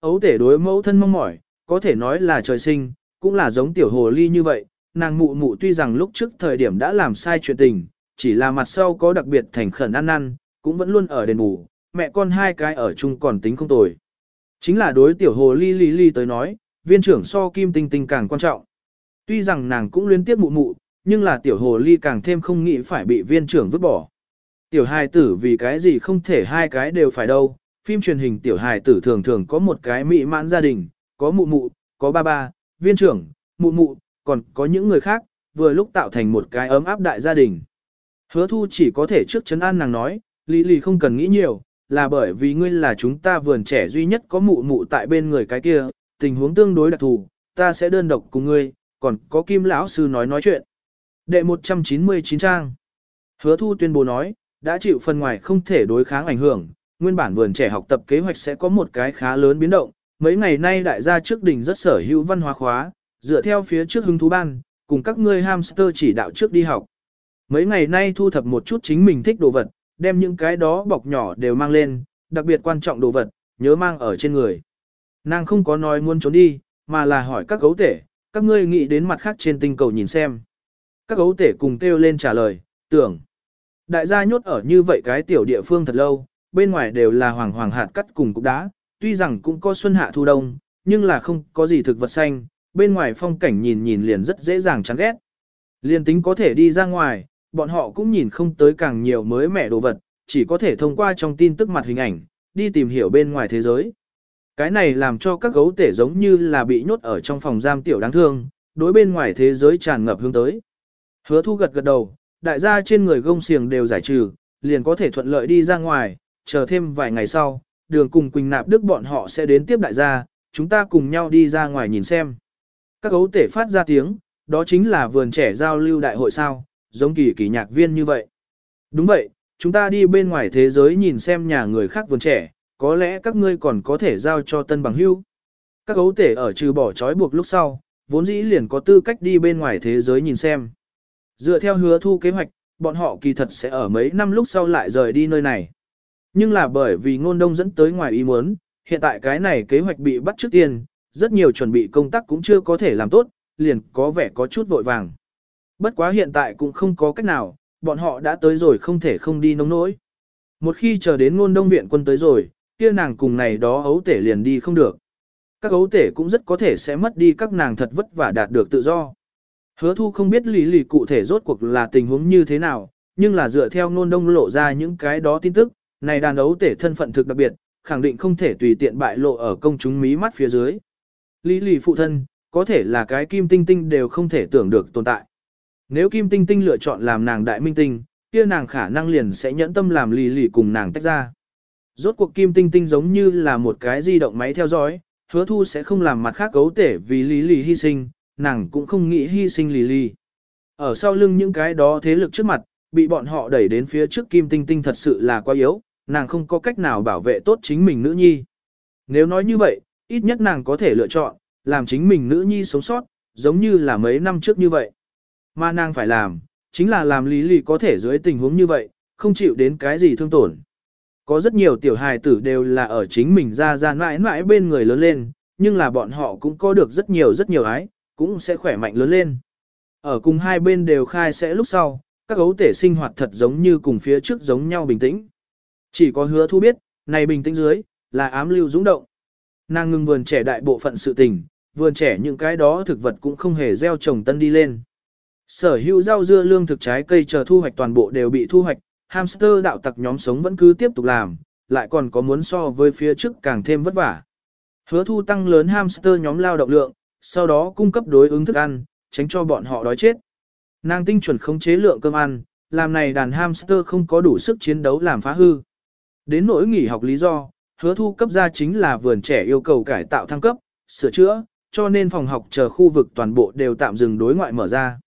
Ấu tể đối mẫu thân mong mỏi, có thể nói là trời sinh, cũng là giống tiểu hồ ly như vậy, nàng mụ mụ tuy rằng lúc trước thời điểm đã làm sai chuyện tình, chỉ là mặt sau có đặc biệt thành khẩn ăn năn, cũng vẫn luôn ở đền bù, mẹ con hai cái ở chung còn tính không tồi. Chính là đối tiểu hồ ly ly ly tới nói, viên trưởng so kim tinh tinh càng quan trọng. Tuy rằng nàng cũng liên tiếp mụ mụ, nhưng là tiểu hồ ly càng thêm không nghĩ phải bị viên trưởng vứt bỏ. Tiểu hài tử vì cái gì không thể hai cái đều phải đâu, phim truyền hình tiểu hài tử thường thường có một cái mỹ mãn gia đình, có mụ mụ, có ba ba, viên trưởng, mụ mụ, còn có những người khác, vừa lúc tạo thành một cái ấm áp đại gia đình. Hứa thu chỉ có thể trước chấn an nàng nói, Lý Lý không cần nghĩ nhiều, là bởi vì ngươi là chúng ta vườn trẻ duy nhất có mụ mụ tại bên người cái kia, tình huống tương đối đặc thù, ta sẽ đơn độc cùng ngươi, còn có Kim lão sư nói nói chuyện. Đệ 199 trang. Hứa Thu tuyên bố nói, đã chịu phần ngoài không thể đối kháng ảnh hưởng, nguyên bản vườn trẻ học tập kế hoạch sẽ có một cái khá lớn biến động. Mấy ngày nay đại gia trước đỉnh rất sở hữu văn hóa khóa, dựa theo phía trước hứng thú ban, cùng các ngươi hamster chỉ đạo trước đi học. Mấy ngày nay thu thập một chút chính mình thích đồ vật, đem những cái đó bọc nhỏ đều mang lên, đặc biệt quan trọng đồ vật, nhớ mang ở trên người. Nàng không có nói muốn trốn đi, mà là hỏi các gấu tể, các ngươi nghĩ đến mặt khác trên tinh cầu nhìn xem. Các gấu tể cùng kêu lên trả lời, tưởng. Đại gia nhốt ở như vậy cái tiểu địa phương thật lâu, bên ngoài đều là hoàng hoàng hạt cắt cùng cục đá, tuy rằng cũng có xuân hạ thu đông, nhưng là không có gì thực vật xanh, bên ngoài phong cảnh nhìn nhìn liền rất dễ dàng chán ghét. Liên tính có thể đi ra ngoài, bọn họ cũng nhìn không tới càng nhiều mới mẻ đồ vật, chỉ có thể thông qua trong tin tức mặt hình ảnh, đi tìm hiểu bên ngoài thế giới. Cái này làm cho các gấu tể giống như là bị nhốt ở trong phòng giam tiểu đáng thương, đối bên ngoài thế giới tràn ngập hướng tới. Hứa thu gật gật đầu, đại gia trên người gông xiềng đều giải trừ, liền có thể thuận lợi đi ra ngoài, chờ thêm vài ngày sau, đường cùng Quỳnh Nạp Đức bọn họ sẽ đến tiếp đại gia, chúng ta cùng nhau đi ra ngoài nhìn xem. Các gấu tể phát ra tiếng, đó chính là vườn trẻ giao lưu đại hội sao, giống kỳ kỳ nhạc viên như vậy. Đúng vậy, chúng ta đi bên ngoài thế giới nhìn xem nhà người khác vườn trẻ, có lẽ các ngươi còn có thể giao cho tân bằng hưu. Các gấu tể ở trừ bỏ trói buộc lúc sau, vốn dĩ liền có tư cách đi bên ngoài thế giới nhìn xem. Dựa theo hứa thu kế hoạch, bọn họ kỳ thật sẽ ở mấy năm lúc sau lại rời đi nơi này. Nhưng là bởi vì ngôn đông dẫn tới ngoài ý muốn, hiện tại cái này kế hoạch bị bắt trước tiên, rất nhiều chuẩn bị công tác cũng chưa có thể làm tốt, liền có vẻ có chút vội vàng. Bất quá hiện tại cũng không có cách nào, bọn họ đã tới rồi không thể không đi nông nỗi. Một khi chờ đến ngôn đông viện quân tới rồi, kia nàng cùng này đó ấu tể liền đi không được. Các ấu tể cũng rất có thể sẽ mất đi các nàng thật vất vả đạt được tự do. Hứa thu không biết lý lì cụ thể rốt cuộc là tình huống như thế nào, nhưng là dựa theo ngôn đông lộ ra những cái đó tin tức, này đàn ấu tể thân phận thực đặc biệt, khẳng định không thể tùy tiện bại lộ ở công chúng mí mắt phía dưới. Lý lì phụ thân, có thể là cái kim tinh tinh đều không thể tưởng được tồn tại. Nếu kim tinh tinh lựa chọn làm nàng đại minh tinh, kia nàng khả năng liền sẽ nhẫn tâm làm lì lì cùng nàng tách ra. Rốt cuộc kim tinh tinh giống như là một cái di động máy theo dõi, hứa thu sẽ không làm mặt khác cấu tể vì lý lì hy sinh, nàng cũng không nghĩ hy sinh lì lì. Ở sau lưng những cái đó thế lực trước mặt, bị bọn họ đẩy đến phía trước kim tinh tinh thật sự là quá yếu, nàng không có cách nào bảo vệ tốt chính mình nữ nhi. Nếu nói như vậy, ít nhất nàng có thể lựa chọn, làm chính mình nữ nhi sống sót, giống như là mấy năm trước như vậy. Mà nàng phải làm, chính là làm lý lì có thể dưới tình huống như vậy, không chịu đến cái gì thương tổn. Có rất nhiều tiểu hài tử đều là ở chính mình ra ra mãi mãi bên người lớn lên, nhưng là bọn họ cũng có được rất nhiều rất nhiều ái, cũng sẽ khỏe mạnh lớn lên. Ở cùng hai bên đều khai sẽ lúc sau, các gấu tể sinh hoạt thật giống như cùng phía trước giống nhau bình tĩnh. Chỉ có hứa thu biết, này bình tĩnh dưới, là ám lưu dũng động. Nàng ngừng vườn trẻ đại bộ phận sự tình, vườn trẻ những cái đó thực vật cũng không hề gieo trồng tân đi lên. Sở hữu rau dưa lương thực trái cây chờ thu hoạch toàn bộ đều bị thu hoạch, hamster đạo tặc nhóm sống vẫn cứ tiếp tục làm, lại còn có muốn so với phía trước càng thêm vất vả. Hứa thu tăng lớn hamster nhóm lao động lượng, sau đó cung cấp đối ứng thức ăn, tránh cho bọn họ đói chết. Nàng tinh chuẩn khống chế lượng cơm ăn, làm này đàn hamster không có đủ sức chiến đấu làm phá hư. Đến nỗi nghỉ học lý do, hứa thu cấp ra chính là vườn trẻ yêu cầu cải tạo thăng cấp, sửa chữa, cho nên phòng học chờ khu vực toàn bộ đều tạm dừng đối ngoại mở ra.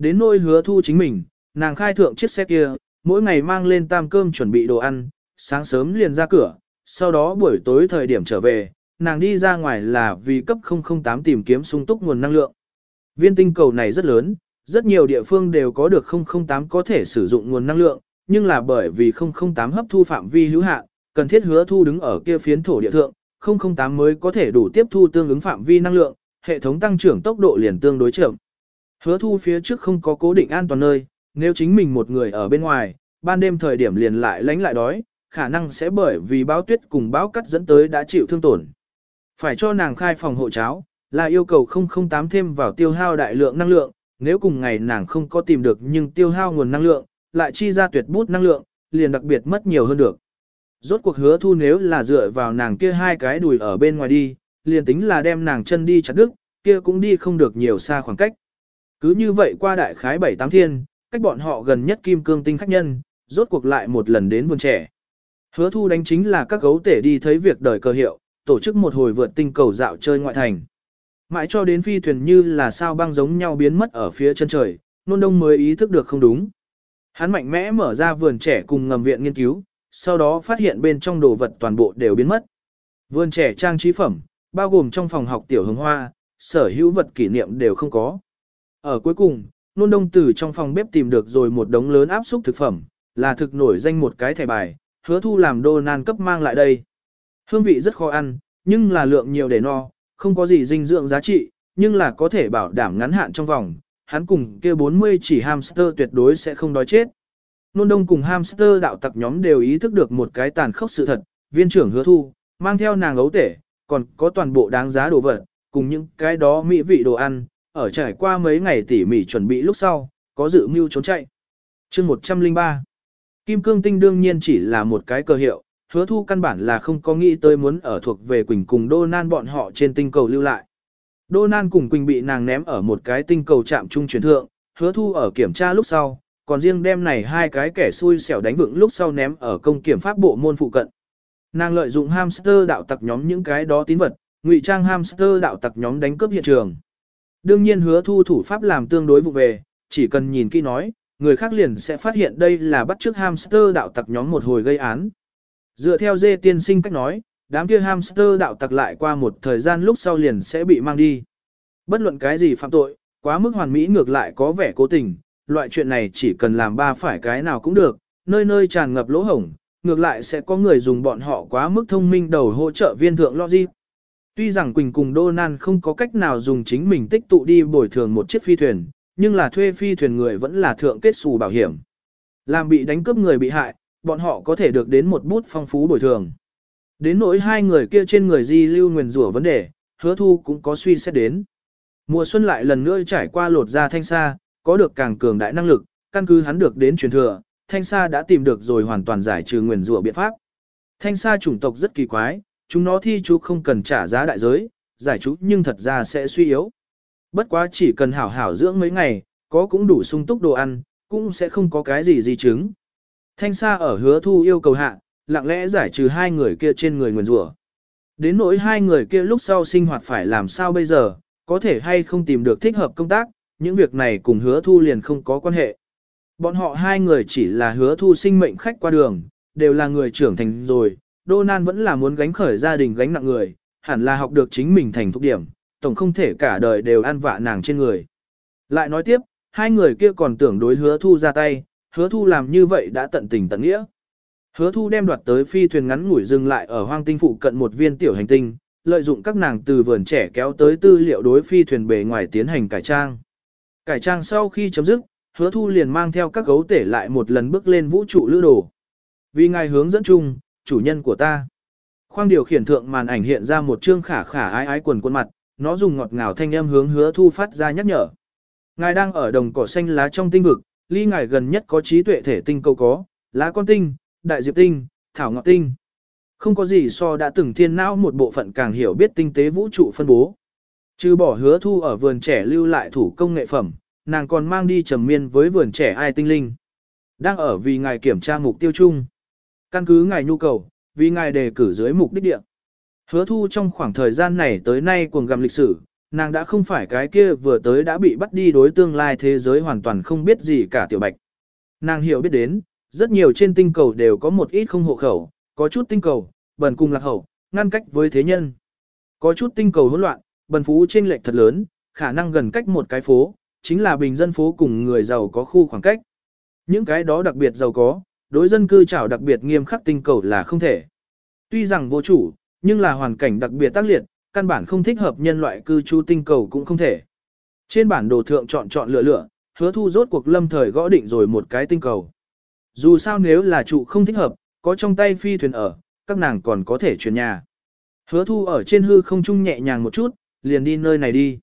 Đến nôi hứa thu chính mình, nàng khai thượng chiếc xe kia, mỗi ngày mang lên tam cơm chuẩn bị đồ ăn, sáng sớm liền ra cửa, sau đó buổi tối thời điểm trở về, nàng đi ra ngoài là vì cấp 008 tìm kiếm sung túc nguồn năng lượng. Viên tinh cầu này rất lớn, rất nhiều địa phương đều có được 008 có thể sử dụng nguồn năng lượng, nhưng là bởi vì 008 hấp thu phạm vi hữu hạn, cần thiết hứa thu đứng ở kia phiến thổ địa thượng, 008 mới có thể đủ tiếp thu tương ứng phạm vi năng lượng, hệ thống tăng trưởng tốc độ liền tương đối chậm. Hứa thu phía trước không có cố định an toàn nơi, nếu chính mình một người ở bên ngoài, ban đêm thời điểm liền lại lánh lại đói, khả năng sẽ bởi vì báo tuyết cùng báo cắt dẫn tới đã chịu thương tổn. Phải cho nàng khai phòng hộ cháo, là yêu cầu 008 thêm vào tiêu hao đại lượng năng lượng, nếu cùng ngày nàng không có tìm được nhưng tiêu hao nguồn năng lượng, lại chi ra tuyệt bút năng lượng, liền đặc biệt mất nhiều hơn được. Rốt cuộc hứa thu nếu là dựa vào nàng kia hai cái đùi ở bên ngoài đi, liền tính là đem nàng chân đi chặt đứt, kia cũng đi không được nhiều xa khoảng cách. Cứ như vậy qua đại khái bảy tám thiên, cách bọn họ gần nhất kim cương tinh khách nhân, rốt cuộc lại một lần đến vườn trẻ. Hứa thu đánh chính là các gấu tể đi thấy việc đời cơ hiệu, tổ chức một hồi vượt tinh cầu dạo chơi ngoại thành. Mãi cho đến phi thuyền như là sao băng giống nhau biến mất ở phía chân trời, nôn đông mới ý thức được không đúng. Hắn mạnh mẽ mở ra vườn trẻ cùng ngầm viện nghiên cứu, sau đó phát hiện bên trong đồ vật toàn bộ đều biến mất. Vườn trẻ trang trí phẩm, bao gồm trong phòng học tiểu hồng hoa, sở hữu vật kỷ niệm đều không có. Ở cuối cùng, nôn đông từ trong phòng bếp tìm được rồi một đống lớn áp xúc thực phẩm, là thực nổi danh một cái thẻ bài, hứa thu làm đô nan cấp mang lại đây. Hương vị rất khó ăn, nhưng là lượng nhiều để no, không có gì dinh dưỡng giá trị, nhưng là có thể bảo đảm ngắn hạn trong vòng, hắn cùng kia 40 chỉ hamster tuyệt đối sẽ không đói chết. Nôn đông cùng hamster đạo tặc nhóm đều ý thức được một cái tàn khốc sự thật, viên trưởng hứa thu, mang theo nàng ấu tể, còn có toàn bộ đáng giá đồ vật, cùng những cái đó mỹ vị đồ ăn, ở trải qua mấy ngày tỉ mỉ chuẩn bị lúc sau, có dự mưu trốn chạy. chương 103 Kim cương tinh đương nhiên chỉ là một cái cơ hiệu, hứa thu căn bản là không có nghĩ tới muốn ở thuộc về Quỳnh cùng Đô Nan bọn họ trên tinh cầu lưu lại. Đô Nan cùng Quỳnh bị nàng ném ở một cái tinh cầu chạm trung chuyển thượng, hứa thu ở kiểm tra lúc sau, còn riêng đem này hai cái kẻ xui xẻo đánh vựng lúc sau ném ở công kiểm pháp bộ môn phụ cận. Nàng lợi dụng hamster đạo tặc nhóm những cái đó tín vật, ngụy trang hamster đạo tặc nhóm đánh cướp hiện trường. Đương nhiên hứa thu thủ pháp làm tương đối vụ về, chỉ cần nhìn kỹ nói, người khác liền sẽ phát hiện đây là bắt chước hamster đạo tặc nhóm một hồi gây án. Dựa theo dê tiên sinh cách nói, đám kia hamster đạo tặc lại qua một thời gian lúc sau liền sẽ bị mang đi. Bất luận cái gì phạm tội, quá mức hoàn mỹ ngược lại có vẻ cố tình, loại chuyện này chỉ cần làm ba phải cái nào cũng được, nơi nơi tràn ngập lỗ hổng, ngược lại sẽ có người dùng bọn họ quá mức thông minh đầu hỗ trợ viên thượng logic. Tuy rằng Quỳnh cùng Đô Nan không có cách nào dùng chính mình tích tụ đi bồi thường một chiếc phi thuyền, nhưng là thuê phi thuyền người vẫn là thượng kết xù bảo hiểm. Làm bị đánh cướp người bị hại, bọn họ có thể được đến một bút phong phú bồi thường. Đến nỗi hai người kia trên người di lưu nguyền rủa vấn đề, hứa thu cũng có suy xét đến. Mùa xuân lại lần nữa trải qua lột ra thanh xa, có được càng cường đại năng lực, căn cứ hắn được đến truyền thừa, thanh Sa đã tìm được rồi hoàn toàn giải trừ nguyền rủa biện pháp. Thanh Sa chủng tộc rất kỳ quái, chúng nó thi chú không cần trả giá đại giới, giải chú nhưng thật ra sẽ suy yếu. Bất quá chỉ cần hảo hảo dưỡng mấy ngày, có cũng đủ sung túc đồ ăn, cũng sẽ không có cái gì di chứng. Thanh sa ở hứa thu yêu cầu hạ, lặng lẽ giải trừ hai người kia trên người nguyền rủa. Đến nỗi hai người kia lúc sau sinh hoạt phải làm sao bây giờ, có thể hay không tìm được thích hợp công tác, những việc này cùng hứa thu liền không có quan hệ. Bọn họ hai người chỉ là hứa thu sinh mệnh khách qua đường, đều là người trưởng thành rồi, Đô Nan vẫn là muốn gánh khởi gia đình gánh nặng người, hẳn là học được chính mình thành thúc điểm, tổng không thể cả đời đều ăn vạ nàng trên người. Lại nói tiếp, hai người kia còn tưởng đối hứa thu ra tay, hứa thu làm như vậy đã tận tình tận nghĩa. Hứa thu đem đoạt tới phi thuyền ngắn ngủi dừng lại ở hoang tinh phụ cận một viên tiểu hành tinh, lợi dụng các nàng từ vườn trẻ kéo tới tư liệu đối phi thuyền bề ngoài tiến hành cải trang. Cải trang sau khi chấm dứt, hứa thu liền mang theo các gấu tể lại một lần bước lên vũ trụ lữ đồ. Vì ngài hướng dẫn chung, chủ nhân của ta. Khoang điều khiển thượng màn ảnh hiện ra một trương khả khả ái ái quần quần mặt, nó dùng ngọt ngào thanh âm hướng hứa thu phát ra nhắc nhở. Ngài đang ở đồng cỏ xanh lá trong tinh vực, ly ngài gần nhất có trí tuệ thể tinh cầu có, lá con tinh, đại diệp tinh, thảo ngọc tinh. Không có gì so đã từng thiên não một bộ phận càng hiểu biết tinh tế vũ trụ phân bố. Trừ bỏ hứa thu ở vườn trẻ lưu lại thủ công nghệ phẩm, nàng còn mang đi trầm miên với vườn trẻ ai tinh linh. Đang ở vì ngài kiểm tra mục tiêu chung. Căn cứ ngài nhu cầu, vì ngài đề cử dưới mục đích địa. Hứa thu trong khoảng thời gian này tới nay cuồng gầm lịch sử, nàng đã không phải cái kia vừa tới đã bị bắt đi đối tương lai thế giới hoàn toàn không biết gì cả tiểu bạch. Nàng hiểu biết đến, rất nhiều trên tinh cầu đều có một ít không hộ khẩu, có chút tinh cầu, bần cùng lạc hậu, ngăn cách với thế nhân. Có chút tinh cầu hỗn loạn, bần phú trên lệch thật lớn, khả năng gần cách một cái phố, chính là bình dân phố cùng người giàu có khu khoảng cách. Những cái đó đặc biệt giàu có, đối dân cư trảo đặc biệt nghiêm khắc tinh cầu là không thể. Tuy rằng vô chủ, nhưng là hoàn cảnh đặc biệt tác liệt, căn bản không thích hợp nhân loại cư trú tinh cầu cũng không thể. Trên bản đồ thượng chọn chọn lựa lựa, hứa thu rốt cuộc lâm thời gõ định rồi một cái tinh cầu. Dù sao nếu là trụ không thích hợp, có trong tay phi thuyền ở, các nàng còn có thể chuyển nhà. Hứa thu ở trên hư không trung nhẹ nhàng một chút, liền đi nơi này đi.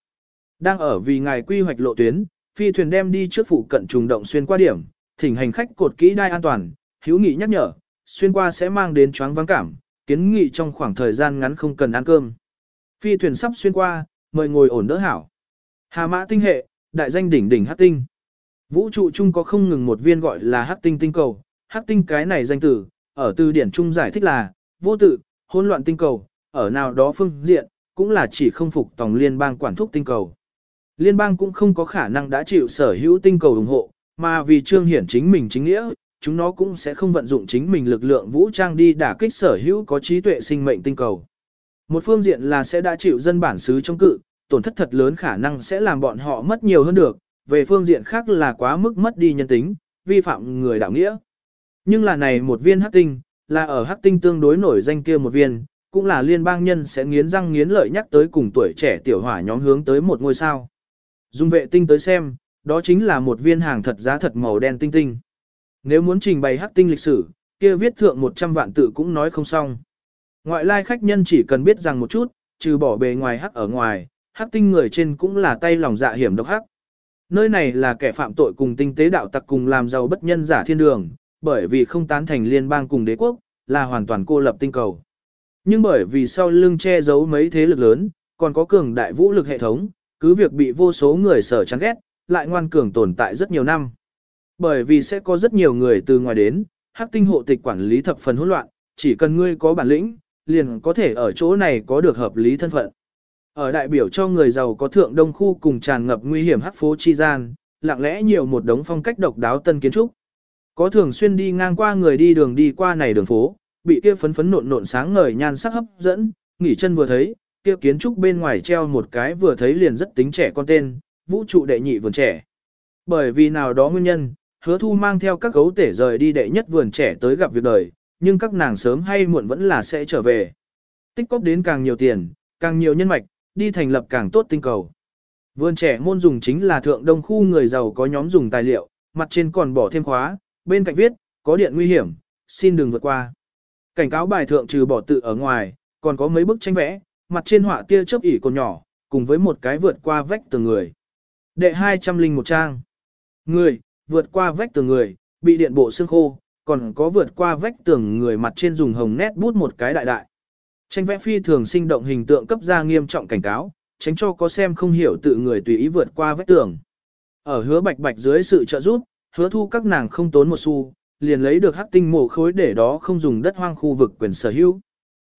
Đang ở vì ngài quy hoạch lộ tuyến, phi thuyền đem đi trước phụ cận trùng động xuyên qua điểm, thỉnh hành khách cột kỹ đai an toàn, hữu nghị nhắc nhở, xuyên qua sẽ mang đến choáng vắng cảm, kiến nghị trong khoảng thời gian ngắn không cần ăn cơm. Phi thuyền sắp xuyên qua, mời ngồi ổn đỡ hảo. Hà mã tinh hệ, đại danh đỉnh đỉnh hắc tinh. Vũ trụ chung có không ngừng một viên gọi là hắc tinh tinh cầu. Hắc tinh cái này danh từ, ở từ điển chung giải thích là, vô tự, hỗn loạn tinh cầu, ở nào đó phương diện, cũng là chỉ không phục tổng liên bang quản thúc tinh cầu. Liên bang cũng không có khả năng đã chịu sở hữu tinh cầu ủng hộ, mà vì trương hiển chính mình chính nghĩa, chúng nó cũng sẽ không vận dụng chính mình lực lượng vũ trang đi đả kích sở hữu có trí tuệ sinh mệnh tinh cầu. Một phương diện là sẽ đã chịu dân bản xứ trong cự, tổn thất thật lớn khả năng sẽ làm bọn họ mất nhiều hơn được, về phương diện khác là quá mức mất đi nhân tính, vi phạm người đạo nghĩa. Nhưng là này một viên hắc tinh, là ở hắc tinh tương đối nổi danh kia một viên, cũng là liên bang nhân sẽ nghiến răng nghiến lợi nhắc tới cùng tuổi trẻ tiểu hỏa nhóm hướng tới một ngôi sao. Dùng vệ tinh tới xem, đó chính là một viên hàng thật giá thật màu đen tinh tinh. Nếu muốn trình bày hắc tinh lịch sử, kia viết thượng 100 vạn tự cũng nói không xong. Ngoại lai khách nhân chỉ cần biết rằng một chút, trừ bỏ bề ngoài hắc ở ngoài, hắc tinh người trên cũng là tay lòng dạ hiểm độc hắc. Nơi này là kẻ phạm tội cùng tinh tế đạo tặc cùng làm giàu bất nhân giả thiên đường, bởi vì không tán thành liên bang cùng đế quốc, là hoàn toàn cô lập tinh cầu. Nhưng bởi vì sau lưng che giấu mấy thế lực lớn, còn có cường đại vũ lực hệ thống, cứ việc bị vô số người sở chán ghét, lại ngoan cường tồn tại rất nhiều năm. Bởi vì sẽ có rất nhiều người từ ngoài đến, hắc tinh hộ tịch quản lý thập phần hỗn loạn, chỉ cần ngươi có bản lĩnh, liền có thể ở chỗ này có được hợp lý thân phận. Ở đại biểu cho người giàu có thượng đông khu cùng tràn ngập nguy hiểm hắc phố chi gian, lặng lẽ nhiều một đống phong cách độc đáo tân kiến trúc. Có thường xuyên đi ngang qua người đi đường đi qua này đường phố, bị kia phấn phấn nộn nộn sáng ngời nhan sắc hấp dẫn, nghỉ chân vừa thấy, kia kiến trúc bên ngoài treo một cái vừa thấy liền rất tính trẻ con tên, vũ trụ đệ nhị vườn trẻ. Bởi vì nào đó nguyên nhân, hứa thu mang theo các gấu tể rời đi đệ nhất vườn trẻ tới gặp việc đời, nhưng các nàng sớm hay muộn vẫn là sẽ trở về. Tích cóp đến càng nhiều tiền, càng nhiều nhân mạch, đi thành lập càng tốt tinh cầu. Vườn trẻ môn dùng chính là thượng đông khu người giàu có nhóm dùng tài liệu, mặt trên còn bỏ thêm khóa, bên cạnh viết, có điện nguy hiểm, xin đừng vượt qua. Cảnh cáo bài thượng trừ bỏ tự ở ngoài, còn có mấy bức tranh vẽ, mặt trên họa tia chớp ỉ còn nhỏ, cùng với một cái vượt qua vách tường người. Đệ 201 trang. Người, vượt qua vách tường người, bị điện bộ xương khô, còn có vượt qua vách tường người mặt trên dùng hồng nét bút một cái đại đại. Tranh vẽ phi thường sinh động hình tượng cấp ra nghiêm trọng cảnh cáo, tránh cho có xem không hiểu tự người tùy ý vượt qua vách tường. Ở hứa bạch bạch dưới sự trợ giúp, hứa thu các nàng không tốn một xu, liền lấy được hắc tinh mộ khối để đó không dùng đất hoang khu vực quyền sở hữu.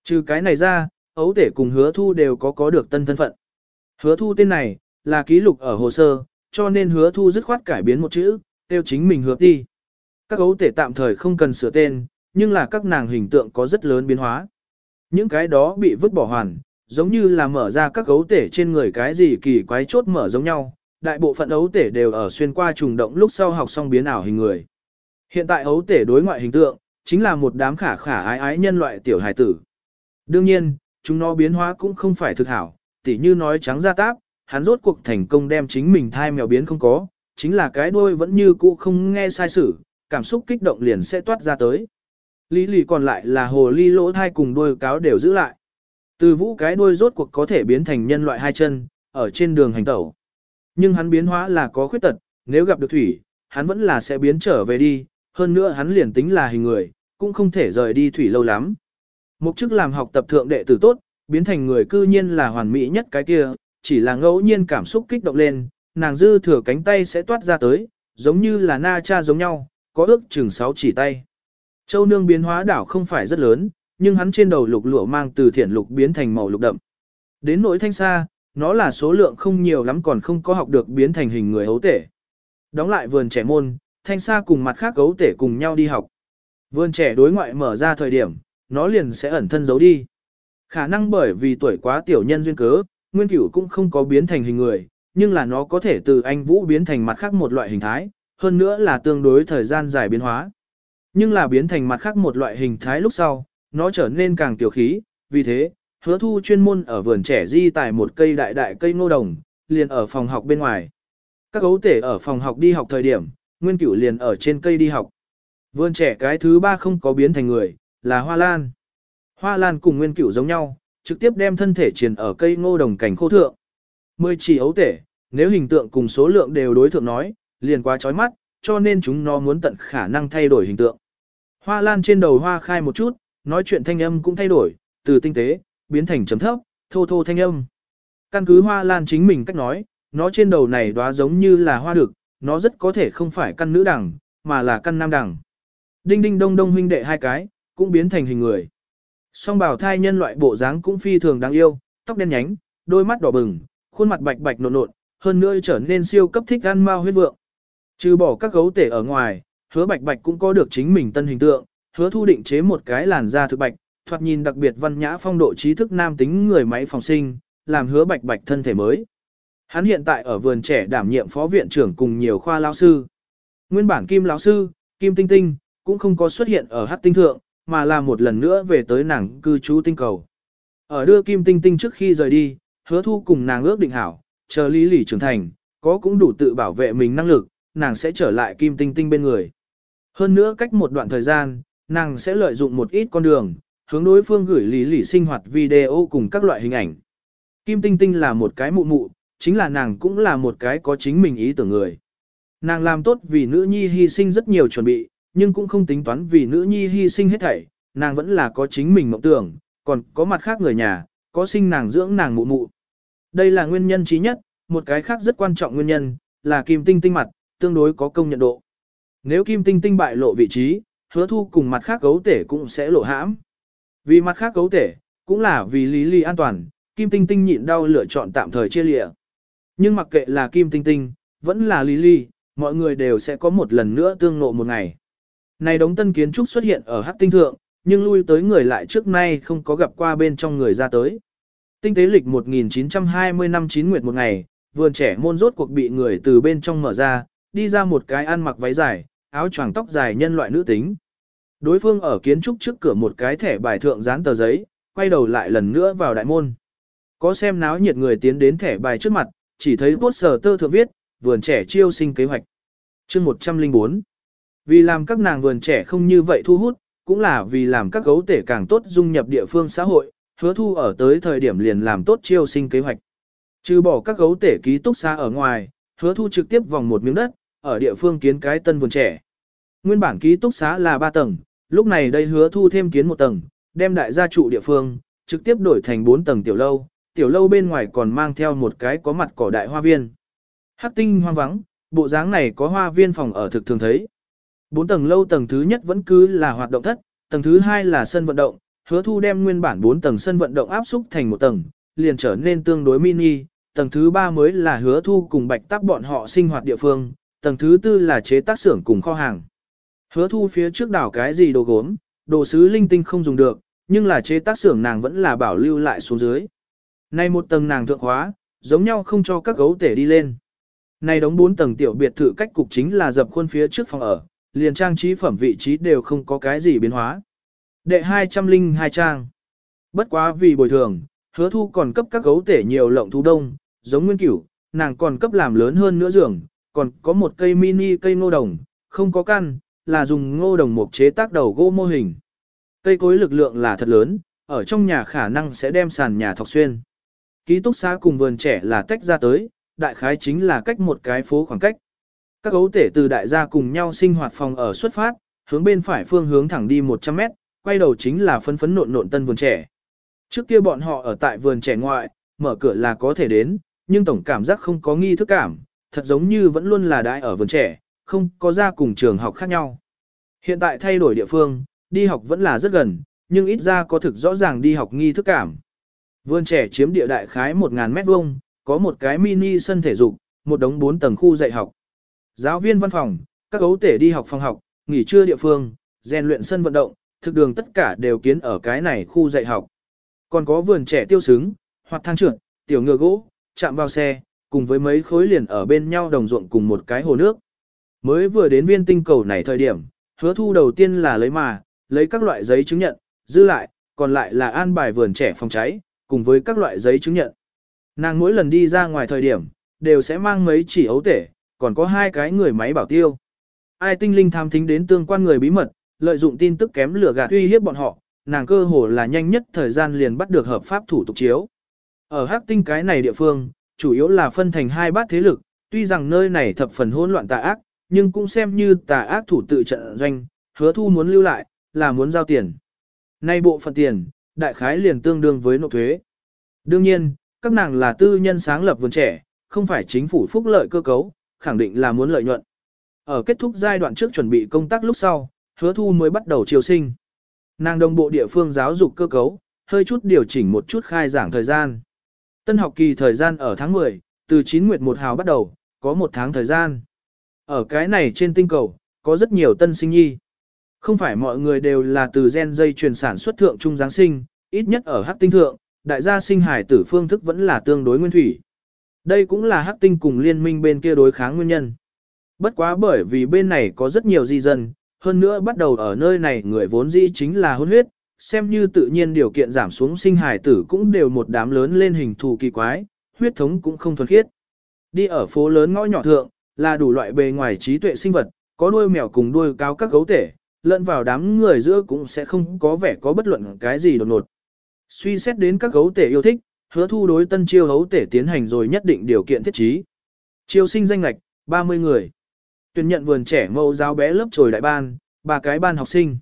Trừ cái này ra, ấu tể cùng hứa thu đều có có được tân thân phận. Hứa thu tên này, là ký lục ở hồ sơ, cho nên hứa thu dứt khoát cải biến một chữ, tiêu chính mình hứa đi. Các ấu tể tạm thời không cần sửa tên, nhưng là các nàng hình tượng có rất lớn biến hóa. Những cái đó bị vứt bỏ hoàn, giống như là mở ra các ấu tể trên người cái gì kỳ quái chốt mở giống nhau, đại bộ phận ấu tể đều ở xuyên qua trùng động lúc sau học xong biến ảo hình người. Hiện tại ấu tể đối ngoại hình tượng, chính là một đám khả khả ái ái nhân loại tiểu hài tử. Đương nhiên, chúng nó biến hóa cũng không phải thực hảo, tỉ như nói trắng ra táp, hắn rốt cuộc thành công đem chính mình thai mèo biến không có, chính là cái đuôi vẫn như cũ không nghe sai sử, cảm xúc kích động liền sẽ toát ra tới. Lý lì còn lại là hồ ly lỗ thai cùng đuôi cáo đều giữ lại. Từ vũ cái đuôi rốt cuộc có thể biến thành nhân loại hai chân, ở trên đường hành tẩu. Nhưng hắn biến hóa là có khuyết tật, nếu gặp được thủy, hắn vẫn là sẽ biến trở về đi, hơn nữa hắn liền tính là hình người, cũng không thể rời đi thủy lâu lắm. Mục chức làm học tập thượng đệ tử tốt, biến thành người cư nhiên là hoàn mỹ nhất cái kia, chỉ là ngẫu nhiên cảm xúc kích động lên, nàng dư thừa cánh tay sẽ toát ra tới, giống như là na cha giống nhau, có ước chừng sáu chỉ tay. Châu nương biến hóa đảo không phải rất lớn, nhưng hắn trên đầu lục lụa mang từ thiển lục biến thành màu lục đậm. Đến nỗi thanh xa, nó là số lượng không nhiều lắm còn không có học được biến thành hình người ấu tể. Đóng lại vườn trẻ môn, thanh xa cùng mặt khác ấu tể cùng nhau đi học. Vườn trẻ đối ngoại mở ra thời điểm, nó liền sẽ ẩn thân giấu đi. Khả năng bởi vì tuổi quá tiểu nhân duyên cớ, nguyên cửu cũng không có biến thành hình người, nhưng là nó có thể từ anh vũ biến thành mặt khác một loại hình thái, hơn nữa là tương đối thời gian dài biến hóa. Nhưng là biến thành mặt khác một loại hình thái lúc sau, nó trở nên càng tiểu khí, vì thế, hứa thu chuyên môn ở vườn trẻ di tài một cây đại đại cây ngô đồng, liền ở phòng học bên ngoài. Các gấu tể ở phòng học đi học thời điểm, nguyên cửu liền ở trên cây đi học. Vườn trẻ cái thứ ba không có biến thành người, là hoa lan. Hoa lan cùng nguyên cửu giống nhau, trực tiếp đem thân thể triền ở cây ngô đồng cảnh khô thượng. Mười chỉ ấu tể, nếu hình tượng cùng số lượng đều đối thượng nói, liền quá chói mắt, cho nên chúng nó muốn tận khả năng thay đổi hình tượng. Hoa lan trên đầu hoa khai một chút, nói chuyện thanh âm cũng thay đổi, từ tinh tế, biến thành chấm thấp, Thô thô thanh âm. Căn cứ hoa lan chính mình cách nói, nó trên đầu này đóa giống như là hoa đực, nó rất có thể không phải căn nữ đẳng, mà là căn nam đẳng. Đinh đinh đông đông huynh đệ hai cái, cũng biến thành hình người. Song bảo thai nhân loại bộ dáng cũng phi thường đáng yêu, tóc đen nhánh, đôi mắt đỏ bừng, khuôn mặt bạch bạch nộn nộn, hơn nữa trở nên siêu cấp thích ăn mao huyết vượng. Trừ bỏ các gấu tể ở ngoài, hứa bạch bạch cũng có được chính mình tân hình tượng, hứa thu định chế một cái làn da thực bạch, thoạt nhìn đặc biệt văn nhã phong độ trí thức nam tính người máy phòng sinh, làm hứa bạch bạch thân thể mới. Hắn hiện tại ở vườn trẻ đảm nhiệm phó viện trưởng cùng nhiều khoa lao sư. Nguyên bản kim lão sư, kim tinh tinh, cũng không có xuất hiện ở hát tinh thượng, mà là một lần nữa về tới nàng cư trú tinh cầu. Ở đưa kim tinh tinh trước khi rời đi, hứa thu cùng nàng ước định hảo, chờ lý lỉ trưởng thành, có cũng đủ tự bảo vệ mình năng lực, nàng sẽ trở lại kim tinh tinh bên người. Hơn nữa cách một đoạn thời gian, nàng sẽ lợi dụng một ít con đường, hướng đối phương gửi lý lỉ sinh hoạt video cùng các loại hình ảnh. Kim tinh tinh là một cái mụ mụ, chính là nàng cũng là một cái có chính mình ý tưởng người. Nàng làm tốt vì nữ nhi hy sinh rất nhiều chuẩn bị, nhưng cũng không tính toán vì nữ nhi hy sinh hết thảy, nàng vẫn là có chính mình mộng tưởng, còn có mặt khác người nhà, có sinh nàng dưỡng nàng mụ mụ. Đây là nguyên nhân trí nhất, một cái khác rất quan trọng nguyên nhân, là kim tinh tinh mặt, tương đối có công nhận độ. Nếu kim tinh tinh bại lộ vị trí, hứa thu cùng mặt khác cấu tể cũng sẽ lộ hãm. Vì mặt khác cấu tể, cũng là vì lý ly an toàn, kim tinh tinh nhịn đau lựa chọn tạm thời chia lịa. Nhưng mặc kệ là kim tinh tinh, vẫn là lý ly, mọi người đều sẽ có một lần nữa tương nộ một ngày. Này đống tân kiến trúc xuất hiện ở hắc tinh thượng, nhưng lui tới người lại trước nay không có gặp qua bên trong người ra tới. Tinh tế lịch 1920 năm 9 nguyệt một ngày, vườn trẻ môn rốt cuộc bị người từ bên trong mở ra, đi ra một cái ăn mặc váy dài, áo choàng tóc dài nhân loại nữ tính. Đối phương ở kiến trúc trước cửa một cái thẻ bài thượng dán tờ giấy, quay đầu lại lần nữa vào đại môn. Có xem náo nhiệt người tiến đến thẻ bài trước mặt, chỉ thấy poster tơ thượng viết, vườn trẻ chiêu sinh kế hoạch. chương 104. Vì làm các nàng vườn trẻ không như vậy thu hút, cũng là vì làm các gấu tể càng tốt dung nhập địa phương xã hội, hứa thu ở tới thời điểm liền làm tốt chiêu sinh kế hoạch. Trừ bỏ các gấu tể ký túc xa ở ngoài, hứa thu trực tiếp vòng một miếng đất, ở địa phương kiến cái tân vườn trẻ. Nguyên bản ký túc xá là 3 tầng, lúc này đây hứa thu thêm kiến một tầng, đem đại gia trụ địa phương, trực tiếp đổi thành 4 tầng tiểu lâu, tiểu lâu bên ngoài còn mang theo một cái có mặt cỏ đại hoa viên. Hắc tinh hoang vắng, bộ dáng này có hoa viên phòng ở thực thường thấy. Bốn tầng lâu tầng thứ nhất vẫn cứ là hoạt động thất, tầng thứ hai là sân vận động, hứa thu đem nguyên bản 4 tầng sân vận động áp xúc thành một tầng, liền trở nên tương đối mini, tầng thứ ba mới là hứa thu cùng bạch tắc bọn họ sinh hoạt địa phương, tầng thứ tư là chế tác xưởng cùng kho hàng. Hứa thu phía trước đảo cái gì đồ gốm, đồ sứ linh tinh không dùng được, nhưng là chế tác xưởng nàng vẫn là bảo lưu lại xuống dưới. Nay một tầng nàng thượng hóa, giống nhau không cho các gấu tể đi lên. Này đóng bốn tầng tiểu biệt thự cách cục chính là dập khuôn phía trước phòng ở, liền trang trí phẩm vị trí đều không có cái gì biến hóa. Đệ 202 trang. Bất quá vì bồi thường, hứa thu còn cấp các gấu tể nhiều lộng thú đông, giống nguyên cửu, nàng còn cấp làm lớn hơn nữa giường, còn có một cây mini cây ngô đồng, không có căn, là dùng ngô đồng mục chế tác đầu gỗ mô hình. Cây cối lực lượng là thật lớn, ở trong nhà khả năng sẽ đem sàn nhà thọc xuyên. Ký túc xá cùng vườn trẻ là tách ra tới, đại khái chính là cách một cái phố khoảng cách. Các gấu tể từ đại gia cùng nhau sinh hoạt phòng ở xuất phát, hướng bên phải phương hướng thẳng đi 100 mét, quay đầu chính là phấn phấn nộn nộn tân vườn trẻ. Trước kia bọn họ ở tại vườn trẻ ngoại, mở cửa là có thể đến, nhưng tổng cảm giác không có nghi thức cảm, thật giống như vẫn luôn là đại ở vườn trẻ, không có ra cùng trường học khác nhau. Hiện tại thay đổi địa phương, đi học vẫn là rất gần, nhưng ít ra có thực rõ ràng đi học nghi thức cảm. Vườn trẻ chiếm địa đại khái 1.000 mét vuông, có một cái mini sân thể dục, một đống 4 tầng khu dạy học. Giáo viên văn phòng, các gấu tể đi học phòng học, nghỉ trưa địa phương, rèn luyện sân vận động, thực đường tất cả đều kiến ở cái này khu dạy học. Còn có vườn trẻ tiêu sướng, hoặc thang trượt, tiểu ngựa gỗ, chạm vào xe, cùng với mấy khối liền ở bên nhau đồng ruộng cùng một cái hồ nước. Mới vừa đến viên tinh cầu này thời điểm, hứa thu đầu tiên là lấy mà, lấy các loại giấy chứng nhận, dư lại, còn lại là an bài vườn trẻ phòng cháy, cùng với các loại giấy chứng nhận. Nàng mỗi lần đi ra ngoài thời điểm, đều sẽ mang mấy chỉ ấu tể, còn có hai cái người máy bảo tiêu. Ai tinh linh tham thính đến tương quan người bí mật, lợi dụng tin tức kém lửa gạt uy hiếp bọn họ, nàng cơ hồ là nhanh nhất thời gian liền bắt được hợp pháp thủ tục chiếu. Ở hắc tinh cái này địa phương, chủ yếu là phân thành hai bát thế lực, tuy rằng nơi này thập phần hỗn loạn tà ác, nhưng cũng xem như tà ác thủ tự trận doanh, hứa thu muốn lưu lại, là muốn giao tiền. Nay bộ phận tiền, đại khái liền tương đương với nộp thuế. Đương nhiên, các nàng là tư nhân sáng lập vườn trẻ, không phải chính phủ phúc lợi cơ cấu, khẳng định là muốn lợi nhuận. Ở kết thúc giai đoạn trước chuẩn bị công tác lúc sau, hứa thu mới bắt đầu chiều sinh. Nàng đồng bộ địa phương giáo dục cơ cấu, hơi chút điều chỉnh một chút khai giảng thời gian. Tân học kỳ thời gian ở tháng 10, từ 9 nguyệt 1 hào bắt đầu, có một tháng thời gian. Ở cái này trên tinh cầu, có rất nhiều tân sinh nhi. Không phải mọi người đều là từ gen dây truyền sản xuất thượng trung Giáng sinh, ít nhất ở hắc tinh thượng, đại gia sinh hải tử phương thức vẫn là tương đối nguyên thủy. Đây cũng là hắc tinh cùng liên minh bên kia đối kháng nguyên nhân. Bất quá bởi vì bên này có rất nhiều di dân, hơn nữa bắt đầu ở nơi này người vốn dĩ chính là hôn huyết, xem như tự nhiên điều kiện giảm xuống sinh hải tử cũng đều một đám lớn lên hình thù kỳ quái, huyết thống cũng không thuần khiết. Đi ở phố lớn ngõ nhỏ thượng, là đủ loại bề ngoài trí tuệ sinh vật, có đuôi mèo cùng đuôi cao các gấu tể, lẫn vào đám người giữa cũng sẽ không có vẻ có bất luận cái gì đột ngột. Suy xét đến các gấu tể yêu thích, hứa thu đối tân chiêu gấu tể tiến hành rồi nhất định điều kiện thiết trí. Chiêu sinh danh lạch, 30 người. Tuyển nhận vườn trẻ mẫu giáo bé lớp trồi đại ban, ba cái ban học sinh.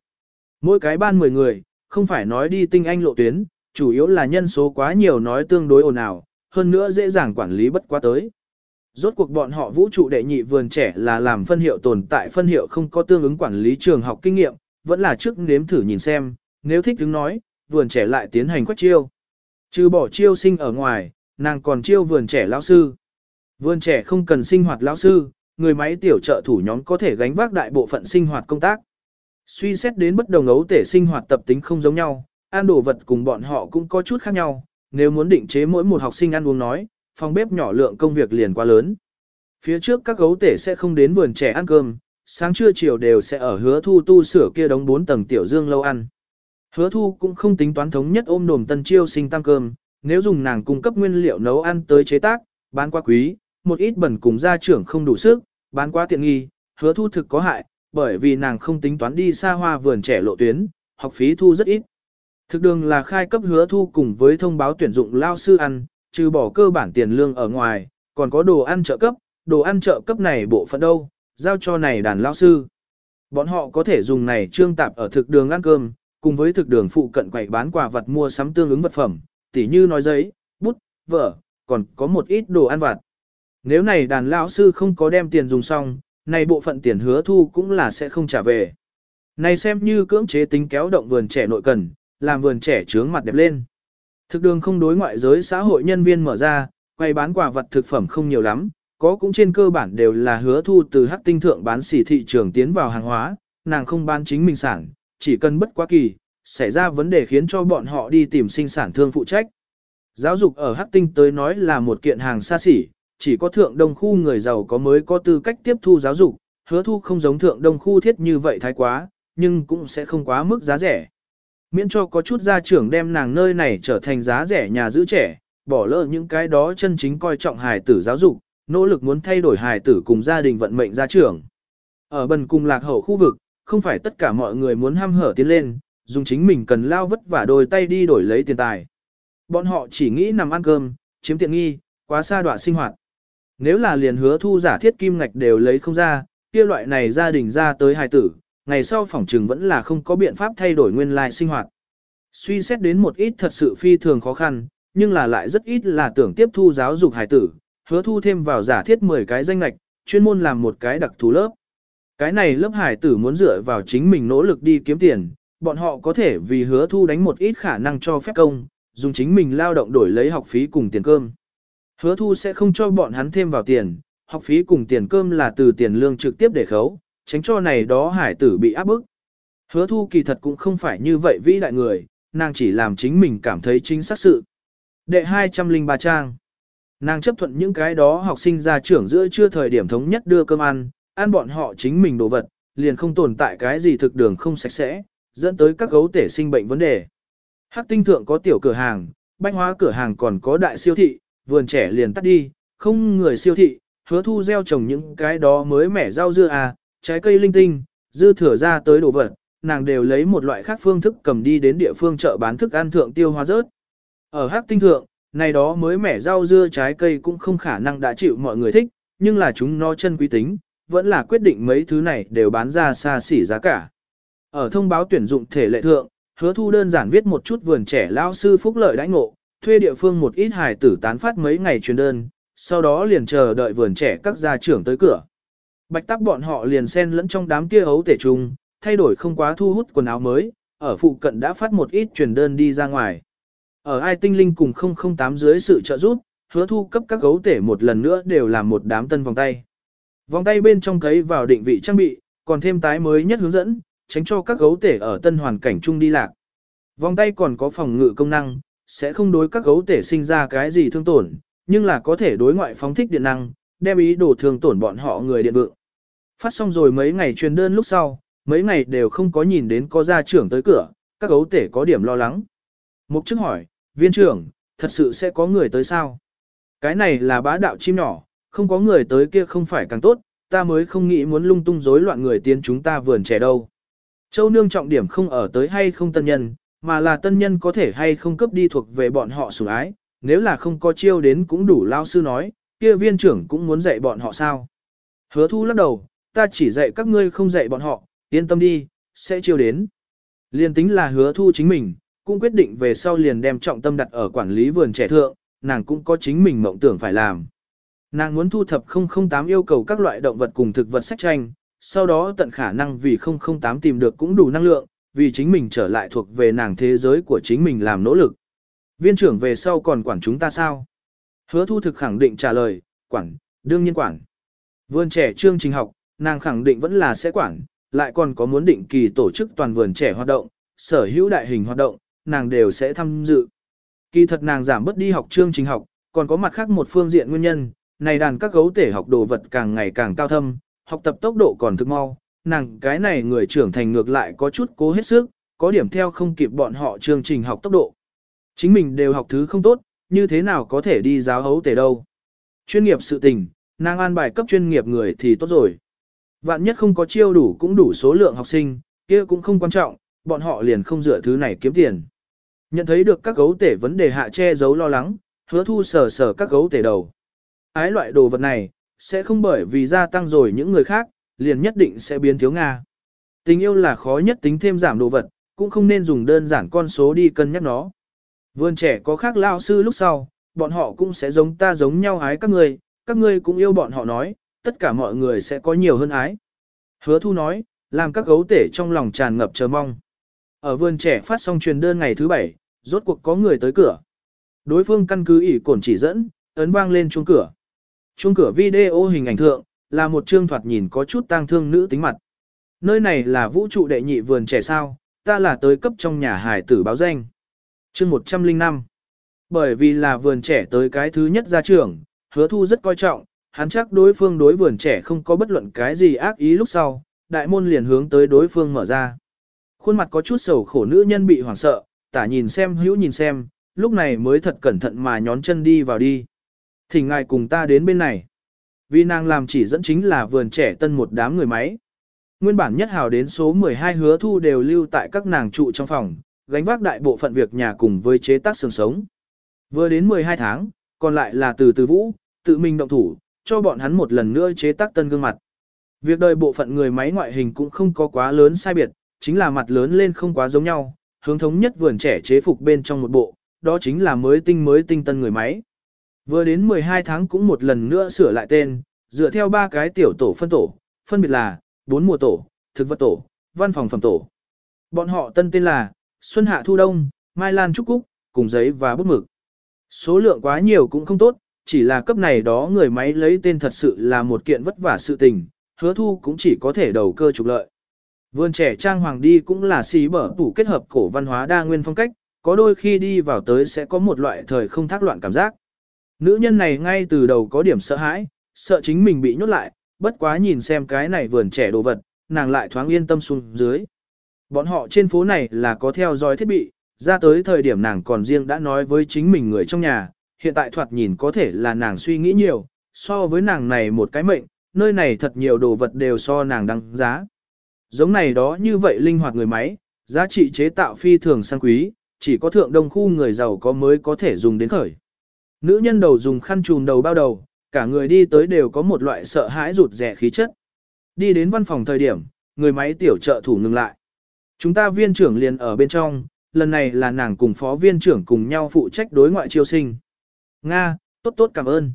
Mỗi cái ban 10 người, không phải nói đi tinh anh lộ tuyến, chủ yếu là nhân số quá nhiều nói tương đối ồn ào, hơn nữa dễ dàng quản lý bất quá tới. Rốt cuộc bọn họ vũ trụ đệ nhị vườn trẻ là làm phân hiệu tồn tại phân hiệu không có tương ứng quản lý trường học kinh nghiệm, vẫn là trước nếm thử nhìn xem, nếu thích đứng nói, vườn trẻ lại tiến hành quách chiêu. Trừ bỏ chiêu sinh ở ngoài, nàng còn chiêu vườn trẻ lão sư. Vườn trẻ không cần sinh hoạt lão sư, người máy tiểu trợ thủ nhóm có thể gánh vác đại bộ phận sinh hoạt công tác. Suy xét đến bất đồng ấu thể sinh hoạt tập tính không giống nhau, ăn đồ vật cùng bọn họ cũng có chút khác nhau, nếu muốn định chế mỗi một học sinh ăn uống nói, phòng bếp nhỏ lượng công việc liền quá lớn. Phía trước các gấu tể sẽ không đến vườn trẻ ăn cơm, sáng trưa chiều đều sẽ ở hứa thu tu sửa kia đóng 4 tầng tiểu dương lâu ăn. Hứa thu cũng không tính toán thống nhất ôm đồm tân chiêu sinh tăng cơm, nếu dùng nàng cung cấp nguyên liệu nấu ăn tới chế tác, bán quá quý, một ít bẩn cùng gia trưởng không đủ sức, bán quá tiện nghi, hứa thu thực có hại, bởi vì nàng không tính toán đi xa hoa vườn trẻ lộ tuyến, học phí thu rất ít. Thực đường là khai cấp hứa thu cùng với thông báo tuyển dụng lao sư ăn, trừ bỏ cơ bản tiền lương ở ngoài, còn có đồ ăn trợ cấp, đồ ăn trợ cấp này bộ phận đâu, giao cho này đàn lao sư. Bọn họ có thể dùng này trương tạp ở thực đường ăn cơm, cùng với thực đường phụ cận quầy bán quà vật mua sắm tương ứng vật phẩm, tỉ như nói giấy, bút, vở, còn có một ít đồ ăn vặt. Nếu này đàn lão sư không có đem tiền dùng xong, này bộ phận tiền hứa thu cũng là sẽ không trả về. Này xem như cưỡng chế tính kéo động vườn trẻ nội cần, làm vườn trẻ trướng mặt đẹp lên. Thực đường không đối ngoại giới xã hội nhân viên mở ra, quay bán quả vật thực phẩm không nhiều lắm, có cũng trên cơ bản đều là hứa thu từ hắc tinh thượng bán xỉ thị trường tiến vào hàng hóa, nàng không bán chính mình sản, chỉ cần bất quá kỳ, xảy ra vấn đề khiến cho bọn họ đi tìm sinh sản thương phụ trách. Giáo dục ở hắc tinh tới nói là một kiện hàng xa xỉ, chỉ có thượng đông khu người giàu có mới có tư cách tiếp thu giáo dục, hứa thu không giống thượng đông khu thiết như vậy thái quá, nhưng cũng sẽ không quá mức giá rẻ. Miễn cho có chút gia trưởng đem nàng nơi này trở thành giá rẻ nhà giữ trẻ, bỏ lỡ những cái đó chân chính coi trọng hài tử giáo dục, nỗ lực muốn thay đổi hài tử cùng gia đình vận mệnh gia trưởng. Ở bần cùng lạc hậu khu vực, không phải tất cả mọi người muốn ham hở tiến lên, dùng chính mình cần lao vất vả đôi tay đi đổi lấy tiền tài. Bọn họ chỉ nghĩ nằm ăn cơm, chiếm tiện nghi, quá xa đoạn sinh hoạt. Nếu là liền hứa thu giả thiết kim ngạch đều lấy không ra, kia loại này gia đình ra tới hài tử, ngày sau phỏng trừng vẫn là không có biện pháp thay đổi nguyên lai sinh hoạt. Suy xét đến một ít thật sự phi thường khó khăn, nhưng là lại rất ít là tưởng tiếp thu giáo dục hài tử, hứa thu thêm vào giả thiết 10 cái danh ngạch, chuyên môn làm một cái đặc thù lớp. Cái này lớp hài tử muốn dựa vào chính mình nỗ lực đi kiếm tiền, bọn họ có thể vì hứa thu đánh một ít khả năng cho phép công, dùng chính mình lao động đổi lấy học phí cùng tiền cơm. Hứa thu sẽ không cho bọn hắn thêm vào tiền, học phí cùng tiền cơm là từ tiền lương trực tiếp để khấu, tránh cho này đó hải tử bị áp bức. Hứa thu kỳ thật cũng không phải như vậy vĩ đại người, nàng chỉ làm chính mình cảm thấy chính xác sự. Đệ 203 trang. Nàng chấp thuận những cái đó học sinh ra trưởng giữa chưa thời điểm thống nhất đưa cơm ăn, ăn bọn họ chính mình đồ vật, liền không tồn tại cái gì thực đường không sạch sẽ, dẫn tới các gấu tể sinh bệnh vấn đề. Hắc tinh thượng có tiểu cửa hàng, bách hóa cửa hàng còn có đại siêu thị, vườn trẻ liền tắt đi, không người siêu thị, hứa thu gieo trồng những cái đó mới mẻ rau dưa à, trái cây linh tinh, dư thừa ra tới đồ vật, nàng đều lấy một loại khác phương thức cầm đi đến địa phương chợ bán thức ăn thượng tiêu hóa rớt. Ở hắc tinh thượng, này đó mới mẻ rau dưa trái cây cũng không khả năng đã chịu mọi người thích, nhưng là chúng nó chân quý tính, vẫn là quyết định mấy thứ này đều bán ra xa xỉ giá cả. Ở thông báo tuyển dụng thể lệ thượng, hứa thu đơn giản viết một chút vườn trẻ lao sư phúc lợi đãi ngộ, thuê địa phương một ít hài tử tán phát mấy ngày truyền đơn, sau đó liền chờ đợi vườn trẻ các gia trưởng tới cửa. Bạch tắc bọn họ liền xen lẫn trong đám kia ấu tể trùng, thay đổi không quá thu hút quần áo mới, ở phụ cận đã phát một ít truyền đơn đi ra ngoài. Ở ai tinh linh cùng 008 dưới sự trợ giúp, hứa thu cấp các gấu tể một lần nữa đều làm một đám tân vòng tay. Vòng tay bên trong cấy vào định vị trang bị, còn thêm tái mới nhất hướng dẫn, tránh cho các gấu tể ở tân hoàn cảnh chung đi lạc. Vòng tay còn có phòng ngự công năng, sẽ không đối các gấu tể sinh ra cái gì thương tổn, nhưng là có thể đối ngoại phóng thích điện năng, đem ý đồ thương tổn bọn họ người điện vượng. Phát xong rồi mấy ngày truyền đơn lúc sau, mấy ngày đều không có nhìn đến có gia trưởng tới cửa, các gấu tể có điểm lo lắng. Mục chức hỏi, viên trưởng, thật sự sẽ có người tới sao? Cái này là bá đạo chim nhỏ, không có người tới kia không phải càng tốt, ta mới không nghĩ muốn lung tung rối loạn người tiến chúng ta vườn trẻ đâu. Châu nương trọng điểm không ở tới hay không tân nhân, mà là tân nhân có thể hay không cấp đi thuộc về bọn họ sủng ái, nếu là không có chiêu đến cũng đủ lao sư nói, kia viên trưởng cũng muốn dạy bọn họ sao. Hứa thu lắc đầu, ta chỉ dạy các ngươi không dạy bọn họ, yên tâm đi, sẽ chiêu đến. Liên tính là hứa thu chính mình, cũng quyết định về sau liền đem trọng tâm đặt ở quản lý vườn trẻ thượng, nàng cũng có chính mình mộng tưởng phải làm. Nàng muốn thu thập 008 yêu cầu các loại động vật cùng thực vật sách tranh, sau đó tận khả năng vì 008 tìm được cũng đủ năng lượng, vì chính mình trở lại thuộc về nàng thế giới của chính mình làm nỗ lực. Viên trưởng về sau còn quản chúng ta sao? Hứa thu thực khẳng định trả lời, quản, đương nhiên quản. Vườn trẻ chương trình học, nàng khẳng định vẫn là sẽ quản, lại còn có muốn định kỳ tổ chức toàn vườn trẻ hoạt động, sở hữu đại hình hoạt động, nàng đều sẽ tham dự. Kỳ thật nàng giảm bớt đi học chương trình học, còn có mặt khác một phương diện nguyên nhân, này đàn các gấu tể học đồ vật càng ngày càng cao thâm, học tập tốc độ còn thực mau, nàng cái này người trưởng thành ngược lại có chút cố hết sức, có điểm theo không kịp bọn họ chương trình học tốc độ. Chính mình đều học thứ không tốt, như thế nào có thể đi giáo hấu tể đâu. Chuyên nghiệp sự tình, nàng an bài cấp chuyên nghiệp người thì tốt rồi. Vạn nhất không có chiêu đủ cũng đủ số lượng học sinh, kia cũng không quan trọng, bọn họ liền không dựa thứ này kiếm tiền. Nhận thấy được các gấu tể vấn đề hạ che giấu lo lắng, hứa thu sờ sờ các gấu tể đầu. Ái loại đồ vật này, sẽ không bởi vì gia tăng rồi những người khác, liền nhất định sẽ biến thiếu Nga. Tình yêu là khó nhất tính thêm giảm đồ vật, cũng không nên dùng đơn giản con số đi cân nhắc nó. Vườn trẻ có khác lao sư lúc sau, bọn họ cũng sẽ giống ta giống nhau ái các ngươi, các ngươi cũng yêu bọn họ nói, tất cả mọi người sẽ có nhiều hơn ái. Hứa thu nói, làm các gấu tể trong lòng tràn ngập chờ mong. Ở vườn trẻ phát xong truyền đơn ngày thứ bảy, rốt cuộc có người tới cửa. Đối phương căn cứ ỉ cổn chỉ dẫn, ấn vang lên chuông cửa. Chuông cửa video hình ảnh thượng, là một trương thoạt nhìn có chút tang thương nữ tính mặt. Nơi này là vũ trụ đệ nhị vườn trẻ sao, ta là tới cấp trong nhà hải tử báo danh. Chương 105 Bởi vì là vườn trẻ tới cái thứ nhất ra trường, hứa thu rất coi trọng, hắn chắc đối phương đối vườn trẻ không có bất luận cái gì ác ý lúc sau, đại môn liền hướng tới đối phương mở ra. Khuôn mặt có chút sầu khổ nữ nhân bị hoảng sợ, tả nhìn xem hữu nhìn xem, lúc này mới thật cẩn thận mà nhón chân đi vào đi. Thỉnh ngài cùng ta đến bên này. Vì nàng làm chỉ dẫn chính là vườn trẻ tân một đám người máy. Nguyên bản nhất hào đến số 12 hứa thu đều lưu tại các nàng trụ trong phòng, gánh vác đại bộ phận việc nhà cùng với chế tác sườn sống. Vừa đến 12 tháng, còn lại là từ từ vũ, tự mình động thủ, cho bọn hắn một lần nữa chế tác tân gương mặt. Việc đời bộ phận người máy ngoại hình cũng không có quá lớn sai biệt, chính là mặt lớn lên không quá giống nhau, hướng thống nhất vườn trẻ chế phục bên trong một bộ, đó chính là mới tinh mới tinh tân người máy. Vừa đến 12 tháng cũng một lần nữa sửa lại tên, dựa theo ba cái tiểu tổ phân tổ, phân biệt là, bốn mùa tổ, thực vật tổ, văn phòng phẩm tổ. Bọn họ tân tên là, Xuân Hạ Thu Đông, Mai Lan Trúc Cúc, cùng giấy và bút mực. Số lượng quá nhiều cũng không tốt, chỉ là cấp này đó người máy lấy tên thật sự là một kiện vất vả sự tình, hứa thu cũng chỉ có thể đầu cơ trục lợi. Vườn trẻ trang hoàng đi cũng là xí bở tủ kết hợp cổ văn hóa đa nguyên phong cách, có đôi khi đi vào tới sẽ có một loại thời không thác loạn cảm giác. Nữ nhân này ngay từ đầu có điểm sợ hãi, sợ chính mình bị nhốt lại, bất quá nhìn xem cái này vườn trẻ đồ vật, nàng lại thoáng yên tâm xuống dưới. Bọn họ trên phố này là có theo dõi thiết bị, ra tới thời điểm nàng còn riêng đã nói với chính mình người trong nhà, hiện tại thoạt nhìn có thể là nàng suy nghĩ nhiều, so với nàng này một cái mệnh, nơi này thật nhiều đồ vật đều so nàng đăng giá. Giống này đó như vậy linh hoạt người máy, giá trị chế tạo phi thường sang quý, chỉ có thượng đông khu người giàu có mới có thể dùng đến khởi. Nữ nhân đầu dùng khăn trùm đầu bao đầu, cả người đi tới đều có một loại sợ hãi rụt rẻ khí chất. Đi đến văn phòng thời điểm, người máy tiểu trợ thủ ngừng lại. Chúng ta viên trưởng liền ở bên trong, lần này là nàng cùng phó viên trưởng cùng nhau phụ trách đối ngoại chiêu sinh. Nga, tốt tốt cảm ơn.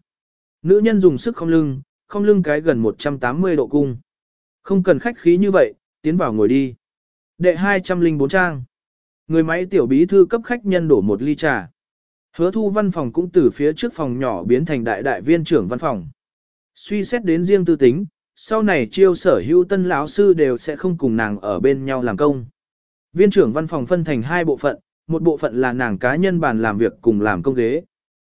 Nữ nhân dùng sức không lưng, không lưng cái gần 180 độ cung. Không cần khách khí như vậy, tiến vào ngồi đi. Đệ 204 trang. Người máy tiểu bí thư cấp khách nhân đổ một ly trà. Hứa thu văn phòng cũng từ phía trước phòng nhỏ biến thành đại đại viên trưởng văn phòng. Suy xét đến riêng tư tính, sau này chiêu sở hữu tân lão sư đều sẽ không cùng nàng ở bên nhau làm công. Viên trưởng văn phòng phân thành hai bộ phận, một bộ phận là nàng cá nhân bàn làm việc cùng làm công ghế.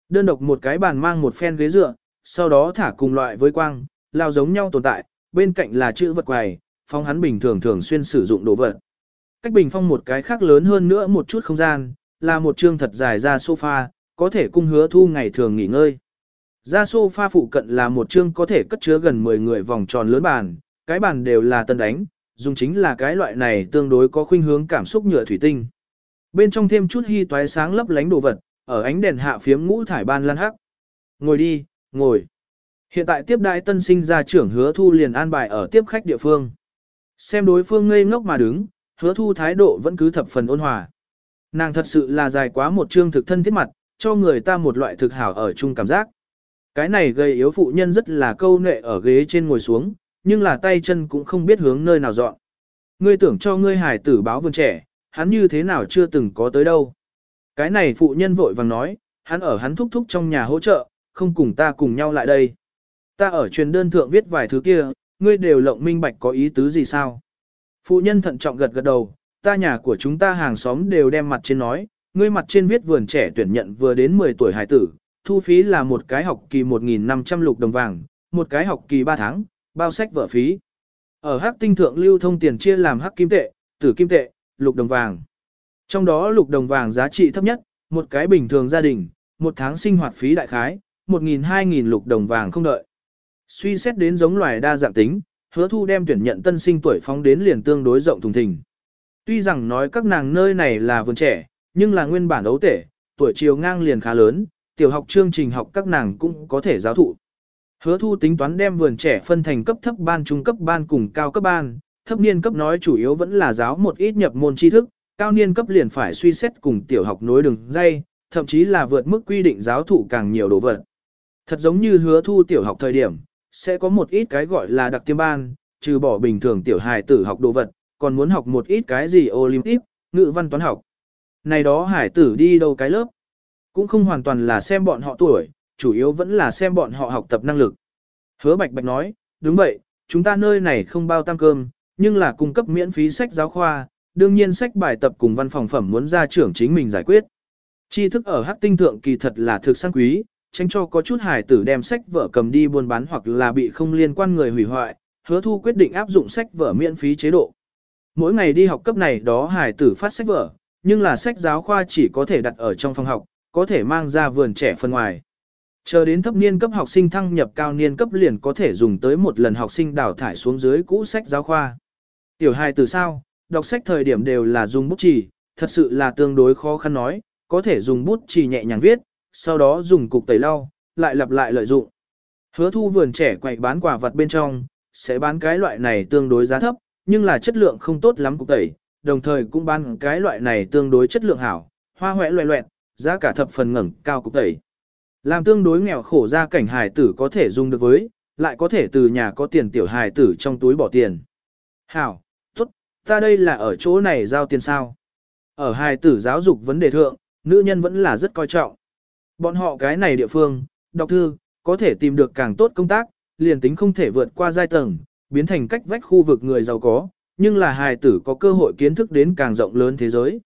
Đơn độc một cái bàn mang một phen ghế dựa, sau đó thả cùng loại với quang, lao giống nhau tồn tại, bên cạnh là chữ vật quầy, phong hắn bình thường thường xuyên sử dụng đồ vật. Cách bình phong một cái khác lớn hơn nữa một chút không gian, là một chương thật dài ra sofa, có thể cung hứa thu ngày thường nghỉ ngơi. Ra sofa phụ cận là một chương có thể cất chứa gần 10 người vòng tròn lớn bàn, cái bàn đều là tân đánh, dùng chính là cái loại này tương đối có khuynh hướng cảm xúc nhựa thủy tinh. Bên trong thêm chút hy toái sáng lấp lánh đồ vật, ở ánh đèn hạ phiếm ngũ thải ban lan hắc. Ngồi đi, ngồi. Hiện tại tiếp đại tân sinh gia trưởng hứa thu liền an bài ở tiếp khách địa phương. Xem đối phương ngây ngốc mà đứng, hứa thu thái độ vẫn cứ thập phần ôn hòa. Nàng thật sự là dài quá một chương thực thân thiết mặt, cho người ta một loại thực hảo ở chung cảm giác. Cái này gây yếu phụ nhân rất là câu nệ ở ghế trên ngồi xuống, nhưng là tay chân cũng không biết hướng nơi nào dọn. Ngươi tưởng cho ngươi hài tử báo vườn trẻ, hắn như thế nào chưa từng có tới đâu. Cái này phụ nhân vội vàng nói, hắn ở hắn thúc thúc trong nhà hỗ trợ, không cùng ta cùng nhau lại đây. Ta ở truyền đơn thượng viết vài thứ kia, ngươi đều lộng minh bạch có ý tứ gì sao? Phụ nhân thận trọng gật gật đầu, ta nhà của chúng ta hàng xóm đều đem mặt trên nói, ngươi mặt trên viết vườn trẻ tuyển nhận vừa đến 10 tuổi hải tử, thu phí là một cái học kỳ 1.500 lục đồng vàng, một cái học kỳ 3 tháng, bao sách vở phí. Ở hắc tinh thượng lưu thông tiền chia làm hắc kim tệ, tử kim tệ, lục đồng vàng. Trong đó lục đồng vàng giá trị thấp nhất, một cái bình thường gia đình, một tháng sinh hoạt phí đại khái, 1.000-2.000 lục đồng vàng không đợi. Suy xét đến giống loài đa dạng tính, hứa thu đem tuyển nhận tân sinh tuổi phóng đến liền tương đối rộng thùng thình. Tuy rằng nói các nàng nơi này là vườn trẻ, nhưng là nguyên bản ấu tể, tuổi chiều ngang liền khá lớn, tiểu học chương trình học các nàng cũng có thể giáo thụ. Hứa thu tính toán đem vườn trẻ phân thành cấp thấp ban trung cấp ban cùng cao cấp ban, thấp niên cấp nói chủ yếu vẫn là giáo một ít nhập môn tri thức, cao niên cấp liền phải suy xét cùng tiểu học nối đường dây, thậm chí là vượt mức quy định giáo thụ càng nhiều đồ vật. Thật giống như hứa thu tiểu học thời điểm, sẽ có một ít cái gọi là đặc tiêm ban, trừ bỏ bình thường tiểu hài tử học đồ vật, còn muốn học một ít cái gì Olympic, ngữ văn toán học. Này đó hải tử đi đâu cái lớp, cũng không hoàn toàn là xem bọn họ tuổi, chủ yếu vẫn là xem bọn họ học tập năng lực. Hứa Bạch Bạch nói, đúng vậy, chúng ta nơi này không bao tăng cơm, nhưng là cung cấp miễn phí sách giáo khoa, đương nhiên sách bài tập cùng văn phòng phẩm muốn ra trưởng chính mình giải quyết. Tri thức ở hắc tinh thượng kỳ thật là thực sang quý, tránh cho có chút hải tử đem sách vở cầm đi buôn bán hoặc là bị không liên quan người hủy hoại, hứa thu quyết định áp dụng sách vở miễn phí chế độ. Mỗi ngày đi học cấp này đó hải tử phát sách vở, nhưng là sách giáo khoa chỉ có thể đặt ở trong phòng học, có thể mang ra vườn trẻ phân ngoài. Chờ đến thấp niên cấp học sinh thăng nhập cao niên cấp liền có thể dùng tới một lần học sinh đào thải xuống dưới cũ sách giáo khoa. Tiểu hài từ sao, đọc sách thời điểm đều là dùng bút chì, thật sự là tương đối khó khăn nói, có thể dùng bút chì nhẹ nhàng viết, sau đó dùng cục tẩy lau, lại lặp lại lợi dụng. Hứa thu vườn trẻ quậy bán quả vật bên trong, sẽ bán cái loại này tương đối giá thấp, nhưng là chất lượng không tốt lắm cục tẩy, đồng thời cũng bán cái loại này tương đối chất lượng hảo, hoa hoẹ loẹ loẹt, giá cả thập phần ngẩng cao cục tẩy. Làm tương đối nghèo khổ ra cảnh hài tử có thể dùng được với, lại có thể từ nhà có tiền tiểu hài tử trong túi bỏ tiền. Hảo, tốt, ta đây là ở chỗ này giao tiền sao. Ở hài tử giáo dục vấn đề thượng, nữ nhân vẫn là rất coi trọng. Bọn họ cái này địa phương, đọc thư, có thể tìm được càng tốt công tác, liền tính không thể vượt qua giai tầng, biến thành cách vách khu vực người giàu có, nhưng là hài tử có cơ hội kiến thức đến càng rộng lớn thế giới.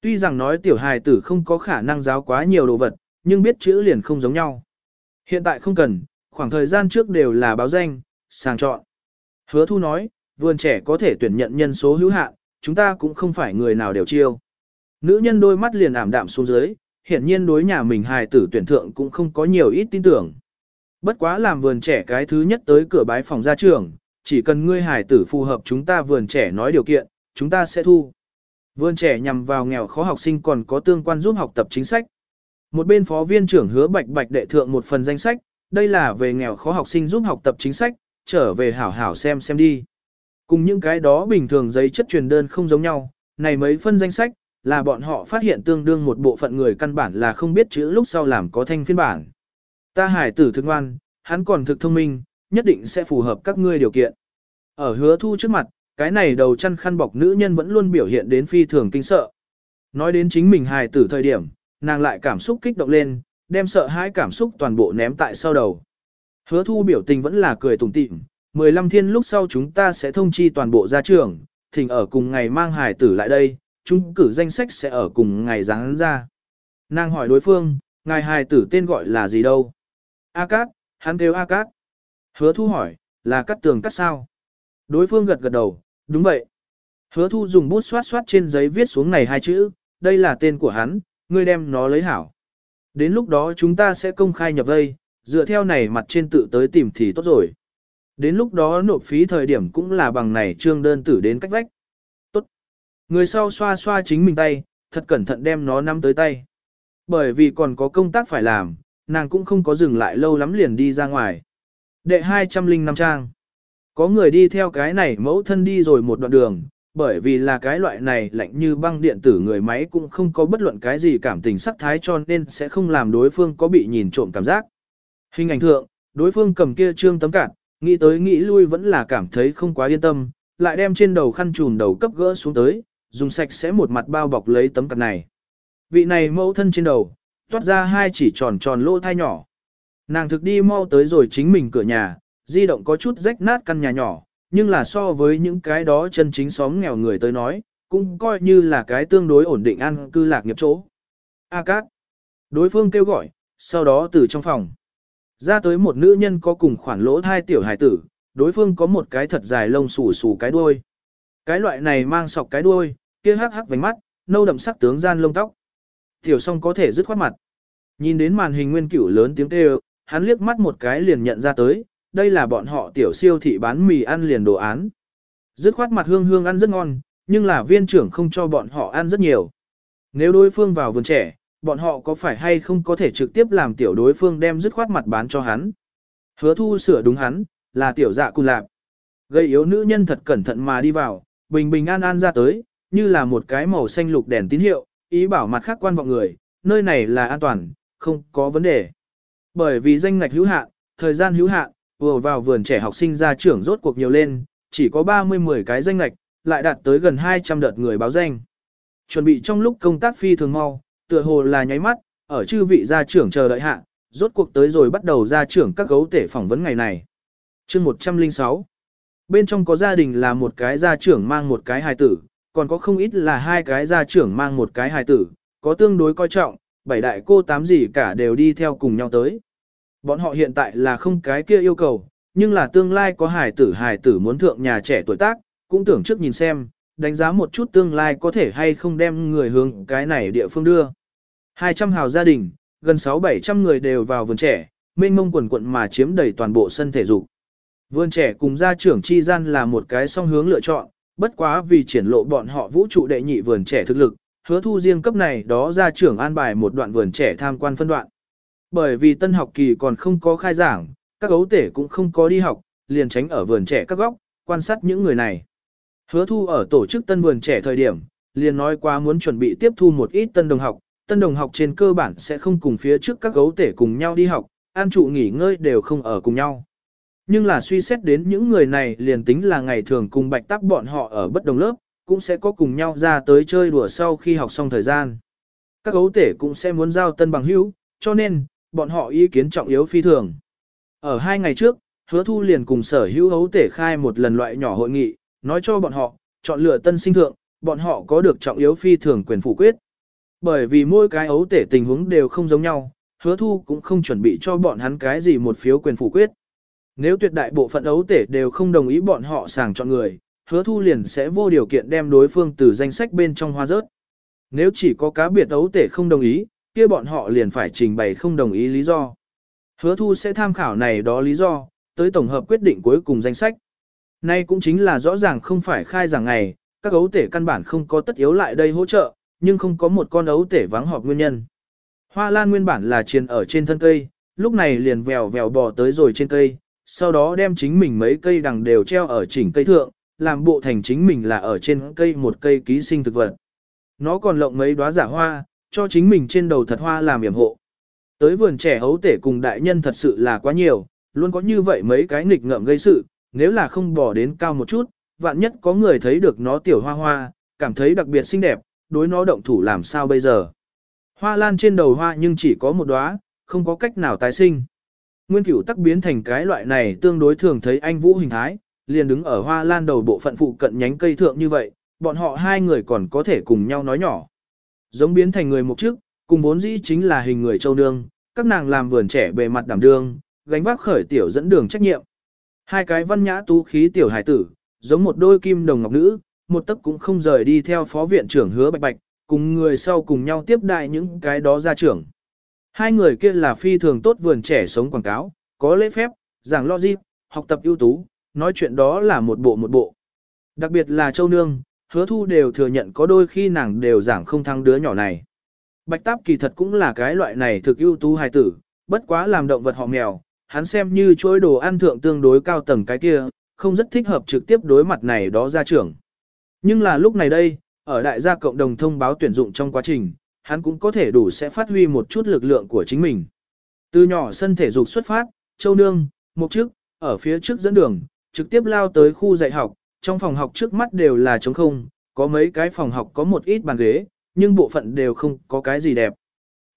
Tuy rằng nói tiểu hài tử không có khả năng giáo quá nhiều đồ vật, nhưng biết chữ liền không giống nhau. Hiện tại không cần, khoảng thời gian trước đều là báo danh, sàng chọn. Hứa thu nói, vườn trẻ có thể tuyển nhận nhân số hữu hạn, chúng ta cũng không phải người nào đều chiêu. Nữ nhân đôi mắt liền ảm đạm xuống dưới, hiển nhiên đối nhà mình hài tử tuyển thượng cũng không có nhiều ít tin tưởng. Bất quá làm vườn trẻ cái thứ nhất tới cửa bái phòng gia trường, chỉ cần ngươi hải tử phù hợp chúng ta vườn trẻ nói điều kiện, chúng ta sẽ thu. Vườn trẻ nhằm vào nghèo khó học sinh còn có tương quan giúp học tập chính sách. Một bên phó viên trưởng hứa bạch bạch đệ thượng một phần danh sách, đây là về nghèo khó học sinh giúp học tập chính sách, trở về hảo hảo xem xem đi. Cùng những cái đó bình thường giấy chất truyền đơn không giống nhau, này mấy phân danh sách, là bọn họ phát hiện tương đương một bộ phận người căn bản là không biết chữ lúc sau làm có thanh phiên bản. Ta hải tử thực ngoan, hắn còn thực thông minh, nhất định sẽ phù hợp các ngươi điều kiện. Ở hứa thu trước mặt, cái này đầu chăn khăn bọc nữ nhân vẫn luôn biểu hiện đến phi thường kinh sợ. Nói đến chính mình hài tử thời điểm, nàng lại cảm xúc kích động lên, đem sợ hãi cảm xúc toàn bộ ném tại sau đầu. Hứa thu biểu tình vẫn là cười tủm tỉm, 15 thiên lúc sau chúng ta sẽ thông chi toàn bộ gia trưởng, thỉnh ở cùng ngày mang hài tử lại đây, chúng cử danh sách sẽ ở cùng ngày ráng ra. Nàng hỏi đối phương, ngài hài tử tên gọi là gì đâu? A Cát, hắn kêu A Cát. Hứa thu hỏi, là cắt tường cắt sao? Đối phương gật gật đầu, đúng vậy. Hứa thu dùng bút xoát xoát trên giấy viết xuống này hai chữ, đây là tên của hắn, ngươi đem nó lấy hảo. Đến lúc đó chúng ta sẽ công khai nhập vây, dựa theo này mặt trên tự tới tìm thì tốt rồi. Đến lúc đó nộp phí thời điểm cũng là bằng này trương đơn tử đến cách vách. Tốt. Người sau xoa xoa chính mình tay, thật cẩn thận đem nó nắm tới tay. Bởi vì còn có công tác phải làm, nàng cũng không có dừng lại lâu lắm liền đi ra ngoài. Đệ 205 trang. Có người đi theo cái này mẫu thân đi rồi một đoạn đường, bởi vì là cái loại này lạnh như băng điện tử người máy cũng không có bất luận cái gì cảm tình sắc thái cho nên sẽ không làm đối phương có bị nhìn trộm cảm giác. Hình ảnh thượng, đối phương cầm kia trương tấm cản, nghĩ tới nghĩ lui vẫn là cảm thấy không quá yên tâm, lại đem trên đầu khăn trùm đầu cấp gỡ xuống tới, dùng sạch sẽ một mặt bao bọc lấy tấm cản này. Vị này mẫu thân trên đầu, toát ra hai chỉ tròn tròn lỗ thai nhỏ. Nàng thực đi mau tới rồi chính mình cửa nhà, di động có chút rách nát căn nhà nhỏ, nhưng là so với những cái đó chân chính xóm nghèo người tới nói, cũng coi như là cái tương đối ổn định ăn cư lạc nghiệp chỗ. A Cát. Đối phương kêu gọi, sau đó từ trong phòng. Ra tới một nữ nhân có cùng khoản lỗ thai tiểu hải tử, đối phương có một cái thật dài lông xù xù cái đuôi. Cái loại này mang sọc cái đuôi, kia hắc hắc vành mắt, nâu đậm sắc tướng gian lông tóc. Tiểu song có thể dứt khoát mặt. Nhìn đến màn hình nguyên cửu lớn tiếng kêu, hắn liếc mắt một cái liền nhận ra tới, đây là bọn họ tiểu siêu thị bán mì ăn liền đồ án. Dứt khoát mặt hương hương ăn rất ngon, nhưng là viên trưởng không cho bọn họ ăn rất nhiều. Nếu đối phương vào vườn trẻ, bọn họ có phải hay không có thể trực tiếp làm tiểu đối phương đem dứt khoát mặt bán cho hắn. Hứa thu sửa đúng hắn, là tiểu dạ cùng lạp. Gây yếu nữ nhân thật cẩn thận mà đi vào, bình bình an an ra tới, như là một cái màu xanh lục đèn tín hiệu, ý bảo mặt khác quan vọng người, nơi này là an toàn, không có vấn đề. Bởi vì danh ngạch hữu hạn, thời gian hữu hạn, vừa vào vườn trẻ học sinh ra trưởng rốt cuộc nhiều lên, chỉ có 30-10 cái danh ngạch, lại đạt tới gần 200 đợt người báo danh. Chuẩn bị trong lúc công tác phi thường mau, tựa hồ là nháy mắt, ở chư vị gia trưởng chờ đợi hạ, rốt cuộc tới rồi bắt đầu gia trưởng các gấu tể phỏng vấn ngày này. chương 106 Bên trong có gia đình là một cái gia trưởng mang một cái hài tử, còn có không ít là hai cái gia trưởng mang một cái hài tử, có tương đối coi trọng, bảy đại cô tám gì cả đều đi theo cùng nhau tới. Bọn họ hiện tại là không cái kia yêu cầu, nhưng là tương lai có hài tử hài tử muốn thượng nhà trẻ tuổi tác, cũng tưởng trước nhìn xem, đánh giá một chút tương lai có thể hay không đem người hướng cái này địa phương đưa. 200 hào gia đình, gần 6-700 người đều vào vườn trẻ, mênh mông quần quận mà chiếm đầy toàn bộ sân thể dục. Vườn trẻ cùng gia trưởng chi gian là một cái song hướng lựa chọn, bất quá vì triển lộ bọn họ vũ trụ đệ nhị vườn trẻ thực lực, hứa thu riêng cấp này đó ra trưởng an bài một đoạn vườn trẻ tham quan phân đoạn. Bởi vì tân học kỳ còn không có khai giảng, các gấu tể cũng không có đi học, liền tránh ở vườn trẻ các góc, quan sát những người này. Hứa thu ở tổ chức tân vườn trẻ thời điểm, liền nói qua muốn chuẩn bị tiếp thu một ít tân đồng học, tân đồng học trên cơ bản sẽ không cùng phía trước các gấu tể cùng nhau đi học, an trụ nghỉ ngơi đều không ở cùng nhau. Nhưng là suy xét đến những người này liền tính là ngày thường cùng bạch tắc bọn họ ở bất đồng lớp, cũng sẽ có cùng nhau ra tới chơi đùa sau khi học xong thời gian. Các gấu tể cũng sẽ muốn giao tân bằng hữu, cho nên, bọn họ ý kiến trọng yếu phi thường. Ở hai ngày trước, hứa thu liền cùng sở hữu gấu tể khai một lần loại nhỏ hội nghị, nói cho bọn họ, chọn lựa tân sinh thượng, bọn họ có được trọng yếu phi thường quyền phủ quyết. Bởi vì mỗi cái ấu tể tình huống đều không giống nhau, hứa thu cũng không chuẩn bị cho bọn hắn cái gì một phiếu quyền phủ quyết. Nếu tuyệt đại bộ phận ấu tể đều không đồng ý bọn họ sàng chọn người, hứa thu liền sẽ vô điều kiện đem đối phương từ danh sách bên trong hoa rớt. Nếu chỉ có cá biệt ấu tể không đồng ý, kia bọn họ liền phải trình bày không đồng ý lý do. Hứa thu sẽ tham khảo này đó lý do, tới tổng hợp quyết định cuối cùng danh sách. Nay cũng chính là rõ ràng không phải khai giảng ngày, các ấu tể căn bản không có tất yếu lại đây hỗ trợ, nhưng không có một con ấu tể vắng họp nguyên nhân. Hoa lan nguyên bản là chiền ở trên thân cây, lúc này liền vèo vèo bò tới rồi trên cây, sau đó đem chính mình mấy cây đằng đều treo ở chỉnh cây thượng, làm bộ thành chính mình là ở trên cây một cây ký sinh thực vật. Nó còn lộng mấy đóa giả hoa, cho chính mình trên đầu thật hoa làm yểm hộ. Tới vườn trẻ hấu tể cùng đại nhân thật sự là quá nhiều, luôn có như vậy mấy cái nghịch ngợm gây sự, nếu là không bỏ đến cao một chút, vạn nhất có người thấy được nó tiểu hoa hoa, cảm thấy đặc biệt xinh đẹp, đối nó động thủ làm sao bây giờ. Hoa lan trên đầu hoa nhưng chỉ có một đóa, không có cách nào tái sinh. Nguyên cửu tắc biến thành cái loại này tương đối thường thấy anh vũ hình thái, liền đứng ở hoa lan đầu bộ phận phụ cận nhánh cây thượng như vậy, bọn họ hai người còn có thể cùng nhau nói nhỏ. Giống biến thành người một trước, cùng vốn dĩ chính là hình người châu nương, các nàng làm vườn trẻ bề mặt đảm đương, gánh vác khởi tiểu dẫn đường trách nhiệm. Hai cái văn nhã tú khí tiểu hải tử, giống một đôi kim đồng ngọc nữ, một tấc cũng không rời đi theo phó viện trưởng hứa bạch bạch, cùng người sau cùng nhau tiếp đại những cái đó ra trưởng. Hai người kia là phi thường tốt vườn trẻ sống quảng cáo, có lễ phép, giảng logic, học tập ưu tú, nói chuyện đó là một bộ một bộ. Đặc biệt là Châu Nương, hứa thu đều thừa nhận có đôi khi nàng đều giảng không thắng đứa nhỏ này. Bạch táp kỳ thật cũng là cái loại này thực ưu tú hài tử, bất quá làm động vật họ mèo, hắn xem như chuỗi đồ ăn thượng tương đối cao tầng cái kia, không rất thích hợp trực tiếp đối mặt này đó ra trưởng. Nhưng là lúc này đây, ở đại gia cộng đồng thông báo tuyển dụng trong quá trình, hắn cũng có thể đủ sẽ phát huy một chút lực lượng của chính mình. Từ nhỏ sân thể dục xuất phát, Châu Nương, một trước, ở phía trước dẫn đường, trực tiếp lao tới khu dạy học, trong phòng học trước mắt đều là trống không, có mấy cái phòng học có một ít bàn ghế, nhưng bộ phận đều không có cái gì đẹp.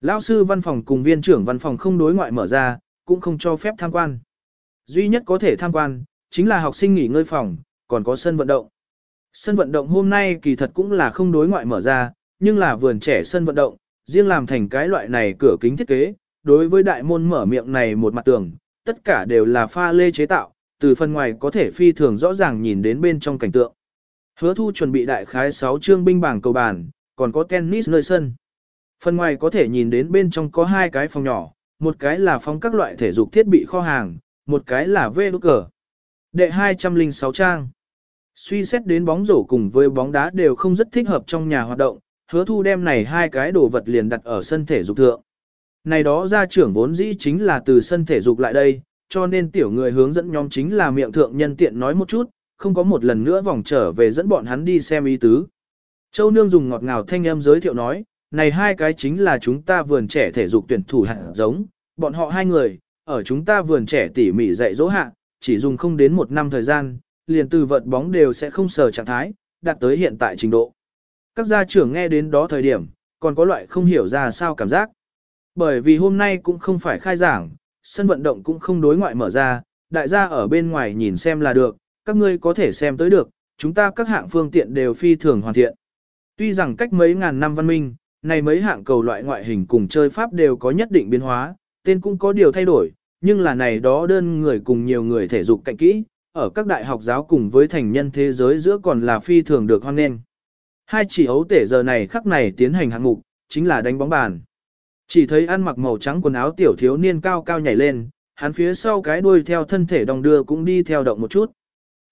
Lão sư văn phòng cùng viên trưởng văn phòng không đối ngoại mở ra, cũng không cho phép tham quan. Duy nhất có thể tham quan, chính là học sinh nghỉ ngơi phòng, còn có sân vận động. Sân vận động hôm nay kỳ thật cũng là không đối ngoại mở ra, nhưng là vườn trẻ sân vận động, riêng làm thành cái loại này cửa kính thiết kế, đối với đại môn mở miệng này một mặt tường, tất cả đều là pha lê chế tạo, từ phần ngoài có thể phi thường rõ ràng nhìn đến bên trong cảnh tượng. Hứa thu chuẩn bị đại khái 6 chương binh bảng cầu bàn, còn có tennis nơi sân. Phần ngoài có thể nhìn đến bên trong có hai cái phòng nhỏ, một cái là phòng các loại thể dục thiết bị kho hàng, một cái là vê đốt cờ. Đệ 206 trang. Suy xét đến bóng rổ cùng với bóng đá đều không rất thích hợp trong nhà hoạt động, hứa thu đem này hai cái đồ vật liền đặt ở sân thể dục thượng. Này đó gia trưởng vốn dĩ chính là từ sân thể dục lại đây, cho nên tiểu người hướng dẫn nhóm chính là miệng thượng nhân tiện nói một chút, không có một lần nữa vòng trở về dẫn bọn hắn đi xem ý tứ. Châu Nương dùng ngọt ngào thanh âm giới thiệu nói, này hai cái chính là chúng ta vườn trẻ thể dục tuyển thủ hạng giống, bọn họ hai người, ở chúng ta vườn trẻ tỉ mỉ dạy dỗ hạ, chỉ dùng không đến một năm thời gian, liền từ vật bóng đều sẽ không sờ trạng thái, đạt tới hiện tại trình độ. Các gia trưởng nghe đến đó thời điểm, còn có loại không hiểu ra sao cảm giác. Bởi vì hôm nay cũng không phải khai giảng, sân vận động cũng không đối ngoại mở ra, đại gia ở bên ngoài nhìn xem là được, các ngươi có thể xem tới được, chúng ta các hạng phương tiện đều phi thường hoàn thiện. Tuy rằng cách mấy ngàn năm văn minh, này mấy hạng cầu loại ngoại hình cùng chơi pháp đều có nhất định biến hóa, tên cũng có điều thay đổi, nhưng là này đó đơn người cùng nhiều người thể dục cạnh kỹ, ở các đại học giáo cùng với thành nhân thế giới giữa còn là phi thường được hoan nghênh. Hai chỉ ấu tể giờ này khắc này tiến hành hạng mục, chính là đánh bóng bàn. Chỉ thấy ăn mặc màu trắng quần áo tiểu thiếu niên cao cao nhảy lên, hắn phía sau cái đuôi theo thân thể đồng đưa cũng đi theo động một chút.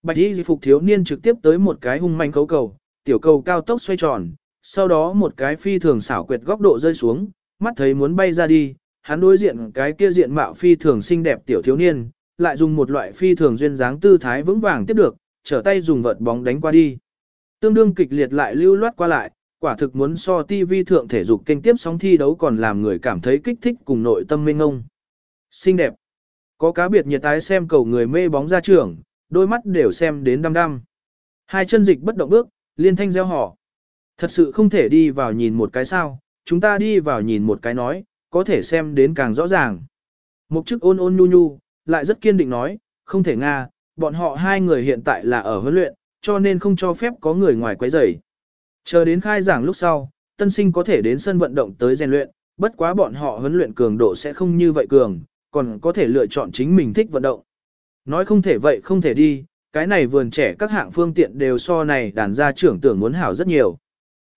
Bạch y phục thiếu niên trực tiếp tới một cái hung manh khấu cầu, tiểu cầu cao tốc xoay tròn, sau đó một cái phi thường xảo quyệt góc độ rơi xuống, mắt thấy muốn bay ra đi, hắn đối diện cái kia diện mạo phi thường xinh đẹp tiểu thiếu niên, lại dùng một loại phi thường duyên dáng tư thái vững vàng tiếp được, trở tay dùng vợt bóng đánh qua đi. Tương đương kịch liệt lại lưu loát qua lại, quả thực muốn so TV thượng thể dục kênh tiếp sóng thi đấu còn làm người cảm thấy kích thích cùng nội tâm mênh ngông. Xinh đẹp. Có cá biệt nhiệt tái xem cầu người mê bóng ra trưởng, đôi mắt đều xem đến đăm đăm. Hai chân dịch bất động bước, liên thanh gieo họ. Thật sự không thể đi vào nhìn một cái sao, chúng ta đi vào nhìn một cái nói, có thể xem đến càng rõ ràng. Mục chức ôn ôn nhu nhu, lại rất kiên định nói, không thể nga, bọn họ hai người hiện tại là ở huấn luyện, cho nên không cho phép có người ngoài quấy rầy. Chờ đến khai giảng lúc sau, tân sinh có thể đến sân vận động tới rèn luyện, bất quá bọn họ huấn luyện cường độ sẽ không như vậy cường, còn có thể lựa chọn chính mình thích vận động. Nói không thể vậy không thể đi, cái này vườn trẻ các hạng phương tiện đều so này đàn gia trưởng tưởng muốn hảo rất nhiều.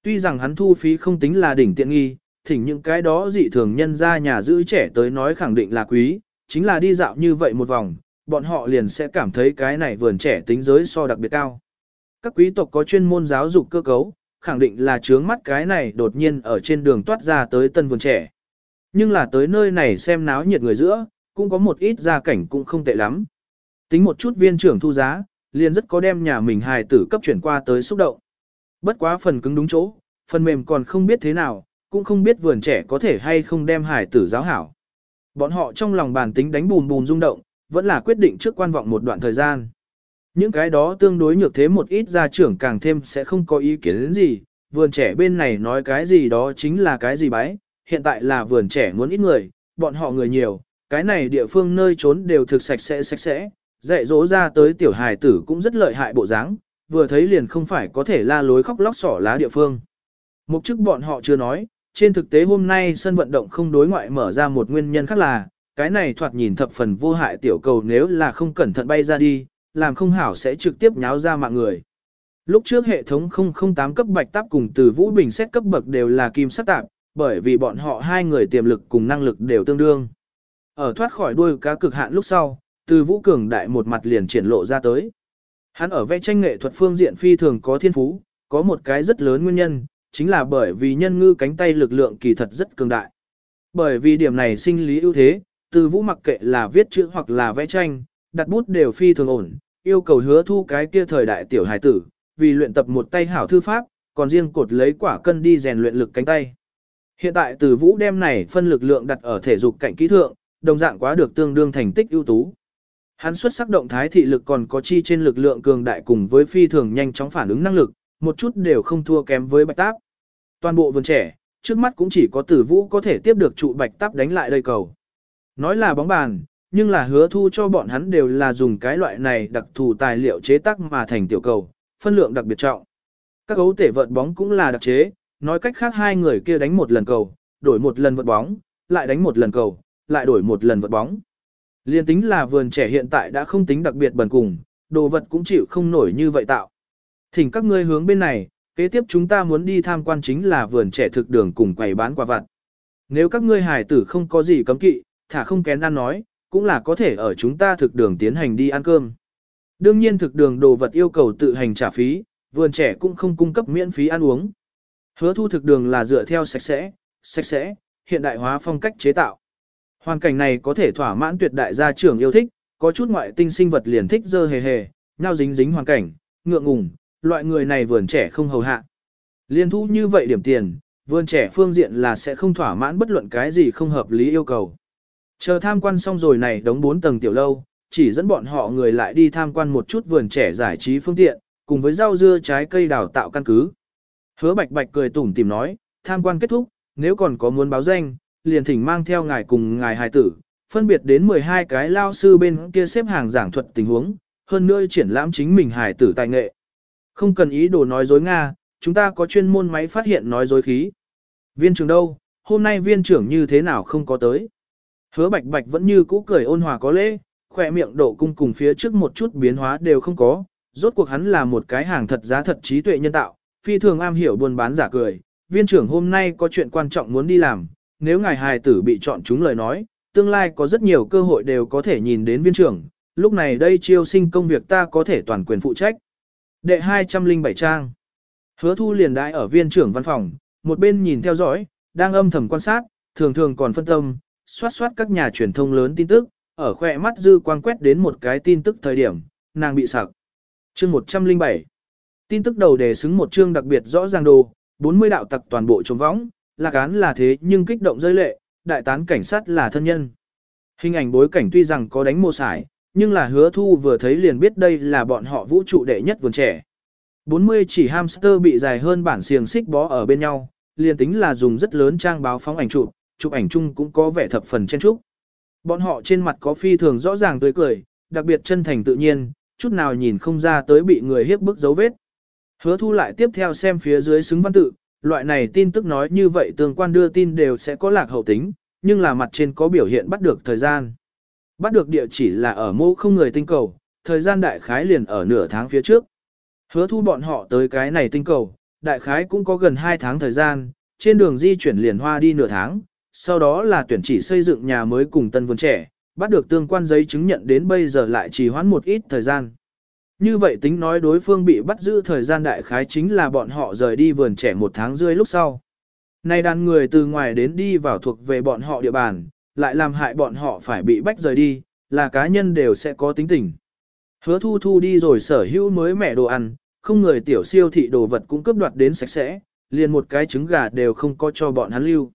Tuy rằng hắn thu phí không tính là đỉnh tiện nghi, thỉnh những cái đó dị thường nhân ra nhà giữ trẻ tới nói khẳng định là quý, chính là đi dạo như vậy một vòng, bọn họ liền sẽ cảm thấy cái này vườn trẻ tính giới so đặc biệt cao. Các quý tộc có chuyên môn giáo dục cơ cấu, khẳng định là trướng mắt cái này đột nhiên ở trên đường toát ra tới tân vườn trẻ. Nhưng là tới nơi này xem náo nhiệt người giữa, cũng có một ít gia cảnh cũng không tệ lắm. Tính một chút viên trưởng thu giá, liền rất có đem nhà mình hài tử cấp chuyển qua tới xúc động. Bất quá phần cứng đúng chỗ, phần mềm còn không biết thế nào, cũng không biết vườn trẻ có thể hay không đem hải tử giáo hảo. Bọn họ trong lòng bàn tính đánh bùm bùm rung động, vẫn là quyết định trước quan vọng một đoạn thời gian. Những cái đó tương đối nhược thế một ít gia trưởng càng thêm sẽ không có ý kiến đến gì, vườn trẻ bên này nói cái gì đó chính là cái gì bái, hiện tại là vườn trẻ muốn ít người, bọn họ người nhiều, cái này địa phương nơi trốn đều thực sạch sẽ sạch sẽ, dạy dỗ ra tới tiểu hài tử cũng rất lợi hại bộ dáng, vừa thấy liền không phải có thể la lối khóc lóc sỏ lá địa phương. Mục chức bọn họ chưa nói, trên thực tế hôm nay sân vận động không đối ngoại mở ra một nguyên nhân khác là, cái này thoạt nhìn thập phần vô hại tiểu cầu nếu là không cẩn thận bay ra đi, làm không hảo sẽ trực tiếp nháo ra mạng người. Lúc trước hệ thống 008 cấp bạch táp cùng từ Vũ Bình xét cấp bậc đều là kim sắc tạp, bởi vì bọn họ hai người tiềm lực cùng năng lực đều tương đương. Ở thoát khỏi đuôi cá cực hạn lúc sau, từ Vũ Cường đại một mặt liền triển lộ ra tới. Hắn ở vẽ tranh nghệ thuật phương diện phi thường có thiên phú, có một cái rất lớn nguyên nhân, chính là bởi vì nhân ngư cánh tay lực lượng kỳ thật rất cường đại. Bởi vì điểm này sinh lý ưu thế, từ Vũ mặc kệ là viết chữ hoặc là vẽ tranh, đặt bút đều phi thường ổn, yêu cầu hứa thu cái kia thời đại tiểu hải tử, vì luyện tập một tay hảo thư pháp, còn riêng cột lấy quả cân đi rèn luyện lực cánh tay. Hiện tại từ vũ đem này phân lực lượng đặt ở thể dục cạnh kỹ thượng, đồng dạng quá được tương đương thành tích ưu tú. Hắn xuất sắc động thái thị lực còn có chi trên lực lượng cường đại cùng với phi thường nhanh chóng phản ứng năng lực, một chút đều không thua kém với bạch táp. Toàn bộ vườn trẻ, trước mắt cũng chỉ có tử vũ có thể tiếp được trụ bạch táp đánh lại đây cầu. Nói là bóng bàn, nhưng là hứa thu cho bọn hắn đều là dùng cái loại này đặc thù tài liệu chế tác mà thành tiểu cầu, phân lượng đặc biệt trọng. Các gấu tể vợt bóng cũng là đặc chế, nói cách khác hai người kia đánh một lần cầu, đổi một lần vợt bóng, lại đánh một lần cầu, lại đổi một lần vợt bóng. Liên tính là vườn trẻ hiện tại đã không tính đặc biệt bần cùng, đồ vật cũng chịu không nổi như vậy tạo. Thỉnh các ngươi hướng bên này, kế tiếp chúng ta muốn đi tham quan chính là vườn trẻ thực đường cùng quầy bán quà vặt. Nếu các ngươi hải tử không có gì cấm kỵ, thả không kén ăn nói, cũng là có thể ở chúng ta thực đường tiến hành đi ăn cơm. Đương nhiên thực đường đồ vật yêu cầu tự hành trả phí, vườn trẻ cũng không cung cấp miễn phí ăn uống. Hứa thu thực đường là dựa theo sạch sẽ, sạch sẽ, hiện đại hóa phong cách chế tạo. Hoàn cảnh này có thể thỏa mãn tuyệt đại gia trưởng yêu thích, có chút ngoại tinh sinh vật liền thích dơ hề hề, nhau dính dính hoàn cảnh, ngượng ngùng, loại người này vườn trẻ không hầu hạ. Liên thu như vậy điểm tiền, vườn trẻ phương diện là sẽ không thỏa mãn bất luận cái gì không hợp lý yêu cầu. Chờ tham quan xong rồi này đóng 4 tầng tiểu lâu, chỉ dẫn bọn họ người lại đi tham quan một chút vườn trẻ giải trí phương tiện, cùng với rau dưa trái cây đào tạo căn cứ. Hứa bạch bạch cười tủm tìm nói, tham quan kết thúc, nếu còn có muốn báo danh, liền thỉnh mang theo ngài cùng ngài hài tử, phân biệt đến 12 cái lao sư bên kia xếp hàng giảng thuật tình huống, hơn nữa triển lãm chính mình hài tử tài nghệ. Không cần ý đồ nói dối Nga, chúng ta có chuyên môn máy phát hiện nói dối khí. Viên trưởng đâu, hôm nay viên trưởng như thế nào không có tới. Hứa bạch bạch vẫn như cũ cười ôn hòa có lễ, khỏe miệng độ cung cùng phía trước một chút biến hóa đều không có, rốt cuộc hắn là một cái hàng thật giá thật trí tuệ nhân tạo, phi thường am hiểu buôn bán giả cười. Viên trưởng hôm nay có chuyện quan trọng muốn đi làm, nếu ngài hài tử bị chọn chúng lời nói, tương lai có rất nhiều cơ hội đều có thể nhìn đến viên trưởng, lúc này đây chiêu sinh công việc ta có thể toàn quyền phụ trách. Đệ 207 trang Hứa thu liền đại ở viên trưởng văn phòng, một bên nhìn theo dõi, đang âm thầm quan sát, thường thường còn phân tâm, soát soát các nhà truyền thông lớn tin tức, ở khoe mắt dư quang quét đến một cái tin tức thời điểm, nàng bị sặc. Chương 107 Tin tức đầu đề xứng một chương đặc biệt rõ ràng đồ, 40 đạo tặc toàn bộ trống võng, lạc án là thế nhưng kích động rơi lệ, đại tán cảnh sát là thân nhân. Hình ảnh bối cảnh tuy rằng có đánh mô sải, nhưng là hứa thu vừa thấy liền biết đây là bọn họ vũ trụ đệ nhất vườn trẻ. 40 chỉ hamster bị dài hơn bản xiềng xích bó ở bên nhau, liền tính là dùng rất lớn trang báo phóng ảnh chụp, chụp ảnh chung cũng có vẻ thập phần chen chúc. Bọn họ trên mặt có phi thường rõ ràng tươi cười, đặc biệt chân thành tự nhiên, chút nào nhìn không ra tới bị người hiếp bức dấu vết. Hứa thu lại tiếp theo xem phía dưới xứng văn tự, loại này tin tức nói như vậy tương quan đưa tin đều sẽ có lạc hậu tính, nhưng là mặt trên có biểu hiện bắt được thời gian. Bắt được địa chỉ là ở mô không người tinh cầu, thời gian đại khái liền ở nửa tháng phía trước. Hứa thu bọn họ tới cái này tinh cầu, đại khái cũng có gần 2 tháng thời gian, trên đường di chuyển liền hoa đi nửa tháng, sau đó là tuyển chỉ xây dựng nhà mới cùng tân vườn trẻ, bắt được tương quan giấy chứng nhận đến bây giờ lại chỉ hoãn một ít thời gian. Như vậy tính nói đối phương bị bắt giữ thời gian đại khái chính là bọn họ rời đi vườn trẻ một tháng rưỡi lúc sau. Nay đàn người từ ngoài đến đi vào thuộc về bọn họ địa bàn, lại làm hại bọn họ phải bị bách rời đi, là cá nhân đều sẽ có tính tình. Hứa thu thu đi rồi sở hữu mới mẻ đồ ăn, không người tiểu siêu thị đồ vật cũng cướp đoạt đến sạch sẽ, liền một cái trứng gà đều không có cho bọn hắn lưu.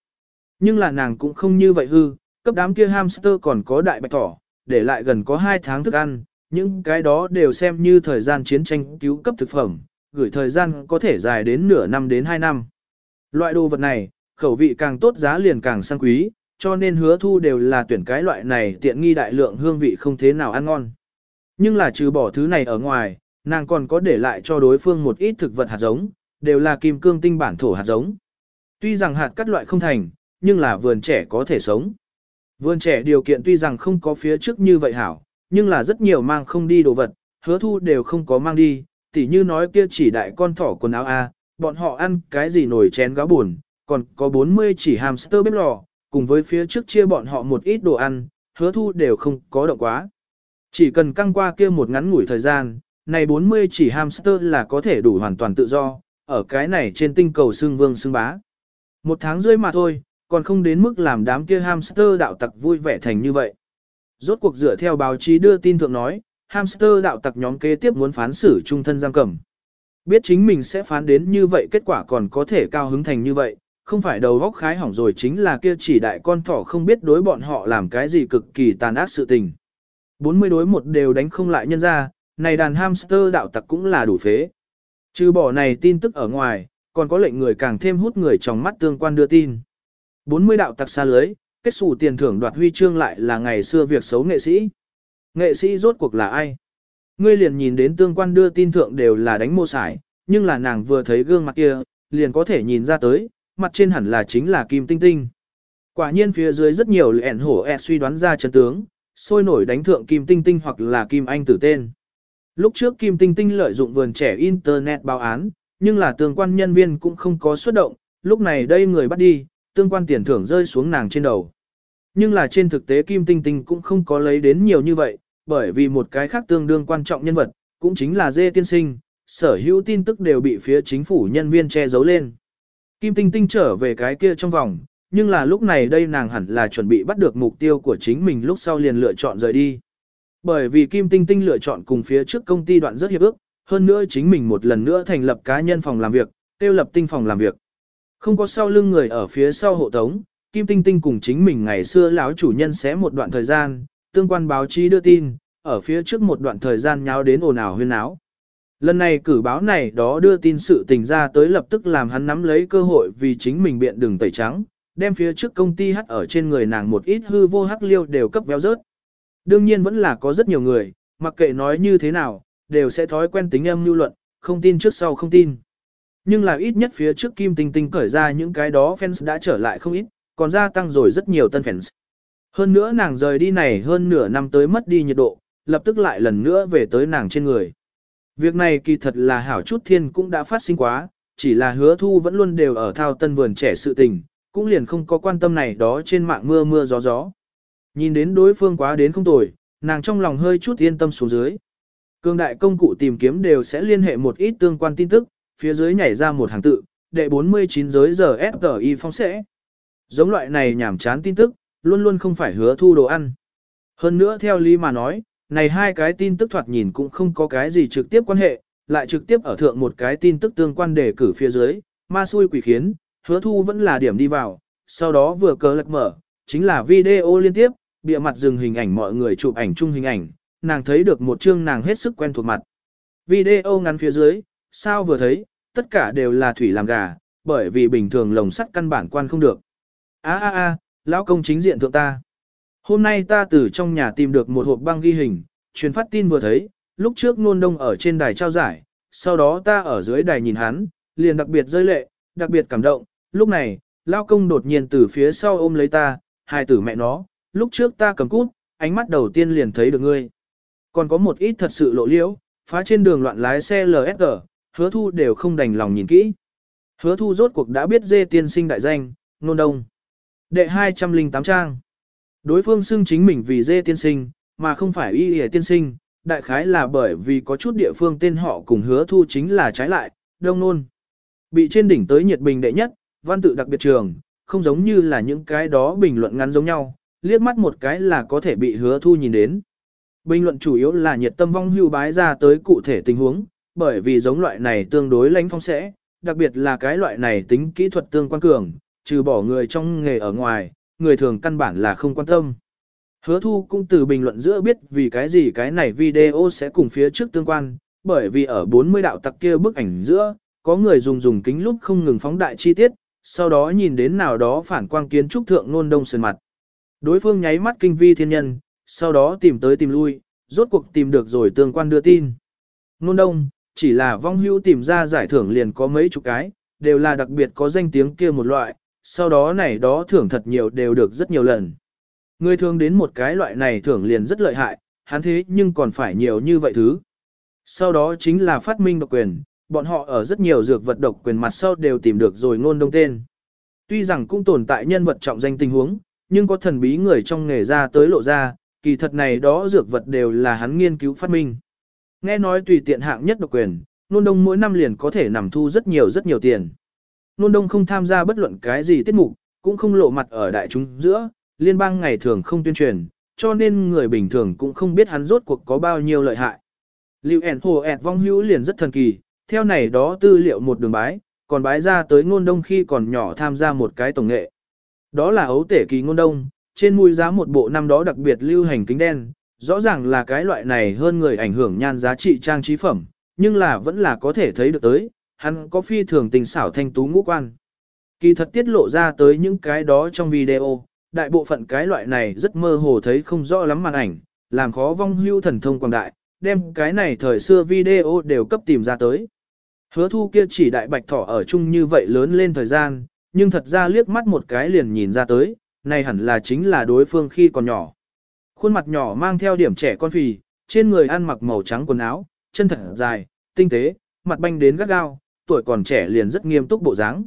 Nhưng là nàng cũng không như vậy hư, cấp đám kia hamster còn có đại bạch thỏ, để lại gần có 2 tháng thức ăn, những cái đó đều xem như thời gian chiến tranh cứu cấp thực phẩm, gửi thời gian có thể dài đến nửa năm đến 2 năm. Loại đồ vật này, khẩu vị càng tốt giá liền càng sang quý, cho nên hứa thu đều là tuyển cái loại này tiện nghi đại lượng hương vị không thế nào ăn ngon. Nhưng là trừ bỏ thứ này ở ngoài, nàng còn có để lại cho đối phương một ít thực vật hạt giống, đều là kim cương tinh bản thổ hạt giống. Tuy rằng hạt cắt loại không thành, nhưng là vườn trẻ có thể sống. Vườn trẻ điều kiện tuy rằng không có phía trước như vậy hảo, nhưng là rất nhiều mang không đi đồ vật, hứa thu đều không có mang đi, tỉ như nói kia chỉ đại con thỏ quần áo A, bọn họ ăn cái gì nổi chén gáo buồn, còn có 40 chỉ hamster bếp lò, cùng với phía trước chia bọn họ một ít đồ ăn, hứa thu đều không có động quá. Chỉ cần căng qua kia một ngắn ngủi thời gian, này 40 chỉ hamster là có thể đủ hoàn toàn tự do, ở cái này trên tinh cầu xương vương xương bá. Một tháng rưỡi mà thôi, còn không đến mức làm đám kia hamster đạo tặc vui vẻ thành như vậy. Rốt cuộc dựa theo báo chí đưa tin thượng nói, hamster đạo tặc nhóm kế tiếp muốn phán xử trung thân giam cầm. Biết chính mình sẽ phán đến như vậy kết quả còn có thể cao hứng thành như vậy, không phải đầu góc khái hỏng rồi chính là kia chỉ đại con thỏ không biết đối bọn họ làm cái gì cực kỳ tàn ác sự tình. 40 đối một đều đánh không lại nhân ra, này đàn hamster đạo tặc cũng là đủ phế. Trừ bỏ này tin tức ở ngoài, còn có lệnh người càng thêm hút người trong mắt tương quan đưa tin. 40 đạo tặc xa lưới, kết xù tiền thưởng đoạt huy chương lại là ngày xưa việc xấu nghệ sĩ. Nghệ sĩ rốt cuộc là ai? Ngươi liền nhìn đến tương quan đưa tin thượng đều là đánh mô sải, nhưng là nàng vừa thấy gương mặt kia, liền có thể nhìn ra tới, mặt trên hẳn là chính là Kim Tinh Tinh. Quả nhiên phía dưới rất nhiều lẹn hổ e suy đoán ra chân tướng, sôi nổi đánh thượng Kim Tinh Tinh hoặc là Kim Anh tử tên. Lúc trước Kim Tinh Tinh lợi dụng vườn trẻ Internet báo án, nhưng là tương quan nhân viên cũng không có xuất động, lúc này đây người bắt đi, tương quan tiền thưởng rơi xuống nàng trên đầu. Nhưng là trên thực tế Kim Tinh Tinh cũng không có lấy đến nhiều như vậy, bởi vì một cái khác tương đương quan trọng nhân vật, cũng chính là dê tiên sinh, sở hữu tin tức đều bị phía chính phủ nhân viên che giấu lên. Kim Tinh Tinh trở về cái kia trong vòng, nhưng là lúc này đây nàng hẳn là chuẩn bị bắt được mục tiêu của chính mình lúc sau liền lựa chọn rời đi. Bởi vì Kim Tinh Tinh lựa chọn cùng phía trước công ty đoạn rất hiệp ước, hơn nữa chính mình một lần nữa thành lập cá nhân phòng làm việc, tiêu lập tinh phòng làm việc. Không có sau lưng người ở phía sau hộ tống, Kim Tinh Tinh cùng chính mình ngày xưa lão chủ nhân sẽ một đoạn thời gian, tương quan báo chí đưa tin, ở phía trước một đoạn thời gian nháo đến ồn ào huyên náo. Lần này cử báo này đó đưa tin sự tình ra tới lập tức làm hắn nắm lấy cơ hội vì chính mình biện đường tẩy trắng, đem phía trước công ty hắt ở trên người nàng một ít hư vô hắc liêu đều cấp véo rớt. Đương nhiên vẫn là có rất nhiều người, mặc kệ nói như thế nào, đều sẽ thói quen tính âm lưu luận, không tin trước sau không tin. Nhưng là ít nhất phía trước Kim Tinh Tinh cởi ra những cái đó fans đã trở lại không ít, còn gia tăng rồi rất nhiều tân fans. Hơn nữa nàng rời đi này hơn nửa năm tới mất đi nhiệt độ, lập tức lại lần nữa về tới nàng trên người. Việc này kỳ thật là hảo chút thiên cũng đã phát sinh quá, chỉ là hứa thu vẫn luôn đều ở thao tân vườn trẻ sự tình, cũng liền không có quan tâm này đó trên mạng mưa mưa gió gió. Nhìn đến đối phương quá đến không tồi, nàng trong lòng hơi chút yên tâm xuống dưới. Cương đại công cụ tìm kiếm đều sẽ liên hệ một ít tương quan tin tức, phía dưới nhảy ra một hàng tự, đệ 49 giới giờ FTI phong sẽ. Giống loại này nhảm chán tin tức, luôn luôn không phải hứa thu đồ ăn. Hơn nữa theo lý mà nói, này hai cái tin tức thoạt nhìn cũng không có cái gì trực tiếp quan hệ, lại trực tiếp ở thượng một cái tin tức tương quan đề cử phía dưới, ma xui quỷ khiến, hứa thu vẫn là điểm đi vào, sau đó vừa cờ lật mở, chính là video liên tiếp, bịa mặt dừng hình ảnh mọi người chụp ảnh chung hình ảnh, nàng thấy được một chương nàng hết sức quen thuộc mặt. Video ngắn phía dưới, sao vừa thấy, tất cả đều là thủy làm gà, bởi vì bình thường lồng sắt căn bản quan không được. a a a lão công chính diện thượng ta. Hôm nay ta từ trong nhà tìm được một hộp băng ghi hình, truyền phát tin vừa thấy, lúc trước nôn đông ở trên đài trao giải, sau đó ta ở dưới đài nhìn hắn, liền đặc biệt rơi lệ, đặc biệt cảm động, lúc này, lão công đột nhiên từ phía sau ôm lấy ta, hai tử mẹ nó, lúc trước ta cầm cút, ánh mắt đầu tiên liền thấy được ngươi. Còn có một ít thật sự lộ liễu, phá trên đường loạn lái xe LSG, hứa thu đều không đành lòng nhìn kỹ. Hứa thu rốt cuộc đã biết dê tiên sinh đại danh, nôn đông. Đệ 208 trang. Đối phương xưng chính mình vì dê tiên sinh, mà không phải y hề tiên sinh, đại khái là bởi vì có chút địa phương tên họ cùng hứa thu chính là trái lại, đông nôn. Bị trên đỉnh tới nhiệt bình đệ nhất, văn tự đặc biệt trường, không giống như là những cái đó bình luận ngắn giống nhau, liếc mắt một cái là có thể bị hứa thu nhìn đến. Bình luận chủ yếu là nhiệt tâm vong hưu bái ra tới cụ thể tình huống, bởi vì giống loại này tương đối lánh phong sẽ, đặc biệt là cái loại này tính kỹ thuật tương quan cường, trừ bỏ người trong nghề ở ngoài, người thường căn bản là không quan tâm. Hứa thu cũng từ bình luận giữa biết vì cái gì cái này video sẽ cùng phía trước tương quan, bởi vì ở 40 đạo tặc kia bức ảnh giữa, có người dùng dùng kính lúc không ngừng phóng đại chi tiết, sau đó nhìn đến nào đó phản quang kiến trúc thượng nôn đông sơn mặt. Đối phương nháy mắt kinh vi thiên nhân, sau đó tìm tới tìm lui, rốt cuộc tìm được rồi tương quan đưa tin. Nôn đông, chỉ là vong hưu tìm ra giải thưởng liền có mấy chục cái, đều là đặc biệt có danh tiếng kia một loại, sau đó này đó thưởng thật nhiều đều được rất nhiều lần. Người thường đến một cái loại này thưởng liền rất lợi hại, hắn thế nhưng còn phải nhiều như vậy thứ. Sau đó chính là phát minh độc quyền, bọn họ ở rất nhiều dược vật độc quyền mặt sau đều tìm được rồi ngôn đông tên. Tuy rằng cũng tồn tại nhân vật trọng danh tình huống, nhưng có thần bí người trong nghề ra tới lộ ra, kỳ thật này đó dược vật đều là hắn nghiên cứu phát minh. Nghe nói tùy tiện hạng nhất độc quyền, nôn đông mỗi năm liền có thể nằm thu rất nhiều rất nhiều tiền. Nôn đông không tham gia bất luận cái gì tiết mục, cũng không lộ mặt ở đại chúng giữa, liên bang ngày thường không tuyên truyền, cho nên người bình thường cũng không biết hắn rốt cuộc có bao nhiêu lợi hại. Lưu ẻn hồ ẹt vong hữu liền rất thần kỳ, theo này đó tư liệu một đường bái, còn bái ra tới ngôn đông khi còn nhỏ tham gia một cái tổng nghệ. Đó là ấu tể kỳ ngôn đông, trên mũi giá một bộ năm đó đặc biệt lưu hành kính đen, rõ ràng là cái loại này hơn người ảnh hưởng nhan giá trị trang trí phẩm, nhưng là vẫn là có thể thấy được tới, hắn có phi thường tình xảo thanh tú ngũ quan. Kỳ thật tiết lộ ra tới những cái đó trong video, đại bộ phận cái loại này rất mơ hồ thấy không rõ lắm màn ảnh, làm khó vong hưu thần thông quảng đại, đem cái này thời xưa video đều cấp tìm ra tới. Hứa thu kia chỉ đại bạch thỏ ở chung như vậy lớn lên thời gian, nhưng thật ra liếc mắt một cái liền nhìn ra tới, này hẳn là chính là đối phương khi còn nhỏ. Khuôn mặt nhỏ mang theo điểm trẻ con phì, trên người ăn mặc màu trắng quần áo, chân thật dài, tinh tế, mặt banh đến gắt gao, tuổi còn trẻ liền rất nghiêm túc bộ dáng.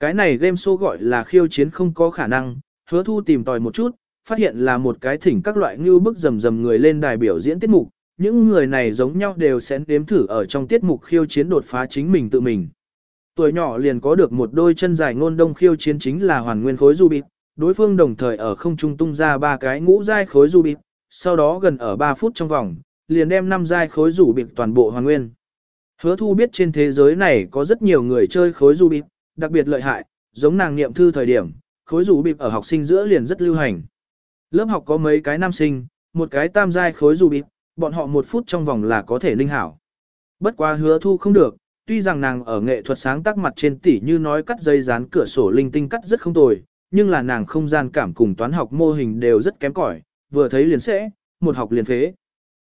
Cái này game show gọi là khiêu chiến không có khả năng, hứa thu tìm tòi một chút, phát hiện là một cái thỉnh các loại như bức rầm rầm người lên đài biểu diễn tiết mục, những người này giống nhau đều sẽ đếm thử ở trong tiết mục khiêu chiến đột phá chính mình tự mình. Tuổi nhỏ liền có được một đôi chân dài ngôn đông khiêu chiến chính là hoàn nguyên khối du bịt, đối phương đồng thời ở không trung tung ra ba cái ngũ giai khối du bịt, sau đó gần ở 3 phút trong vòng, liền đem năm giai khối du bịt toàn bộ hoàn nguyên. Hứa thu biết trên thế giới này có rất nhiều người chơi khối du bịt, đặc biệt lợi hại, giống nàng niệm thư thời điểm, khối du bịt ở học sinh giữa liền rất lưu hành. Lớp học có mấy cái nam sinh, một cái tam giai khối du bịt, bọn họ một phút trong vòng là có thể linh hảo. Bất quá hứa thu không được, tuy rằng nàng ở nghệ thuật sáng tác mặt trên tỉ như nói cắt dây dán cửa sổ linh tinh cắt rất không tồi, nhưng là nàng không gian cảm cùng toán học mô hình đều rất kém cỏi, vừa thấy liền sẽ, một học liền phế.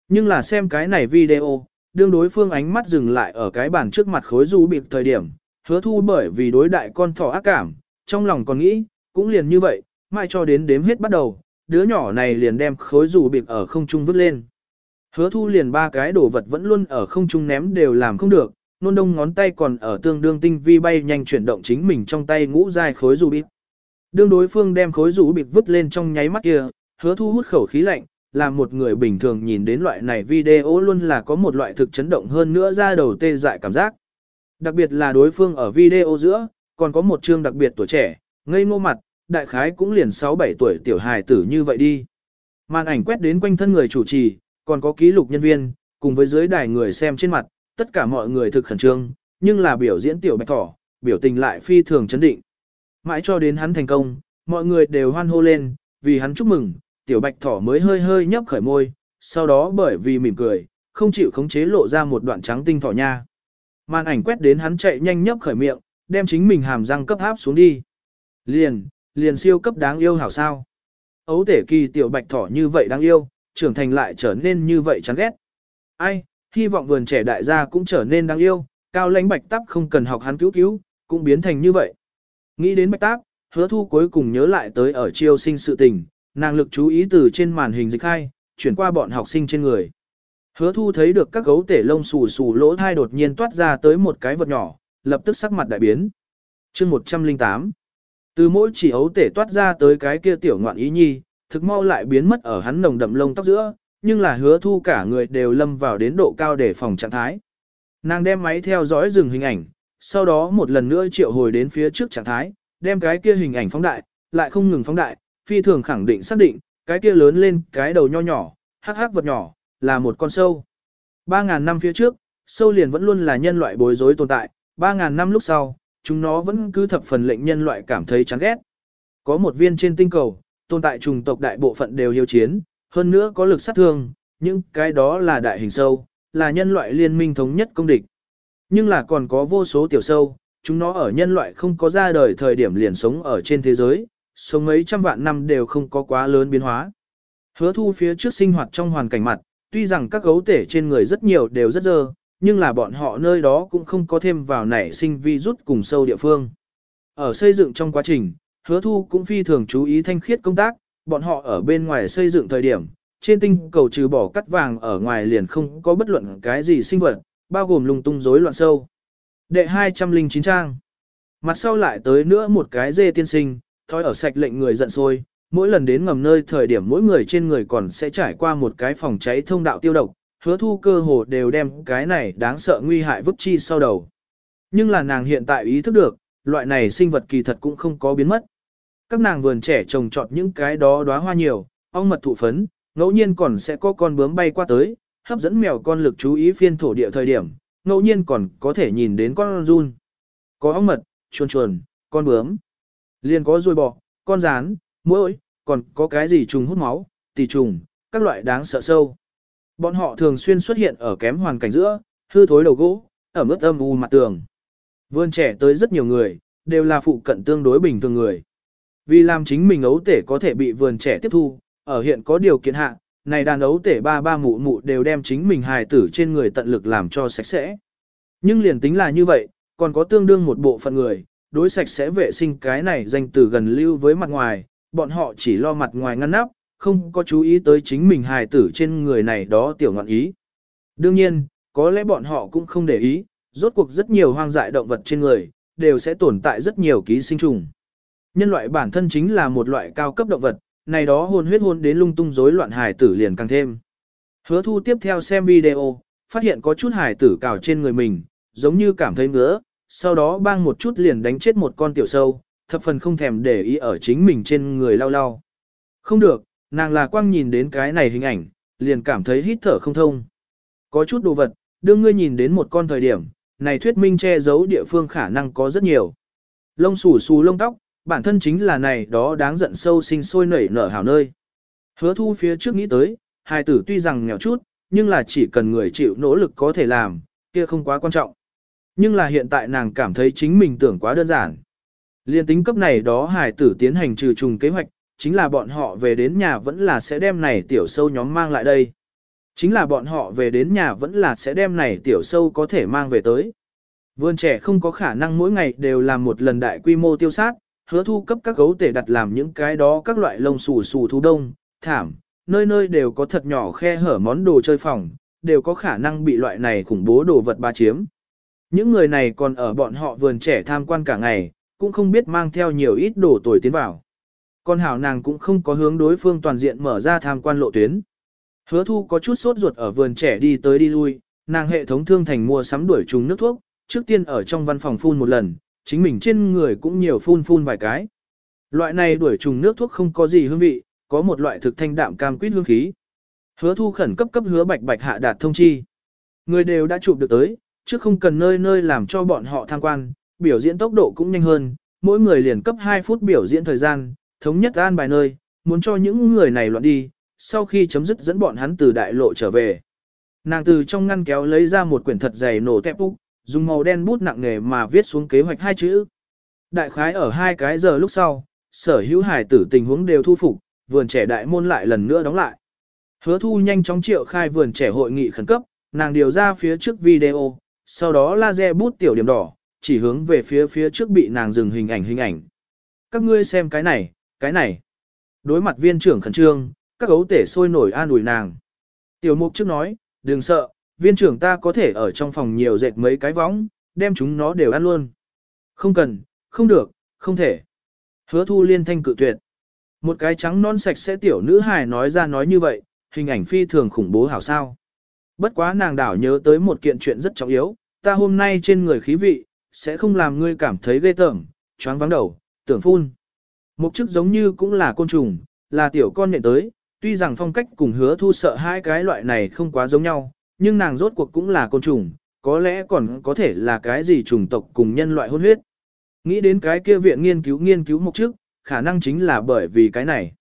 Nhưng là xem cái này video, đương đối phương ánh mắt dừng lại ở cái bàn trước mặt khối du bịp thời điểm, hứa thu bởi vì đối đại con thỏ ác cảm, trong lòng còn nghĩ, cũng liền như vậy, mai cho đến đếm hết bắt đầu, đứa nhỏ này liền đem khối dù bịp ở không trung vứt lên. Hứa thu liền ba cái đồ vật vẫn luôn ở không trung ném đều làm không được, nôn đông ngón tay còn ở tương đương tinh vi bay nhanh chuyển động chính mình trong tay ngũ dài khối dù bịp. Đương đối phương đem khối rũ bịt vứt lên trong nháy mắt kia, hứa thu hút khẩu khí lạnh, làm một người bình thường nhìn đến loại này video luôn là có một loại thực chấn động hơn nữa ra đầu tê dại cảm giác. Đặc biệt là đối phương ở video giữa, còn có một chương đặc biệt tuổi trẻ, ngây ngô mặt, đại khái cũng liền 6-7 tuổi tiểu hài tử như vậy đi. Màn ảnh quét đến quanh thân người chủ trì, còn có ký lục nhân viên, cùng với dưới đài người xem trên mặt, tất cả mọi người thực khẩn trương, nhưng là biểu diễn tiểu bạch thỏ, biểu tình lại phi thường chấn định. Mãi cho đến hắn thành công, mọi người đều hoan hô lên, vì hắn chúc mừng, tiểu bạch thỏ mới hơi hơi nhấp khởi môi, sau đó bởi vì mỉm cười, không chịu khống chế lộ ra một đoạn trắng tinh thỏ nha. Màn ảnh quét đến hắn chạy nhanh nhấp khởi miệng, đem chính mình hàm răng cấp áp xuống đi. Liền, liền siêu cấp đáng yêu hảo sao. Ấu tể kỳ tiểu bạch thỏ như vậy đáng yêu, trưởng thành lại trở nên như vậy chán ghét. Ai, hy vọng vườn trẻ đại gia cũng trở nên đáng yêu, cao lãnh bạch tắp không cần học hắn cứu cứu, cũng biến thành như vậy. Nghĩ đến bạch táp, hứa thu cuối cùng nhớ lại tới ở chiêu sinh sự tình, nàng lực chú ý từ trên màn hình dịch khai, chuyển qua bọn học sinh trên người. Hứa thu thấy được các gấu tể lông xù xù lỗ thai đột nhiên toát ra tới một cái vật nhỏ, lập tức sắc mặt đại biến. chương 108 Từ mỗi chỉ ấu tể toát ra tới cái kia tiểu ngoạn ý nhi, thực mau lại biến mất ở hắn nồng đậm lông tóc giữa, nhưng là hứa thu cả người đều lâm vào đến độ cao để phòng trạng thái. Nàng đem máy theo dõi dừng hình ảnh, sau đó một lần nữa triệu hồi đến phía trước trạng thái, đem cái kia hình ảnh phóng đại, lại không ngừng phóng đại, phi thường khẳng định xác định, cái kia lớn lên cái đầu nho nhỏ, hắc hắc vật nhỏ, là một con sâu. 3.000 năm phía trước, sâu liền vẫn luôn là nhân loại bối rối tồn tại, 3.000 năm lúc sau, chúng nó vẫn cứ thập phần lệnh nhân loại cảm thấy chán ghét. Có một viên trên tinh cầu, tồn tại trùng tộc đại bộ phận đều hiếu chiến, hơn nữa có lực sát thương, nhưng cái đó là đại hình sâu, là nhân loại liên minh thống nhất công địch. Nhưng là còn có vô số tiểu sâu, chúng nó ở nhân loại không có ra đời thời điểm liền sống ở trên thế giới, sống mấy trăm vạn năm đều không có quá lớn biến hóa. Hứa thu phía trước sinh hoạt trong hoàn cảnh mặt, tuy rằng các gấu tể trên người rất nhiều đều rất dơ, nhưng là bọn họ nơi đó cũng không có thêm vào nảy sinh vi rút cùng sâu địa phương. Ở xây dựng trong quá trình, hứa thu cũng phi thường chú ý thanh khiết công tác, bọn họ ở bên ngoài xây dựng thời điểm, trên tinh cầu trừ bỏ cắt vàng ở ngoài liền không có bất luận cái gì sinh vật, bao gồm lung tung rối loạn sâu. Đệ 209 trang. Mặt sau lại tới nữa một cái dê tiên sinh, thói ở sạch lệnh người giận sôi mỗi lần đến ngầm nơi thời điểm mỗi người trên người còn sẽ trải qua một cái phòng cháy thông đạo tiêu độc, hứa thu cơ hồ đều đem cái này đáng sợ nguy hại vứt chi sau đầu. Nhưng là nàng hiện tại ý thức được, loại này sinh vật kỳ thật cũng không có biến mất. Các nàng vườn trẻ trồng trọt những cái đó đóa hoa nhiều, ong mật thụ phấn, ngẫu nhiên còn sẽ có con bướm bay qua tới, hấp dẫn mèo con lực chú ý phiên thổ địa thời điểm, ngẫu nhiên còn có thể nhìn đến con run. Có ong mật, chuồn chuồn, con bướm, liền có ruồi bọ, con rán, muỗi, còn có cái gì trùng hút máu, tỷ trùng, các loại đáng sợ sâu. Bọn họ thường xuyên xuất hiện ở kém hoàn cảnh giữa, hư thối đầu gỗ, ở mức âm u mặt tường. Vươn trẻ tới rất nhiều người, đều là phụ cận tương đối bình thường người. Vì làm chính mình ấu tể có thể bị vườn trẻ tiếp thu, ở hiện có điều kiện hạ, này đàn ấu tể ba ba mụ mụ đều đem chính mình hài tử trên người tận lực làm cho sạch sẽ. Nhưng liền tính là như vậy, còn có tương đương một bộ phận người, đối sạch sẽ vệ sinh cái này danh từ gần lưu với mặt ngoài, bọn họ chỉ lo mặt ngoài ngăn nắp, không có chú ý tới chính mình hài tử trên người này đó tiểu ngọn ý. Đương nhiên, có lẽ bọn họ cũng không để ý, rốt cuộc rất nhiều hoang dại động vật trên người, đều sẽ tồn tại rất nhiều ký sinh trùng. Nhân loại bản thân chính là một loại cao cấp động vật, này đó hồn huyết hôn đến lung tung rối loạn hài tử liền càng thêm. Hứa thu tiếp theo xem video, phát hiện có chút hài tử cào trên người mình, giống như cảm thấy ngứa, sau đó bang một chút liền đánh chết một con tiểu sâu, thập phần không thèm để ý ở chính mình trên người lao lao Không được, nàng là quang nhìn đến cái này hình ảnh, liền cảm thấy hít thở không thông. Có chút đồ vật, đưa ngươi nhìn đến một con thời điểm, này thuyết minh che giấu địa phương khả năng có rất nhiều. Lông xù xù lông tóc, bản thân chính là này đó đáng giận sâu sinh sôi nảy nở hảo nơi. Hứa thu phía trước nghĩ tới, hài tử tuy rằng nghèo chút, nhưng là chỉ cần người chịu nỗ lực có thể làm, kia không quá quan trọng. Nhưng là hiện tại nàng cảm thấy chính mình tưởng quá đơn giản. Liên tính cấp này đó hải tử tiến hành trừ trùng kế hoạch, chính là bọn họ về đến nhà vẫn là sẽ đem này tiểu sâu nhóm mang lại đây. Chính là bọn họ về đến nhà vẫn là sẽ đem này tiểu sâu có thể mang về tới. Vườn trẻ không có khả năng mỗi ngày đều làm một lần đại quy mô tiêu sát, hứa thu cấp các gấu tể đặt làm những cái đó các loại lông xù xù thú đông, thảm, nơi nơi đều có thật nhỏ khe hở món đồ chơi phòng, đều có khả năng bị loại này khủng bố đồ vật ba chiếm. Những người này còn ở bọn họ vườn trẻ tham quan cả ngày, cũng không biết mang theo nhiều ít đồ tồi tiến vào. Con hảo nàng cũng không có hướng đối phương toàn diện mở ra tham quan lộ tuyến. Hứa thu có chút sốt ruột ở vườn trẻ đi tới đi lui, nàng hệ thống thương thành mua sắm đuổi trùng nước thuốc, trước tiên ở trong văn phòng phun một lần, chính mình trên người cũng nhiều phun phun vài cái. Loại này đuổi trùng nước thuốc không có gì hương vị, có một loại thực thanh đạm cam quýt hương khí. Hứa thu khẩn cấp cấp hứa bạch bạch hạ đạt thông chi. Người đều đã chụp được tới, chứ không cần nơi nơi làm cho bọn họ tham quan, biểu diễn tốc độ cũng nhanh hơn, mỗi người liền cấp 2 phút biểu diễn thời gian, thống nhất an bài nơi, muốn cho những người này loạn đi, sau khi chấm dứt dẫn bọn hắn từ đại lộ trở về. Nàng từ trong ngăn kéo lấy ra một quyển thật dày nổ tẹp úc, dùng màu đen bút nặng nghề mà viết xuống kế hoạch hai chữ. Đại khái ở hai cái giờ lúc sau, sở hữu hải tử tình huống đều thu phục, vườn trẻ đại môn lại lần nữa đóng lại. Hứa thu nhanh chóng triệu khai vườn trẻ hội nghị khẩn cấp, nàng điều ra phía trước video, sau đó laser bút tiểu điểm đỏ, chỉ hướng về phía phía trước bị nàng dừng hình ảnh hình ảnh. Các ngươi xem cái này, cái này. Đối mặt viên trưởng khẩn trương, các gấu tể sôi nổi an ủi nàng. Tiểu mục trước nói, đừng sợ, viên trưởng ta có thể ở trong phòng nhiều dệt mấy cái võng, đem chúng nó đều ăn luôn. Không cần, không được, không thể. Hứa thu liên thanh cự tuyệt. Một cái trắng non sạch sẽ tiểu nữ hài nói ra nói như vậy, hình ảnh phi thường khủng bố hảo sao. Bất quá nàng đảo nhớ tới một kiện chuyện rất trọng yếu, ta hôm nay trên người khí vị, sẽ không làm ngươi cảm thấy ghê tởm, choáng vắng đầu, tưởng phun. Mục chức giống như cũng là côn trùng, là tiểu con nhện tới, tuy rằng phong cách cùng hứa thu sợ hai cái loại này không quá giống nhau, nhưng nàng rốt cuộc cũng là côn trùng, có lẽ còn có thể là cái gì chủng tộc cùng nhân loại hôn huyết. Nghĩ đến cái kia viện nghiên cứu nghiên cứu mục trước, khả năng chính là bởi vì cái này.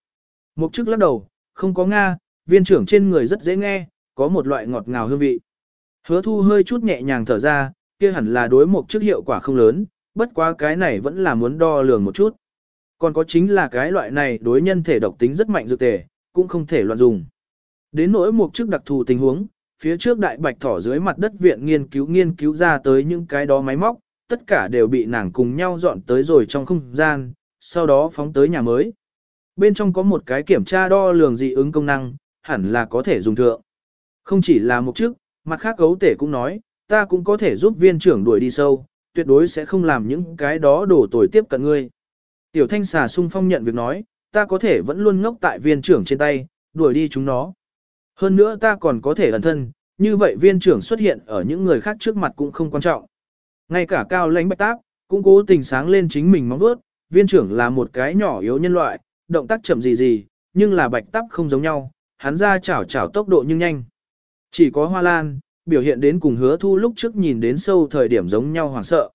Mục trước lắc đầu, không có Nga, viên trưởng trên người rất dễ nghe, có một loại ngọt ngào hương vị. Hứa thu hơi chút nhẹ nhàng thở ra, kia hẳn là đối mục trước hiệu quả không lớn, bất quá cái này vẫn là muốn đo lường một chút. Còn có chính là cái loại này đối nhân thể độc tính rất mạnh dược tề, cũng không thể loạn dùng. Đến nỗi mục trước đặc thù tình huống, phía trước đại bạch thỏ dưới mặt đất viện nghiên cứu nghiên cứu ra tới những cái đó máy móc, tất cả đều bị nàng cùng nhau dọn tới rồi trong không gian, sau đó phóng tới nhà mới. Bên trong có một cái kiểm tra đo lường dị ứng công năng, hẳn là có thể dùng thượng. Không chỉ là một chức, mặt khác gấu tể cũng nói, ta cũng có thể giúp viên trưởng đuổi đi sâu, tuyệt đối sẽ không làm những cái đó đổ tồi tiếp cận ngươi. Tiểu thanh xà sung phong nhận việc nói, ta có thể vẫn luôn ngốc tại viên trưởng trên tay, đuổi đi chúng nó. Hơn nữa ta còn có thể ẩn thân, như vậy viên trưởng xuất hiện ở những người khác trước mặt cũng không quan trọng. Ngay cả cao lãnh bạch táp, cũng cố tình sáng lên chính mình móng vuốt viên trưởng là một cái nhỏ yếu nhân loại, động tác chậm gì gì, nhưng là bạch táp không giống nhau, hắn ra chảo chảo tốc độ nhưng nhanh. Chỉ có hoa lan, biểu hiện đến cùng hứa thu lúc trước nhìn đến sâu thời điểm giống nhau hoảng sợ.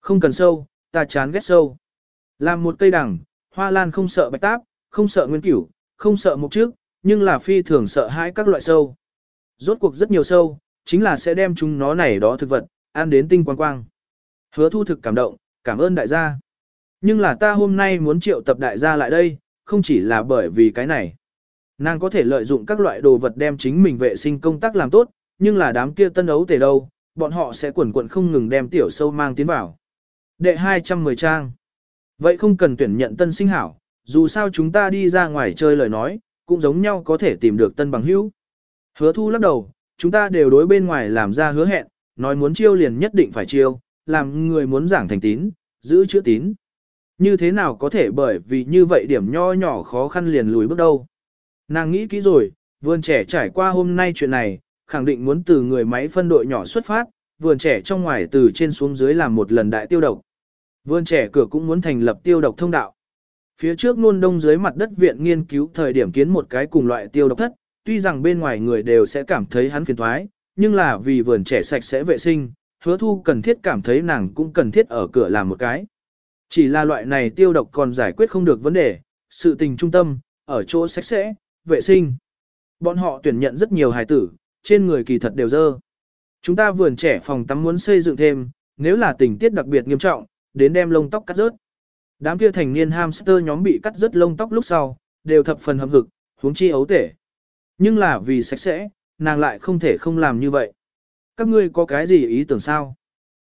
Không cần sâu, ta chán ghét sâu. Làm một cây đằng, hoa lan không sợ bạch táp, không sợ nguyên cửu, không sợ mục trước, nhưng là phi thường sợ hãi các loại sâu. Rốt cuộc rất nhiều sâu, chính là sẽ đem chúng nó này đó thực vật, ăn đến tinh quang quang. Hứa thu thực cảm động, cảm ơn đại gia. Nhưng là ta hôm nay muốn triệu tập đại gia lại đây, không chỉ là bởi vì cái này. Nàng có thể lợi dụng các loại đồ vật đem chính mình vệ sinh công tác làm tốt, nhưng là đám kia tân ấu tề đâu, bọn họ sẽ quẩn quẩn không ngừng đem tiểu sâu mang tiến vào. Đệ 210 trang. Vậy không cần tuyển nhận tân sinh hảo, dù sao chúng ta đi ra ngoài chơi lời nói, cũng giống nhau có thể tìm được tân bằng hữu. Hứa thu lắc đầu, chúng ta đều đối bên ngoài làm ra hứa hẹn, nói muốn chiêu liền nhất định phải chiêu, làm người muốn giảng thành tín, giữ chữ tín. Như thế nào có thể bởi vì như vậy điểm nho nhỏ khó khăn liền lùi bước đâu. Nàng nghĩ kỹ rồi, vườn trẻ trải qua hôm nay chuyện này, khẳng định muốn từ người máy phân đội nhỏ xuất phát, vườn trẻ trong ngoài từ trên xuống dưới làm một lần đại tiêu độc. Vườn trẻ cửa cũng muốn thành lập tiêu độc thông đạo. Phía trước luôn đông dưới mặt đất viện nghiên cứu thời điểm kiến một cái cùng loại tiêu độc thất, tuy rằng bên ngoài người đều sẽ cảm thấy hắn phiền thoái, nhưng là vì vườn trẻ sạch sẽ vệ sinh, hứa thu cần thiết cảm thấy nàng cũng cần thiết ở cửa làm một cái. Chỉ là loại này tiêu độc còn giải quyết không được vấn đề, sự tình trung tâm, ở chỗ sạch sẽ, vệ sinh. Bọn họ tuyển nhận rất nhiều hài tử, trên người kỳ thật đều dơ. Chúng ta vườn trẻ phòng tắm muốn xây dựng thêm, nếu là tình tiết đặc biệt nghiêm trọng, đến đem lông tóc cắt rớt. Đám kia thành niên hamster nhóm bị cắt rất lông tóc lúc sau, đều thập phần hâm hực, huống chi ấu tể. Nhưng là vì sạch sẽ, nàng lại không thể không làm như vậy. Các ngươi có cái gì ý tưởng sao?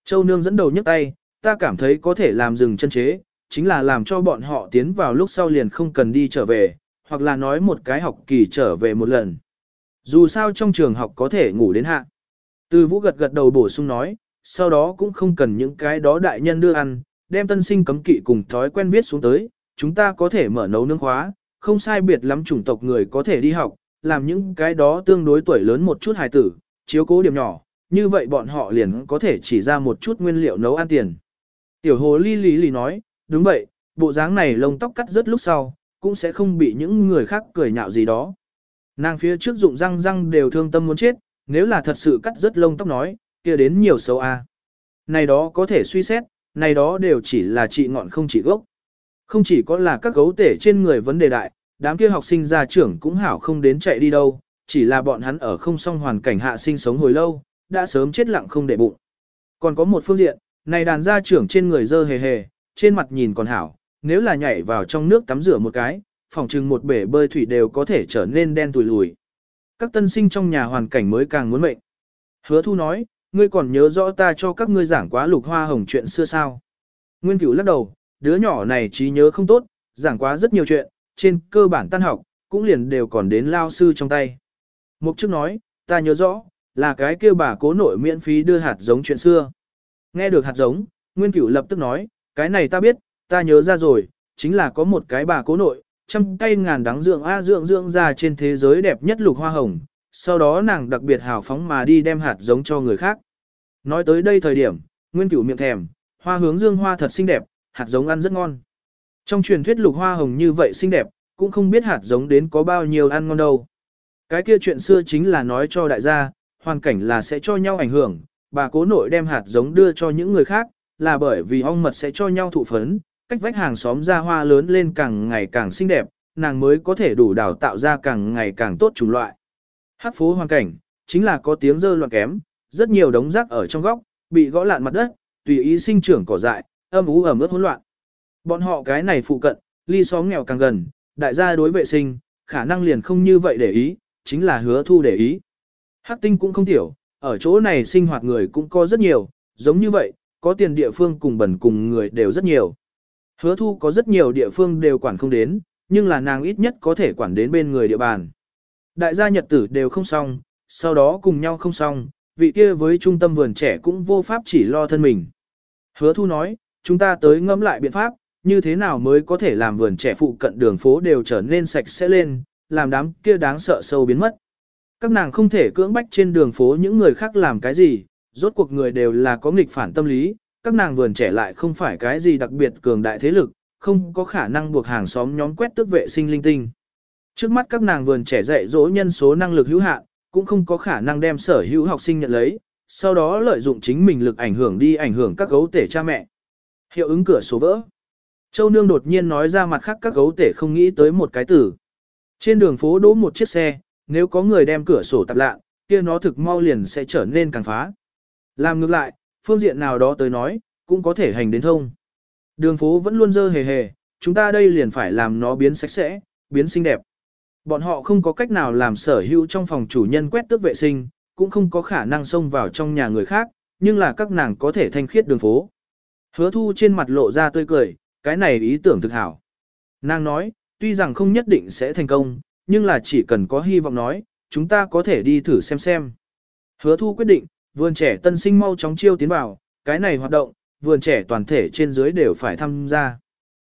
Châu Nương dẫn đầu nhấc tay, ta cảm thấy có thể làm dừng chân chế, chính là làm cho bọn họ tiến vào lúc sau liền không cần đi trở về, hoặc là nói một cái học kỳ trở về một lần. Dù sao trong trường học có thể ngủ đến hạ. Từ vũ gật gật đầu bổ sung nói, sau đó cũng không cần những cái đó đại nhân đưa ăn, đem tân sinh cấm kỵ cùng thói quen viết xuống tới, chúng ta có thể mở nấu nướng khóa, không sai biệt lắm chủng tộc người có thể đi học, làm những cái đó tương đối tuổi lớn một chút hài tử, chiếu cố điểm nhỏ, như vậy bọn họ liền có thể chỉ ra một chút nguyên liệu nấu ăn tiền. Tiểu hồ ly lý lý nói, đúng vậy, bộ dáng này lông tóc cắt rất lúc sau, cũng sẽ không bị những người khác cười nhạo gì đó. Nàng phía trước dụng răng răng đều thương tâm muốn chết, nếu là thật sự cắt rất lông tóc nói, kia đến nhiều xấu a. Này đó có thể suy xét, này đó đều chỉ là trị ngọn không chỉ gốc. Không chỉ có là các gấu tể trên người vấn đề đại, đám kia học sinh gia trưởng cũng hảo không đến chạy đi đâu, chỉ là bọn hắn ở không song hoàn cảnh hạ sinh sống hồi lâu, đã sớm chết lặng không để bụng. Còn có một phương diện, này đàn gia trưởng trên người dơ hề hề, trên mặt nhìn còn hảo, nếu là nhảy vào trong nước tắm rửa một cái, phòng trừng một bể bơi thủy đều có thể trở nên đen tùi lùi. Các tân sinh trong nhà hoàn cảnh mới càng muốn mệnh. Hứa thu nói, ngươi còn nhớ rõ ta cho các ngươi giảng quá lục hoa hồng chuyện xưa sao. Nguyên cửu lắc đầu, đứa nhỏ này trí nhớ không tốt, giảng quá rất nhiều chuyện, trên cơ bản tan học, cũng liền đều còn đến lao sư trong tay. Mục trước nói, ta nhớ rõ, là cái kêu bà cố nội miễn phí đưa hạt giống chuyện xưa. Nghe được hạt giống, Nguyên Cửu lập tức nói, cái này ta biết, ta nhớ ra rồi, chính là có một cái bà cố nội, trăm cây ngàn đắng dưỡng a dưỡng dưỡng ra trên thế giới đẹp nhất lục hoa hồng, sau đó nàng đặc biệt hào phóng mà đi đem hạt giống cho người khác. Nói tới đây thời điểm, Nguyên Cửu miệng thèm, hoa hướng dương hoa thật xinh đẹp, hạt giống ăn rất ngon. Trong truyền thuyết lục hoa hồng như vậy xinh đẹp, cũng không biết hạt giống đến có bao nhiêu ăn ngon đâu. Cái kia chuyện xưa chính là nói cho đại gia, hoàn cảnh là sẽ cho nhau ảnh hưởng, bà cố nội đem hạt giống đưa cho những người khác, là bởi vì ong mật sẽ cho nhau thụ phấn, cách vách hàng xóm ra hoa lớn lên càng ngày càng xinh đẹp, nàng mới có thể đủ đào tạo ra càng ngày càng tốt chủng loại. Hát phố hoàn cảnh, chính là có tiếng dơ loạn kém, rất nhiều đống rác ở trong góc, bị gõ lạn mặt đất, tùy ý sinh trưởng cỏ dại, âm ú ẩm ướt hỗn loạn. Bọn họ cái này phụ cận, ly xóm nghèo càng gần, đại gia đối vệ sinh, khả năng liền không như vậy để ý, chính là hứa thu để ý. Hắc tinh cũng không tiểu, ở chỗ này sinh hoạt người cũng có rất nhiều, giống như vậy, có tiền địa phương cùng bẩn cùng người đều rất nhiều. Hứa thu có rất nhiều địa phương đều quản không đến, nhưng là nàng ít nhất có thể quản đến bên người địa bàn. Đại gia nhật tử đều không xong, sau đó cùng nhau không xong, vị kia với trung tâm vườn trẻ cũng vô pháp chỉ lo thân mình. Hứa thu nói, chúng ta tới ngẫm lại biện pháp, như thế nào mới có thể làm vườn trẻ phụ cận đường phố đều trở nên sạch sẽ lên, làm đám kia đáng sợ sâu biến mất. Các nàng không thể cưỡng bách trên đường phố những người khác làm cái gì, rốt cuộc người đều là có nghịch phản tâm lý, các nàng vườn trẻ lại không phải cái gì đặc biệt cường đại thế lực, không có khả năng buộc hàng xóm nhóm quét tước vệ sinh linh tinh. Trước mắt các nàng vườn trẻ dạy dỗ nhân số năng lực hữu hạn, cũng không có khả năng đem sở hữu học sinh nhận lấy, sau đó lợi dụng chính mình lực ảnh hưởng đi ảnh hưởng các gấu tể cha mẹ. Hiệu ứng cửa số vỡ. Châu Nương đột nhiên nói ra mặt khác các gấu tể không nghĩ tới một cái từ. Trên đường phố đỗ một chiếc xe, nếu có người đem cửa sổ tạp lạ, kia nó thực mau liền sẽ trở nên càng phá. Làm ngược lại, phương diện nào đó tới nói, cũng có thể hành đến thông. Đường phố vẫn luôn dơ hề hề, chúng ta đây liền phải làm nó biến sạch sẽ, biến xinh đẹp. Bọn họ không có cách nào làm sở hữu trong phòng chủ nhân quét tước vệ sinh, cũng không có khả năng xông vào trong nhà người khác, nhưng là các nàng có thể thanh khiết đường phố. Hứa thu trên mặt lộ ra tươi cười, cái này ý tưởng thực hảo. Nàng nói, tuy rằng không nhất định sẽ thành công, nhưng là chỉ cần có hy vọng nói, chúng ta có thể đi thử xem xem. Hứa thu quyết định, vườn trẻ tân sinh mau chóng chiêu tiến vào, cái này hoạt động, vườn trẻ toàn thể trên dưới đều phải tham gia.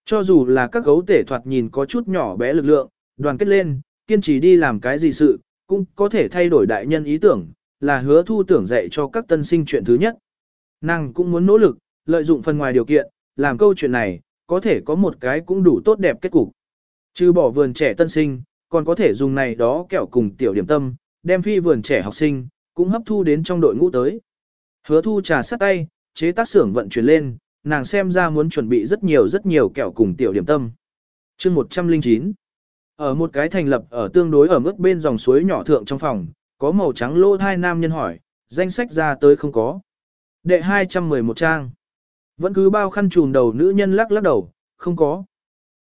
Cho dù là các gấu tể thoạt nhìn có chút nhỏ bé lực lượng, đoàn kết lên, kiên trì đi làm cái gì sự, cũng có thể thay đổi đại nhân ý tưởng, là hứa thu tưởng dạy cho các tân sinh chuyện thứ nhất. Nàng cũng muốn nỗ lực, lợi dụng phần ngoài điều kiện, làm câu chuyện này, có thể có một cái cũng đủ tốt đẹp kết cục. Trừ bỏ vườn trẻ tân sinh, còn có thể dùng này đó kẹo cùng tiểu điểm tâm, đem phi vườn trẻ học sinh, cũng hấp thu đến trong đội ngũ tới. Hứa thu trà sắt tay, chế tác xưởng vận chuyển lên, nàng xem ra muốn chuẩn bị rất nhiều rất nhiều kẹo cùng tiểu điểm tâm. chương 109 ở một cái thành lập ở tương đối ở mức bên dòng suối nhỏ thượng trong phòng, có màu trắng lô thai nam nhân hỏi, danh sách ra tới không có. Đệ 211 trang. Vẫn cứ bao khăn trùm đầu nữ nhân lắc lắc đầu, không có.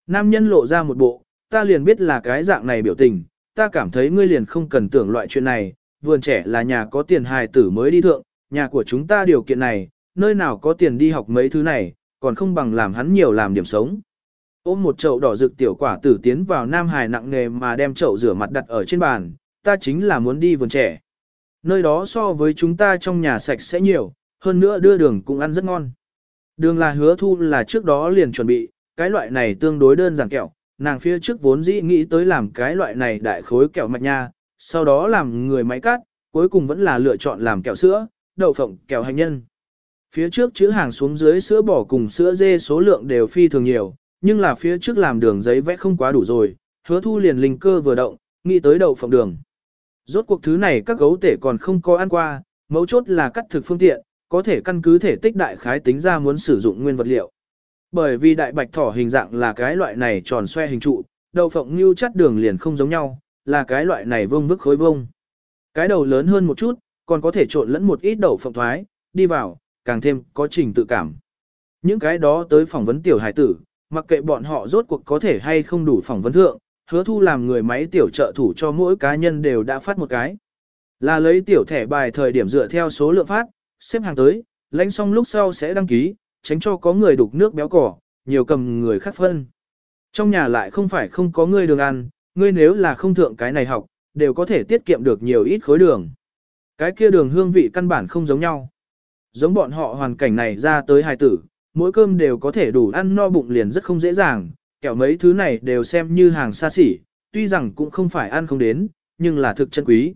Nam nhân lộ ra một bộ, ta liền biết là cái dạng này biểu tình, ta cảm thấy ngươi liền không cần tưởng loại chuyện này, vườn trẻ là nhà có tiền hài tử mới đi thượng, nhà của chúng ta điều kiện này, nơi nào có tiền đi học mấy thứ này, còn không bằng làm hắn nhiều làm điểm sống. Ôm một chậu đỏ rực tiểu quả tử tiến vào nam Hải nặng nghề mà đem chậu rửa mặt đặt ở trên bàn, ta chính là muốn đi vườn trẻ. Nơi đó so với chúng ta trong nhà sạch sẽ nhiều, hơn nữa đưa đường cũng ăn rất ngon. Đường là hứa thu là trước đó liền chuẩn bị, cái loại này tương đối đơn giản kẹo, nàng phía trước vốn dĩ nghĩ tới làm cái loại này đại khối kẹo mạch nha, sau đó làm người máy cắt, cuối cùng vẫn là lựa chọn làm kẹo sữa, đậu phộng, kẹo hành nhân. Phía trước chữ hàng xuống dưới sữa bò cùng sữa dê số lượng đều phi thường nhiều, nhưng là phía trước làm đường giấy vẽ không quá đủ rồi, hứa thu liền linh cơ vừa động, nghĩ tới đậu phộng đường. Rốt cuộc thứ này các gấu tể còn không có ăn qua, mấu chốt là cắt thực phương tiện, có thể căn cứ thể tích đại khái tính ra muốn sử dụng nguyên vật liệu. Bởi vì đại bạch thỏ hình dạng là cái loại này tròn xoe hình trụ, đậu phộng như chắt đường liền không giống nhau, là cái loại này vông vức khối vông. Cái đầu lớn hơn một chút, còn có thể trộn lẫn một ít đậu phộng thoái, đi vào, càng thêm có trình tự cảm. Những cái đó tới phỏng vấn tiểu hải tử, mặc kệ bọn họ rốt cuộc có thể hay không đủ phỏng vấn thượng, hứa thu làm người máy tiểu trợ thủ cho mỗi cá nhân đều đã phát một cái. Là lấy tiểu thẻ bài thời điểm dựa theo số lượng phát, xếp hàng tới, lãnh xong lúc sau sẽ đăng ký, tránh cho có người đục nước béo cỏ, nhiều cầm người khác phân. Trong nhà lại không phải không có người đường ăn, ngươi nếu là không thượng cái này học, đều có thể tiết kiệm được nhiều ít khối đường. Cái kia đường hương vị căn bản không giống nhau. Giống bọn họ hoàn cảnh này ra tới hài tử, mỗi cơm đều có thể đủ ăn no bụng liền rất không dễ dàng, kẻo mấy thứ này đều xem như hàng xa xỉ, tuy rằng cũng không phải ăn không đến, nhưng là thực chân quý.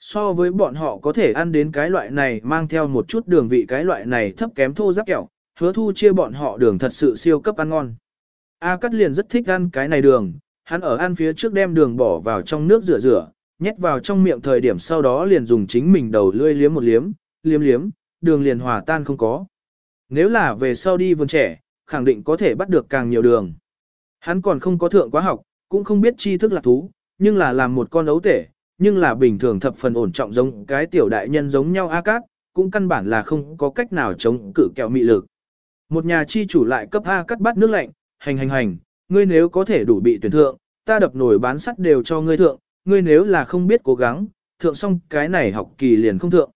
So với bọn họ có thể ăn đến cái loại này mang theo một chút đường vị cái loại này thấp kém thô giáp kẹo, hứa thu chia bọn họ đường thật sự siêu cấp ăn ngon. A Cắt liền rất thích ăn cái này đường, hắn ở ăn phía trước đem đường bỏ vào trong nước rửa rửa, nhét vào trong miệng thời điểm sau đó liền dùng chính mình đầu lươi liếm một liếm, liếm liếm, đường liền hòa tan không có. Nếu là về sau đi vườn trẻ, khẳng định có thể bắt được càng nhiều đường. Hắn còn không có thượng quá học, cũng không biết tri thức lạc thú, nhưng là làm một con ấu tể, nhưng là bình thường thập phần ổn trọng giống cái tiểu đại nhân giống nhau A Cát, cũng căn bản là không có cách nào chống cự kẹo mị lực. Một nhà chi chủ lại cấp A Cát bắt nước lạnh, hành hành hành, ngươi nếu có thể đủ bị tuyển thượng, ta đập nổi bán sắt đều cho ngươi thượng, ngươi nếu là không biết cố gắng, thượng xong cái này học kỳ liền không thượng.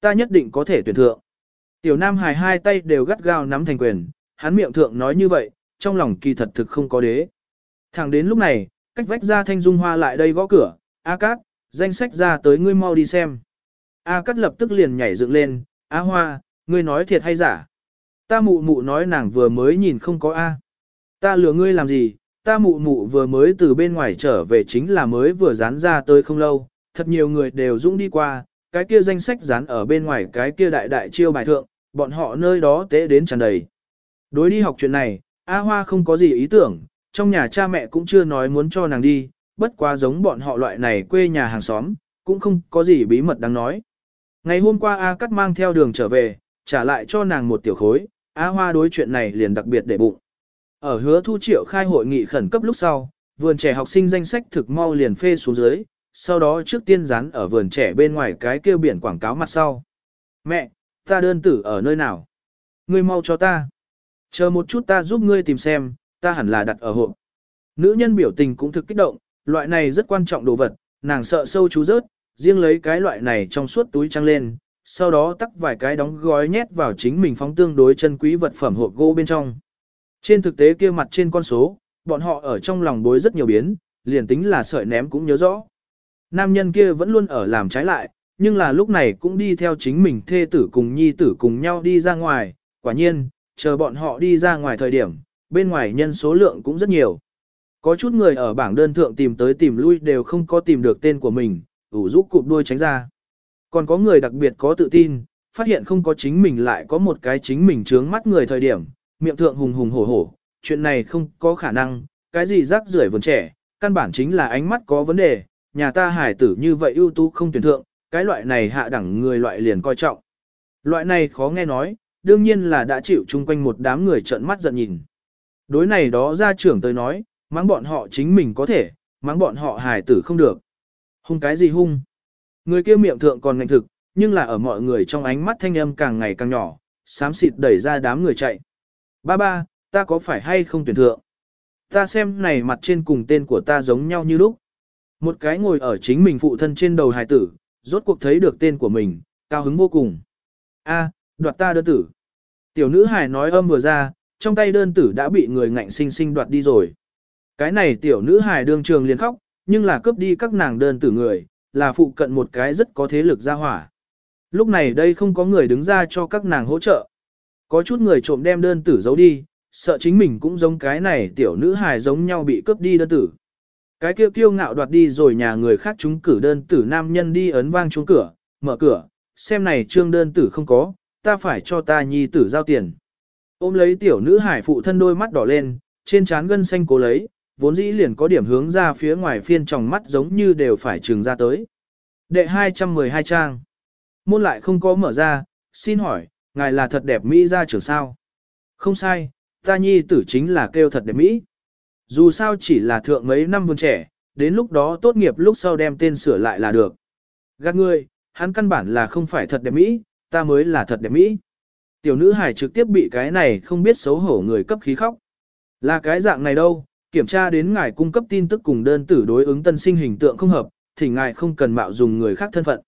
Ta nhất định có thể tuyển thượng. Tiểu Nam Hải hai tay đều gắt gao nắm thành quyền, hắn miệng thượng nói như vậy, trong lòng kỳ thật thực không có đế. Thẳng đến lúc này, cách vách ra thanh dung hoa lại đây gõ cửa, A Cát, danh sách ra tới ngươi mau đi xem. A Cát lập tức liền nhảy dựng lên, A Hoa, ngươi nói thiệt hay giả? Ta mụ mụ nói nàng vừa mới nhìn không có A. Ta lừa ngươi làm gì, ta mụ mụ vừa mới từ bên ngoài trở về chính là mới vừa dán ra tới không lâu, thật nhiều người đều dũng đi qua, cái kia danh sách dán ở bên ngoài cái kia đại đại chiêu bài thượng, bọn họ nơi đó tế đến tràn đầy. Đối đi học chuyện này, A Hoa không có gì ý tưởng, trong nhà cha mẹ cũng chưa nói muốn cho nàng đi, bất quá giống bọn họ loại này quê nhà hàng xóm, cũng không có gì bí mật đáng nói. Ngày hôm qua A Cắt mang theo đường trở về, trả lại cho nàng một tiểu khối, A Hoa đối chuyện này liền đặc biệt để bụng. Ở hứa thu triệu khai hội nghị khẩn cấp lúc sau, vườn trẻ học sinh danh sách thực mau liền phê xuống dưới, sau đó trước tiên dán ở vườn trẻ bên ngoài cái kêu biển quảng cáo mặt sau. Mẹ, ta đơn tử ở nơi nào? Ngươi mau cho ta. Chờ một chút ta giúp ngươi tìm xem, ta hẳn là đặt ở hộp. Nữ nhân biểu tình cũng thực kích động, loại này rất quan trọng đồ vật, nàng sợ sâu chú rớt, riêng lấy cái loại này trong suốt túi trăng lên, sau đó tắt vài cái đóng gói nhét vào chính mình phóng tương đối chân quý vật phẩm hộp gỗ bên trong. Trên thực tế kia mặt trên con số, bọn họ ở trong lòng bối rất nhiều biến, liền tính là sợi ném cũng nhớ rõ. Nam nhân kia vẫn luôn ở làm trái lại, nhưng là lúc này cũng đi theo chính mình thê tử cùng nhi tử cùng nhau đi ra ngoài, quả nhiên, chờ bọn họ đi ra ngoài thời điểm, bên ngoài nhân số lượng cũng rất nhiều. Có chút người ở bảng đơn thượng tìm tới tìm lui đều không có tìm được tên của mình, ủ rũ cụp đuôi tránh ra. Còn có người đặc biệt có tự tin, phát hiện không có chính mình lại có một cái chính mình trướng mắt người thời điểm, miệng thượng hùng hùng hổ hổ, chuyện này không có khả năng, cái gì rác rưởi vườn trẻ, căn bản chính là ánh mắt có vấn đề, nhà ta hải tử như vậy ưu tú không tuyển thượng, cái loại này hạ đẳng người loại liền coi trọng. Loại này khó nghe nói, đương nhiên là đã chịu chung quanh một đám người trợn mắt giận nhìn. Đối này đó gia trưởng tới nói, mắng bọn họ chính mình có thể, mắng bọn họ hài tử không được. Hung cái gì hung? Người kia miệng thượng còn ngạnh thực, nhưng là ở mọi người trong ánh mắt thanh âm càng ngày càng nhỏ, xám xịt đẩy ra đám người chạy. Ba ba, ta có phải hay không tuyển thượng? Ta xem này mặt trên cùng tên của ta giống nhau như lúc. Một cái ngồi ở chính mình phụ thân trên đầu hài tử, rốt cuộc thấy được tên của mình, cao hứng vô cùng. A, đoạt ta đơn tử. Tiểu nữ hài nói âm vừa ra, trong tay đơn tử đã bị người ngạnh sinh sinh đoạt đi rồi. Cái này tiểu nữ hài đương trường liền khóc, nhưng là cướp đi các nàng đơn tử người, là phụ cận một cái rất có thế lực ra hỏa. Lúc này đây không có người đứng ra cho các nàng hỗ trợ. Có chút người trộm đem đơn tử giấu đi, sợ chính mình cũng giống cái này tiểu nữ hài giống nhau bị cướp đi đơn tử. Cái kia kiêu ngạo đoạt đi rồi nhà người khác chúng cử đơn tử nam nhân đi ấn vang chuông cửa, mở cửa, xem này trương đơn tử không có, ta phải cho ta nhi tử giao tiền. Ôm lấy tiểu nữ hải phụ thân đôi mắt đỏ lên, trên trán gân xanh cố lấy, vốn dĩ liền có điểm hướng ra phía ngoài phiên tròng mắt giống như đều phải trường ra tới. Đệ 212 trang. Môn lại không có mở ra, xin hỏi, ngài là thật đẹp Mỹ ra trưởng sao? Không sai, ta nhi tử chính là kêu thật đẹp Mỹ. Dù sao chỉ là thượng mấy năm vườn trẻ, đến lúc đó tốt nghiệp lúc sau đem tên sửa lại là được. Gạt ngươi, hắn căn bản là không phải thật đẹp Mỹ, ta mới là thật đẹp Mỹ. Tiểu nữ hải trực tiếp bị cái này không biết xấu hổ người cấp khí khóc. Là cái dạng này đâu, kiểm tra đến ngài cung cấp tin tức cùng đơn tử đối ứng tân sinh hình tượng không hợp, thì ngài không cần mạo dùng người khác thân phận.